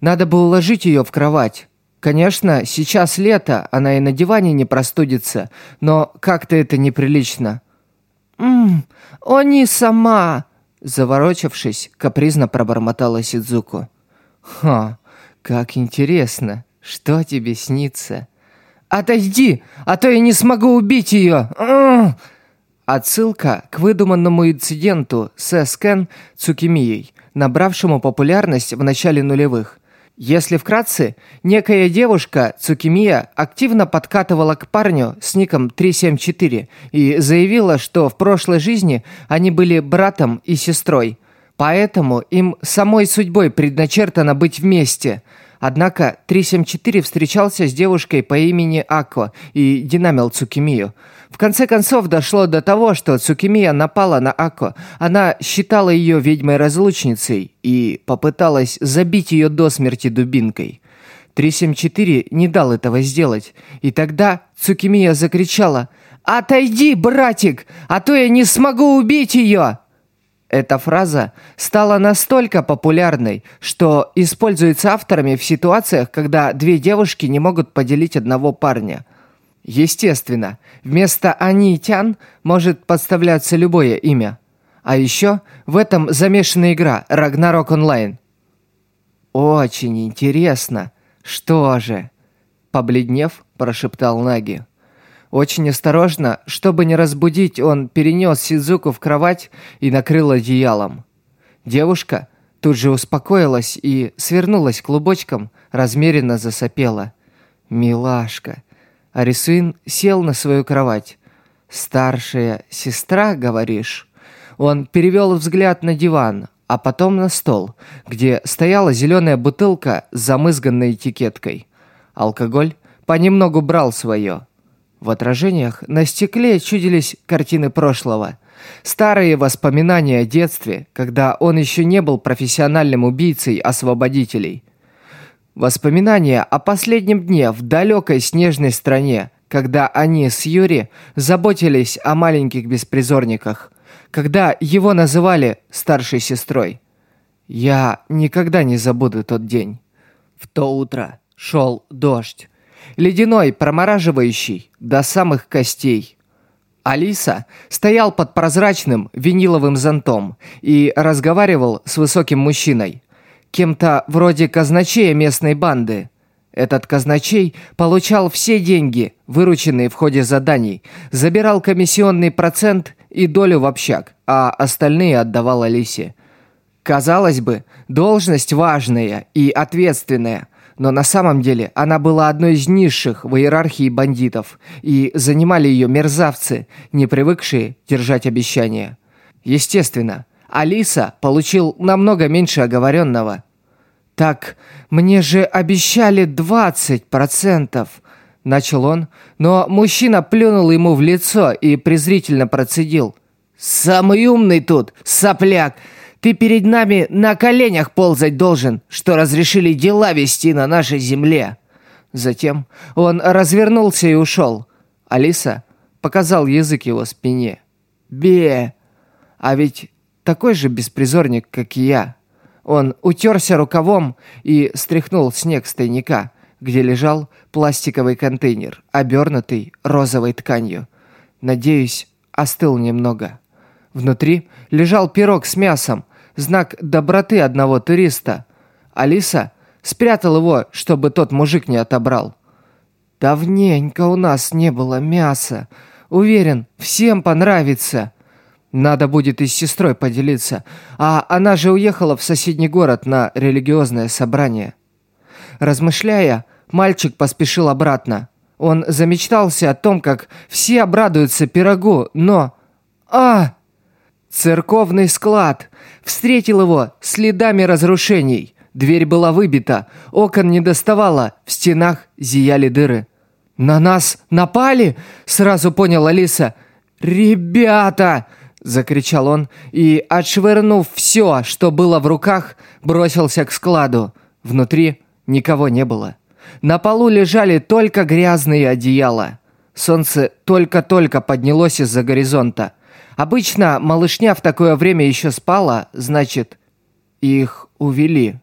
Надо бы уложить ее в кровать. Конечно, сейчас лето, она и на диване не простудится, но как-то это неприлично. «Ммм, они сама!» Заворочившись, капризно пробормотала Сидзуку. «Ха, как интересно, что тебе снится?» «Отойди, а то я не смогу убить ее!» Отсылка к выдуманному инциденту с Эскен Цукимией, набравшему популярность в начале нулевых. Если вкратце, некая девушка, Цукимия, активно подкатывала к парню с ником 374 и заявила, что в прошлой жизни они были братом и сестрой. Поэтому им самой судьбой предначертано быть вместе – Однако 374 встречался с девушкой по имени Акко и динамил Цукимию. В конце концов дошло до того, что Цукимия напала на Акко. Она считала ее ведьмой-разлучницей и попыталась забить ее до смерти дубинкой. 374 не дал этого сделать. И тогда Цукимия закричала «Отойди, братик, а то я не смогу убить ее!» Эта фраза стала настолько популярной, что используется авторами в ситуациях, когда две девушки не могут поделить одного парня. Естественно, вместо Ани Тян может подставляться любое имя. А еще в этом замешана игра Ragnarok Online. Очень интересно. Что же? Побледнев, прошептал Наги. Очень осторожно, чтобы не разбудить, он перенес Сидзуку в кровать и накрыл одеялом. Девушка тут же успокоилась и свернулась клубочком, размеренно засопела. Милашка. Арисуин сел на свою кровать. «Старшая сестра, говоришь?» Он перевел взгляд на диван, а потом на стол, где стояла зеленая бутылка с замызганной этикеткой. Алкоголь понемногу брал свое. В отражениях на стекле чудились картины прошлого. Старые воспоминания о детстве, когда он еще не был профессиональным убийцей освободителей. Воспоминания о последнем дне в далекой снежной стране, когда они с Юри заботились о маленьких беспризорниках, когда его называли старшей сестрой. Я никогда не забуду тот день. В то утро шел дождь. Ледяной, промораживающий до самых костей. Алиса стоял под прозрачным виниловым зонтом и разговаривал с высоким мужчиной. Кем-то вроде казначея местной банды. Этот казначей получал все деньги, вырученные в ходе заданий, забирал комиссионный процент и долю в общак, а остальные отдавал Алисе. Казалось бы, должность важная и ответственная, но на самом деле она была одной из низших в иерархии бандитов, и занимали ее мерзавцы, не привыкшие держать обещания. Естественно, Алиса получил намного меньше оговоренного. «Так, мне же обещали 20%, начал он, но мужчина плюнул ему в лицо и презрительно процедил. «Самый умный тут, сопляк! Ты перед нами на коленях ползать должен, что разрешили дела вести на нашей земле». Затем он развернулся и ушел. Алиса показал язык его спине. «Бе! А ведь такой же беспризорник, как и я». Он утерся рукавом и стряхнул снег с тайника, где лежал пластиковый контейнер, обернутый розовой тканью. Надеюсь, остыл немного. Внутри лежал пирог с мясом, знак доброты одного туриста. Алиса спрятал его, чтобы тот мужик не отобрал. Давненько у нас не было мяса. Уверен, всем понравится. Надо будет и с сестрой поделиться. А она же уехала в соседний город на религиозное собрание. Размышляя, мальчик поспешил обратно. Он замечтался о том, как все обрадуются пирогу, но... А! Церковный склад встретил его следами разрушений. Дверь была выбита, окон не доставало, в стенах зияли дыры. «На нас напали?» – сразу понял Алиса. «Ребята!» – закричал он и, отшвырнув все, что было в руках, бросился к складу. Внутри никого не было. На полу лежали только грязные одеяла. Солнце только-только поднялось из-за горизонта – Обычно малышня в такое время еще спала, значит, их увели.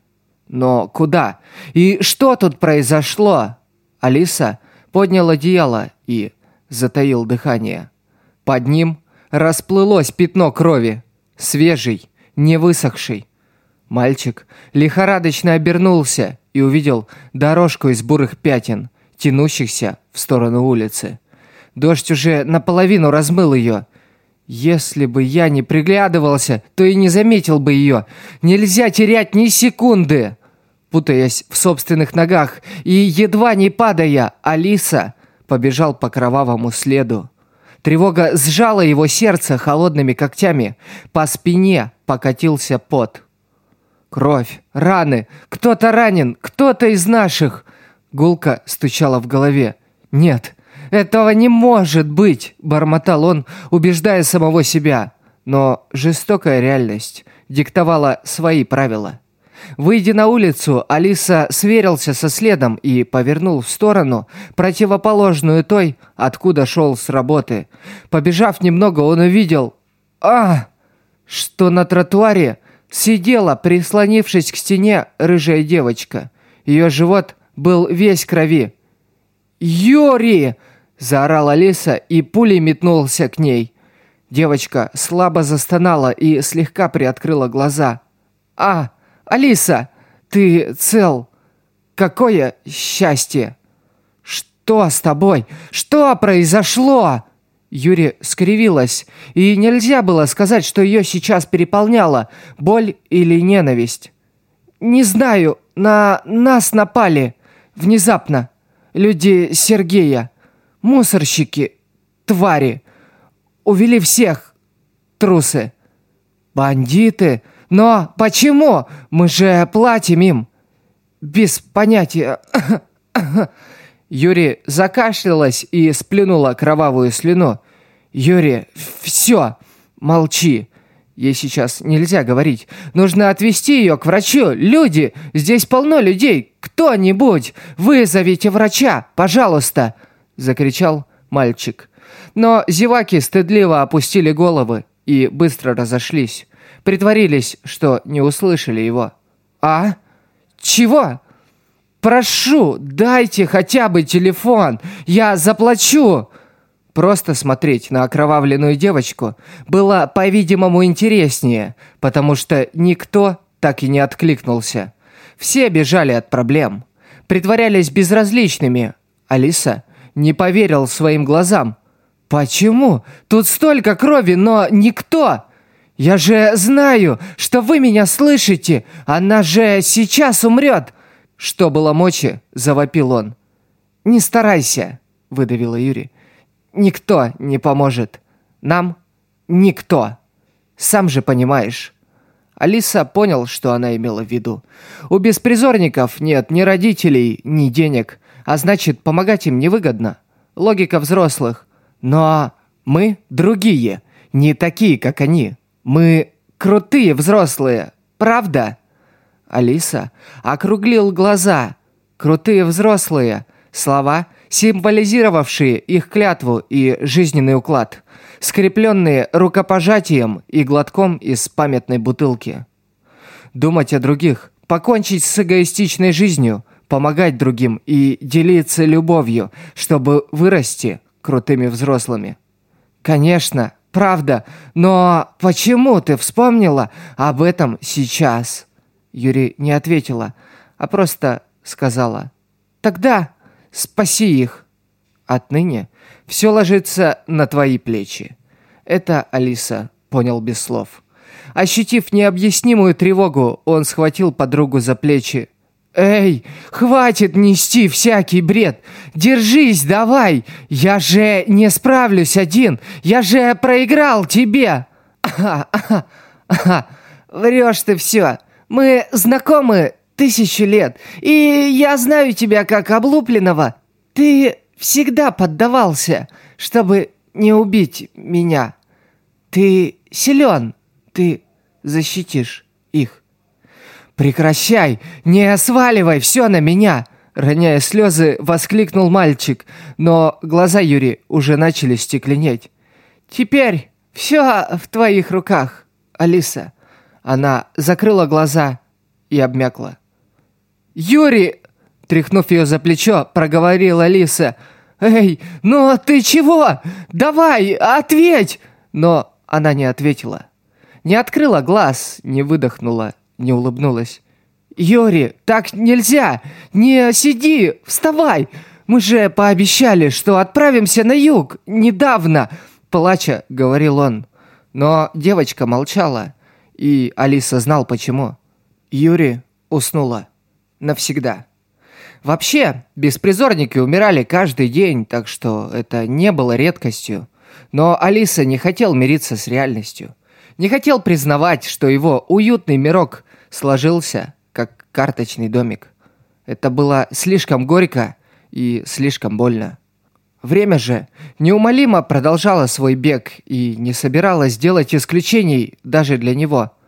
Но куда? И что тут произошло? Алиса поднял одеяло и затаил дыхание. Под ним расплылось пятно крови, свежий, не высохший. Мальчик лихорадочно обернулся и увидел дорожку из бурых пятен, тянущихся в сторону улицы. Дождь уже наполовину размыл ее, если бы я не приглядывался, то и не заметил бы ее. Нельзя терять ни секунды. Путаясь в собственных ногах и едва не падая, Алиса побежал по кровавому следу. Тревога сжала его сердце холодными когтями. По спине покатился пот. Кровь, раны, кто-то ранен, кто-то из наших. Гулка стучала в голове. Нет, «Этого не может быть!» – бормотал он, убеждая самого себя. Но жестокая реальность диктовала свои правила. Выйдя на улицу, Алиса сверился со следом и повернул в сторону, противоположную той, откуда шел с работы. Побежав немного, он увидел... А! Что на тротуаре сидела, прислонившись к стене, рыжая девочка. Ее живот был весь крови. «Юрий!» Заорала Алиса и пулей метнулся к ней. Девочка слабо застонала и слегка приоткрыла глаза. «А, Алиса, ты цел? Какое счастье!» «Что с тобой? Что произошло?» Юри скривилась, и нельзя было сказать, что ее сейчас переполняла боль или ненависть. «Не знаю, на нас напали. Внезапно. люди Сергея. Мусорщики, твари. Увели всех, трусы. Бандиты? Но почему? Мы же платим им. Без понятия. Юрий закашлялась и сплюнула кровавую слюну. Юрий, все, молчи. Ей сейчас нельзя говорить. Нужно отвезти ее к врачу. Люди, здесь полно людей. Кто-нибудь, вызовите врача, пожалуйста!» Закричал мальчик. Но зеваки стыдливо опустили головы и быстро разошлись. Притворились, что не услышали его. «А? Чего?» «Прошу, дайте хотя бы телефон, я заплачу!» Просто смотреть на окровавленную девочку было, по-видимому, интереснее, потому что никто так и не откликнулся. Все бежали от проблем, притворялись безразличными. Алиса не поверил своим глазам. «Почему? Тут столько крови, но никто!» «Я же знаю, что вы меня слышите! Она же сейчас умрет!» Что было мочи, завопил он. «Не старайся!» – выдавила Юрий. Никто не поможет. Нам никто. Сам же понимаешь. Алиса понял, что она имела в виду. У беспризорников нет ни родителей, ни денег, а значит, помогать им невыгодно. Логика взрослых. Но мы другие, не такие, как они. Мы крутые взрослые, правда? Алиса округлил глаза. Крутые взрослые. Слова – символизировавшие их клятву и жизненный уклад, скрепленные рукопожатием и глотком из памятной бутылки. Думать о других, покончить с эгоистичной жизнью, помогать другим и делиться любовью, чтобы вырасти крутыми взрослыми. Конечно, правда, но почему ты вспомнила об этом сейчас? Юрий не ответила, а просто сказала. Тогда Спаси их. Отныне все ложится на твои плечи. Это Алиса понял без слов. Ощутив необъяснимую тревогу, он схватил подругу за плечи. «Эй, хватит нести всякий бред! Держись, давай! Я же не справлюсь один! Я же проиграл тебе!» «Врешь ты все! Мы знакомы тысячу лет, и я знаю тебя как облупленного. Ты всегда поддавался, чтобы не убить меня. Ты силен, ты защитишь их. Прекращай, не сваливай все на меня!» Роняя слезы, воскликнул мальчик, но глаза Юри уже начали стекленеть. «Теперь все в твоих руках, Алиса». Она закрыла глаза и обмякла. «Юрий!» Тряхнув ее за плечо, проговорила Алиса. «Эй, ну ты чего? Давай, ответь!» Но она не ответила. Не открыла глаз, не выдохнула, не улыбнулась. «Юрий, так нельзя! Не сиди, вставай! Мы же пообещали, что отправимся на юг недавно!» Плача, говорил он. Но девочка молчала, и Алиса знал почему. Юрий уснула навсегда. Вообще, беспризорники умирали каждый день, так что это не было редкостью. Но Алиса не хотел мириться с реальностью. Не хотел признавать, что его уютный мирок сложился, как карточный домик. Это было слишком горько и слишком больно. Время же неумолимо продолжало свой бег и не собиралось делать исключений даже для него –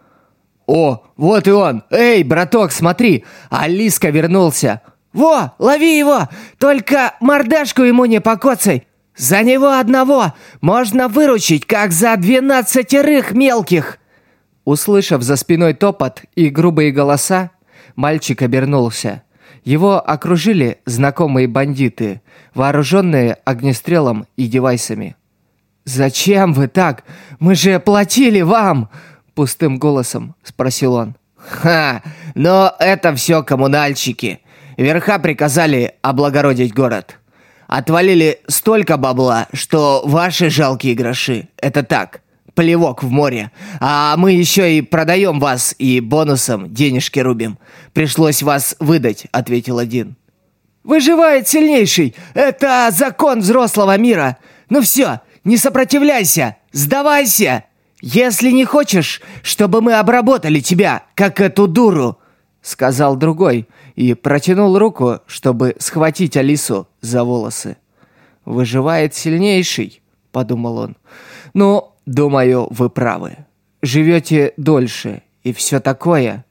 «О, вот и он! Эй, браток, смотри! Алиска вернулся!» «Во, лови его! Только мордашку ему не покоцай! За него одного можно выручить, как за двенадцатерых мелких!» Услышав за спиной топот и грубые голоса, мальчик обернулся. Его окружили знакомые бандиты, вооруженные огнестрелом и девайсами. «Зачем вы так? Мы же платили вам!» Пустым голосом спросил он. «Ха! Но это все коммунальщики. Верха приказали облагородить город. Отвалили столько бабла, что ваши жалкие гроши – это так, плевок в море. А мы еще и продаем вас и бонусом денежки рубим. Пришлось вас выдать», – ответил один. Выживает сильнейший! Это закон взрослого мира! Ну все, не сопротивляйся! Сдавайся! Если не хочешь, чтобы мы обработали тебя, как эту дуру!» Сказал другой и протянул руку, чтобы схватить Алису за волосы. «Выживает сильнейший», — подумал он. «Ну, думаю, вы правы. Живете дольше и все такое.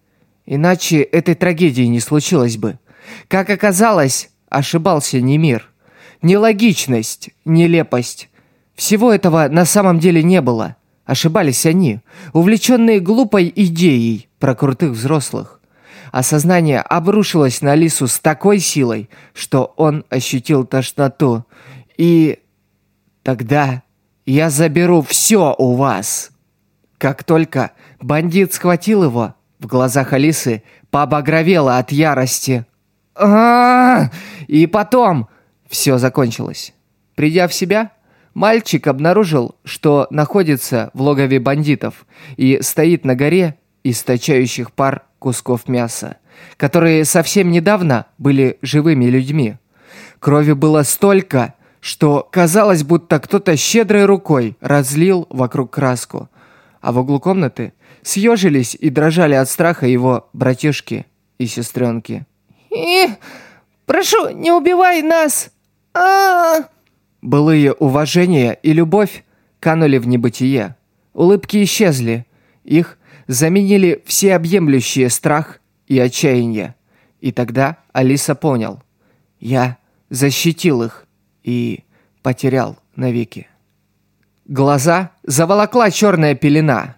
Иначе этой трагедии не случилось бы. Как оказалось, ошибался не мир. Нелогичность, нелепость. Всего этого на самом деле не было. Ошибались они, увлеченные глупой идеей про крутых взрослых. Осознание обрушилось на Алису с такой силой, что он ощутил тошноту. И тогда я заберу все у вас. Как только бандит схватил его, в глазах Алисы побагровело от ярости. а И потом все закончилось. Придя в себя, мальчик обнаружил, что находится в логове бандитов и стоит на горе источающих пар кусков мяса, которые совсем недавно были живыми людьми. Крови было столько, что казалось, будто кто-то щедрой рукой разлил вокруг краску. А в углу комнаты съежились и дрожали от страха его братишки и сестренки. «И... прошу, не убивай нас! а, -а, -а Былые уважение и любовь канули в небытие. Улыбки исчезли. Их заменили всеобъемлющие страх и отчаяние. И тогда Алиса понял. Я защитил их и потерял навеки. Глаза заволокла черная пелена.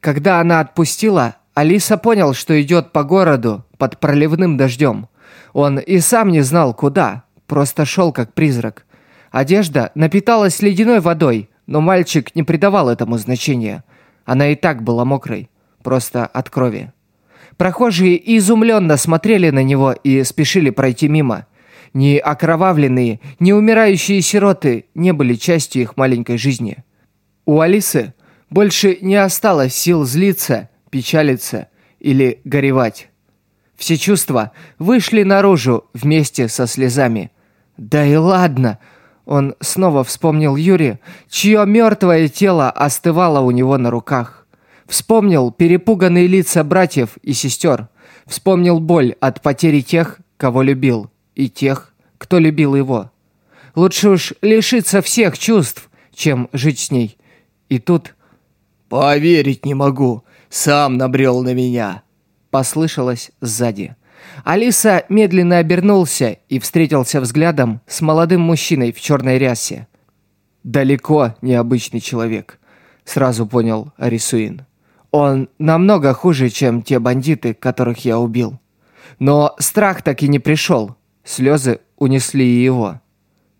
Когда она отпустила, Алиса понял, что идет по городу под проливным дождем. Он и сам не знал, куда, просто шел как призрак. Одежда напиталась ледяной водой, но мальчик не придавал этому значения. Она и так была мокрой, просто от крови. Прохожие изумленно смотрели на него и спешили пройти мимо. Ни окровавленные, ни умирающие сироты не были частью их маленькой жизни. У Алисы больше не осталось сил злиться, печалиться или горевать. Все чувства вышли наружу вместе со слезами. Да и ладно, он снова вспомнил Юри, чье мертвое тело остывало у него на руках. Вспомнил перепуганные лица братьев и сестер. Вспомнил боль от потери тех, кого любил, и тех, кто любил его. Лучше уж лишиться всех чувств, чем жить с ней. И тут... «Поверить не могу, сам набрел на меня», — послышалось сзади. Алиса медленно обернулся и встретился взглядом с молодым мужчиной в черной рясе. «Далеко необычный человек», — сразу понял Арисуин. «Он намного хуже, чем те бандиты, которых я убил». Но страх так и не пришел. Слезы унесли и его.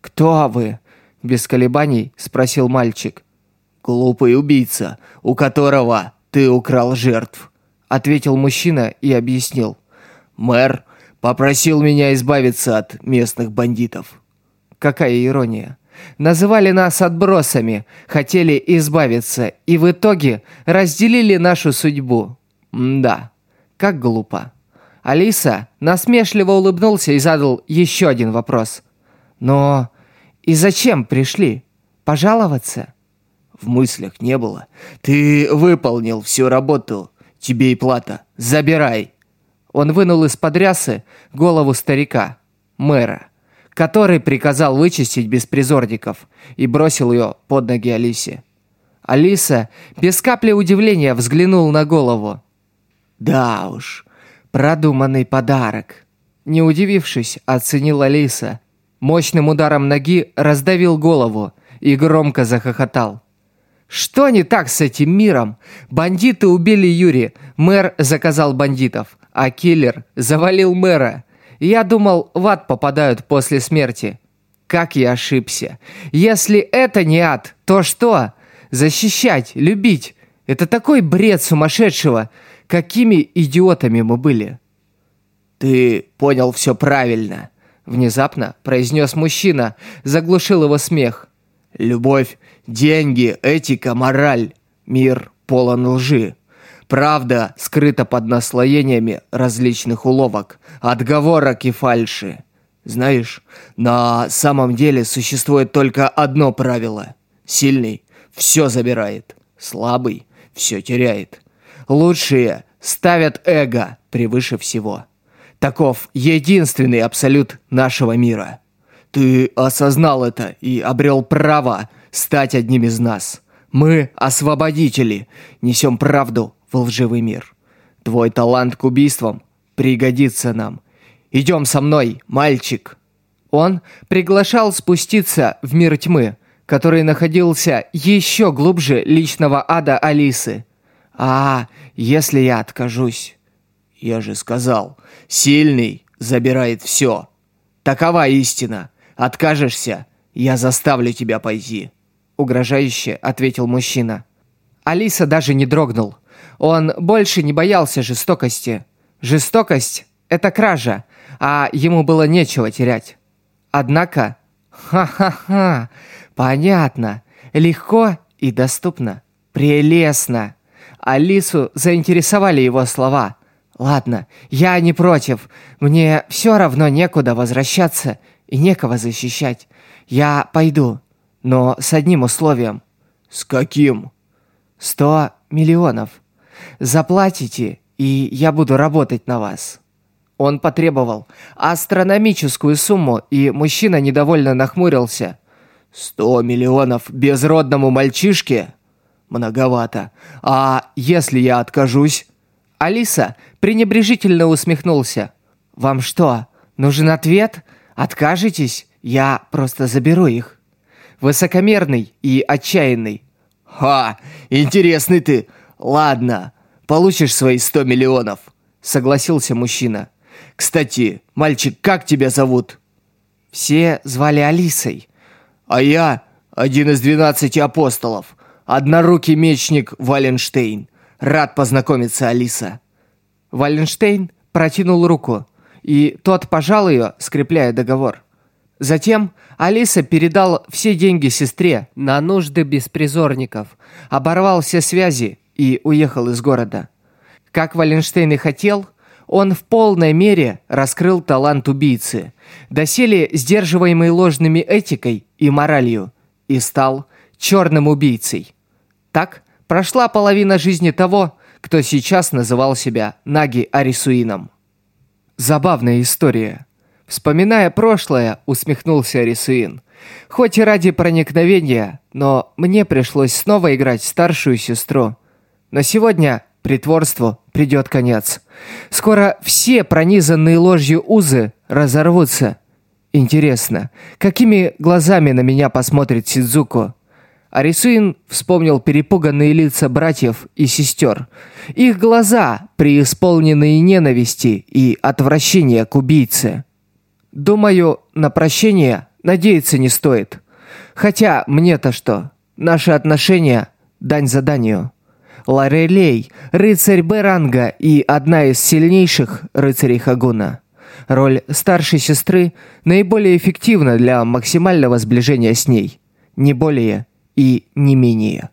«Кто вы?» — без колебаний спросил мальчик. «Глупый убийца, у которого ты украл жертв», — ответил мужчина и объяснил. Мэр попросил меня избавиться от местных бандитов. Какая ирония. Называли нас отбросами, хотели избавиться и в итоге разделили нашу судьбу. М да, как глупо. Алиса насмешливо улыбнулся и задал еще один вопрос. «Но и зачем пришли? Пожаловаться?» «В мыслях не было. Ты выполнил всю работу. Тебе и плата. Забирай». Он вынул из-под рясы голову старика, мэра, который приказал вычистить беспризорников и бросил ее под ноги Алисе. Алиса без капли удивления взглянул на голову. «Да уж, продуманный подарок». Не удивившись, оценил Алиса. Мощным ударом ноги раздавил голову и громко захохотал. Что не так с этим миром? Бандиты убили Юри, мэр заказал бандитов, а киллер завалил мэра. Я думал, в ад попадают после смерти. Как я ошибся. Если это не ад, то что? Защищать, любить. Это такой бред сумасшедшего. Какими идиотами мы были. Ты понял все правильно. Внезапно произнес мужчина, заглушил его смех. Любовь Деньги, этика, мораль. Мир полон лжи. Правда скрыта под наслоениями различных уловок, отговорок и фальши. Знаешь, на самом деле существует только одно правило. Сильный все забирает, слабый все теряет. Лучшие ставят эго превыше всего. Таков единственный абсолют нашего мира. Ты осознал это и обрел право стать одним из нас. Мы, освободители, несем правду в лживый мир. Твой талант к убийствам пригодится нам. Идем со мной, мальчик. Он приглашал спуститься в мир тьмы, который находился еще глубже личного ада Алисы. А, если я откажусь? Я же сказал, сильный забирает все. Такова истина. Откажешься, я заставлю тебя пойти. Угрожающе ответил мужчина. Алиса даже не дрогнул. Он больше не боялся жестокости. Жестокость – это кража, а ему было нечего терять. Однако, ха-ха-ха, понятно, легко и доступно, прелестно. Алису заинтересовали его слова. «Ладно, я не против. Мне все равно некуда возвращаться и некого защищать. Я пойду, но с одним условием». «С каким?» «Сто миллионов. Заплатите, и я буду работать на вас». Он потребовал астрономическую сумму, и мужчина недовольно нахмурился. «Сто миллионов безродному мальчишке? Многовато. А если я откажусь?» Алиса пренебрежительно усмехнулся. «Вам что, нужен ответ? Откажетесь? Я просто заберу их». Высокомерный и отчаянный. «Ха! Интересный ты! Ладно, получишь свои сто миллионов!» Согласился мужчина. «Кстати, мальчик, как тебя зовут?» «Все звали Алисой». «А я один из двенадцати апостолов, однорукий мечник Валенштейн. Рад познакомиться, Алиса». Валенштейн протянул руку, и тот пожал ее, скрепляя договор. Затем Алиса передал все деньги сестре на нужды беспризорников, оборвал все связи и уехал из города. Как Валенштейн и хотел, он в полной мере раскрыл талант убийцы, доселе сдерживаемый ложными этикой и моралью, и стал черным убийцей. Так прошла половина жизни того, кто сейчас называл себя Наги Арисуином. Забавная история. Вспоминая прошлое, усмехнулся Арисуин. Хоть и ради проникновения, но мне пришлось снова играть старшую сестру. Но сегодня притворству придет конец. Скоро все пронизанные ложью узы разорвутся. Интересно, какими глазами на меня посмотрит Сидзуко? Арисуин вспомнил перепуганные лица братьев и сестер. Их глаза, преисполненные ненависти и отвращения к убийце. Думаю, на прощение надеяться не стоит. Хотя мне-то что? Наши отношения – дань заданию. Ларелей – рыцарь Беранга и одна из сильнейших рыцарей Хагуна. Роль старшей сестры наиболее эффективна для максимального сближения с ней. Не более и не менее.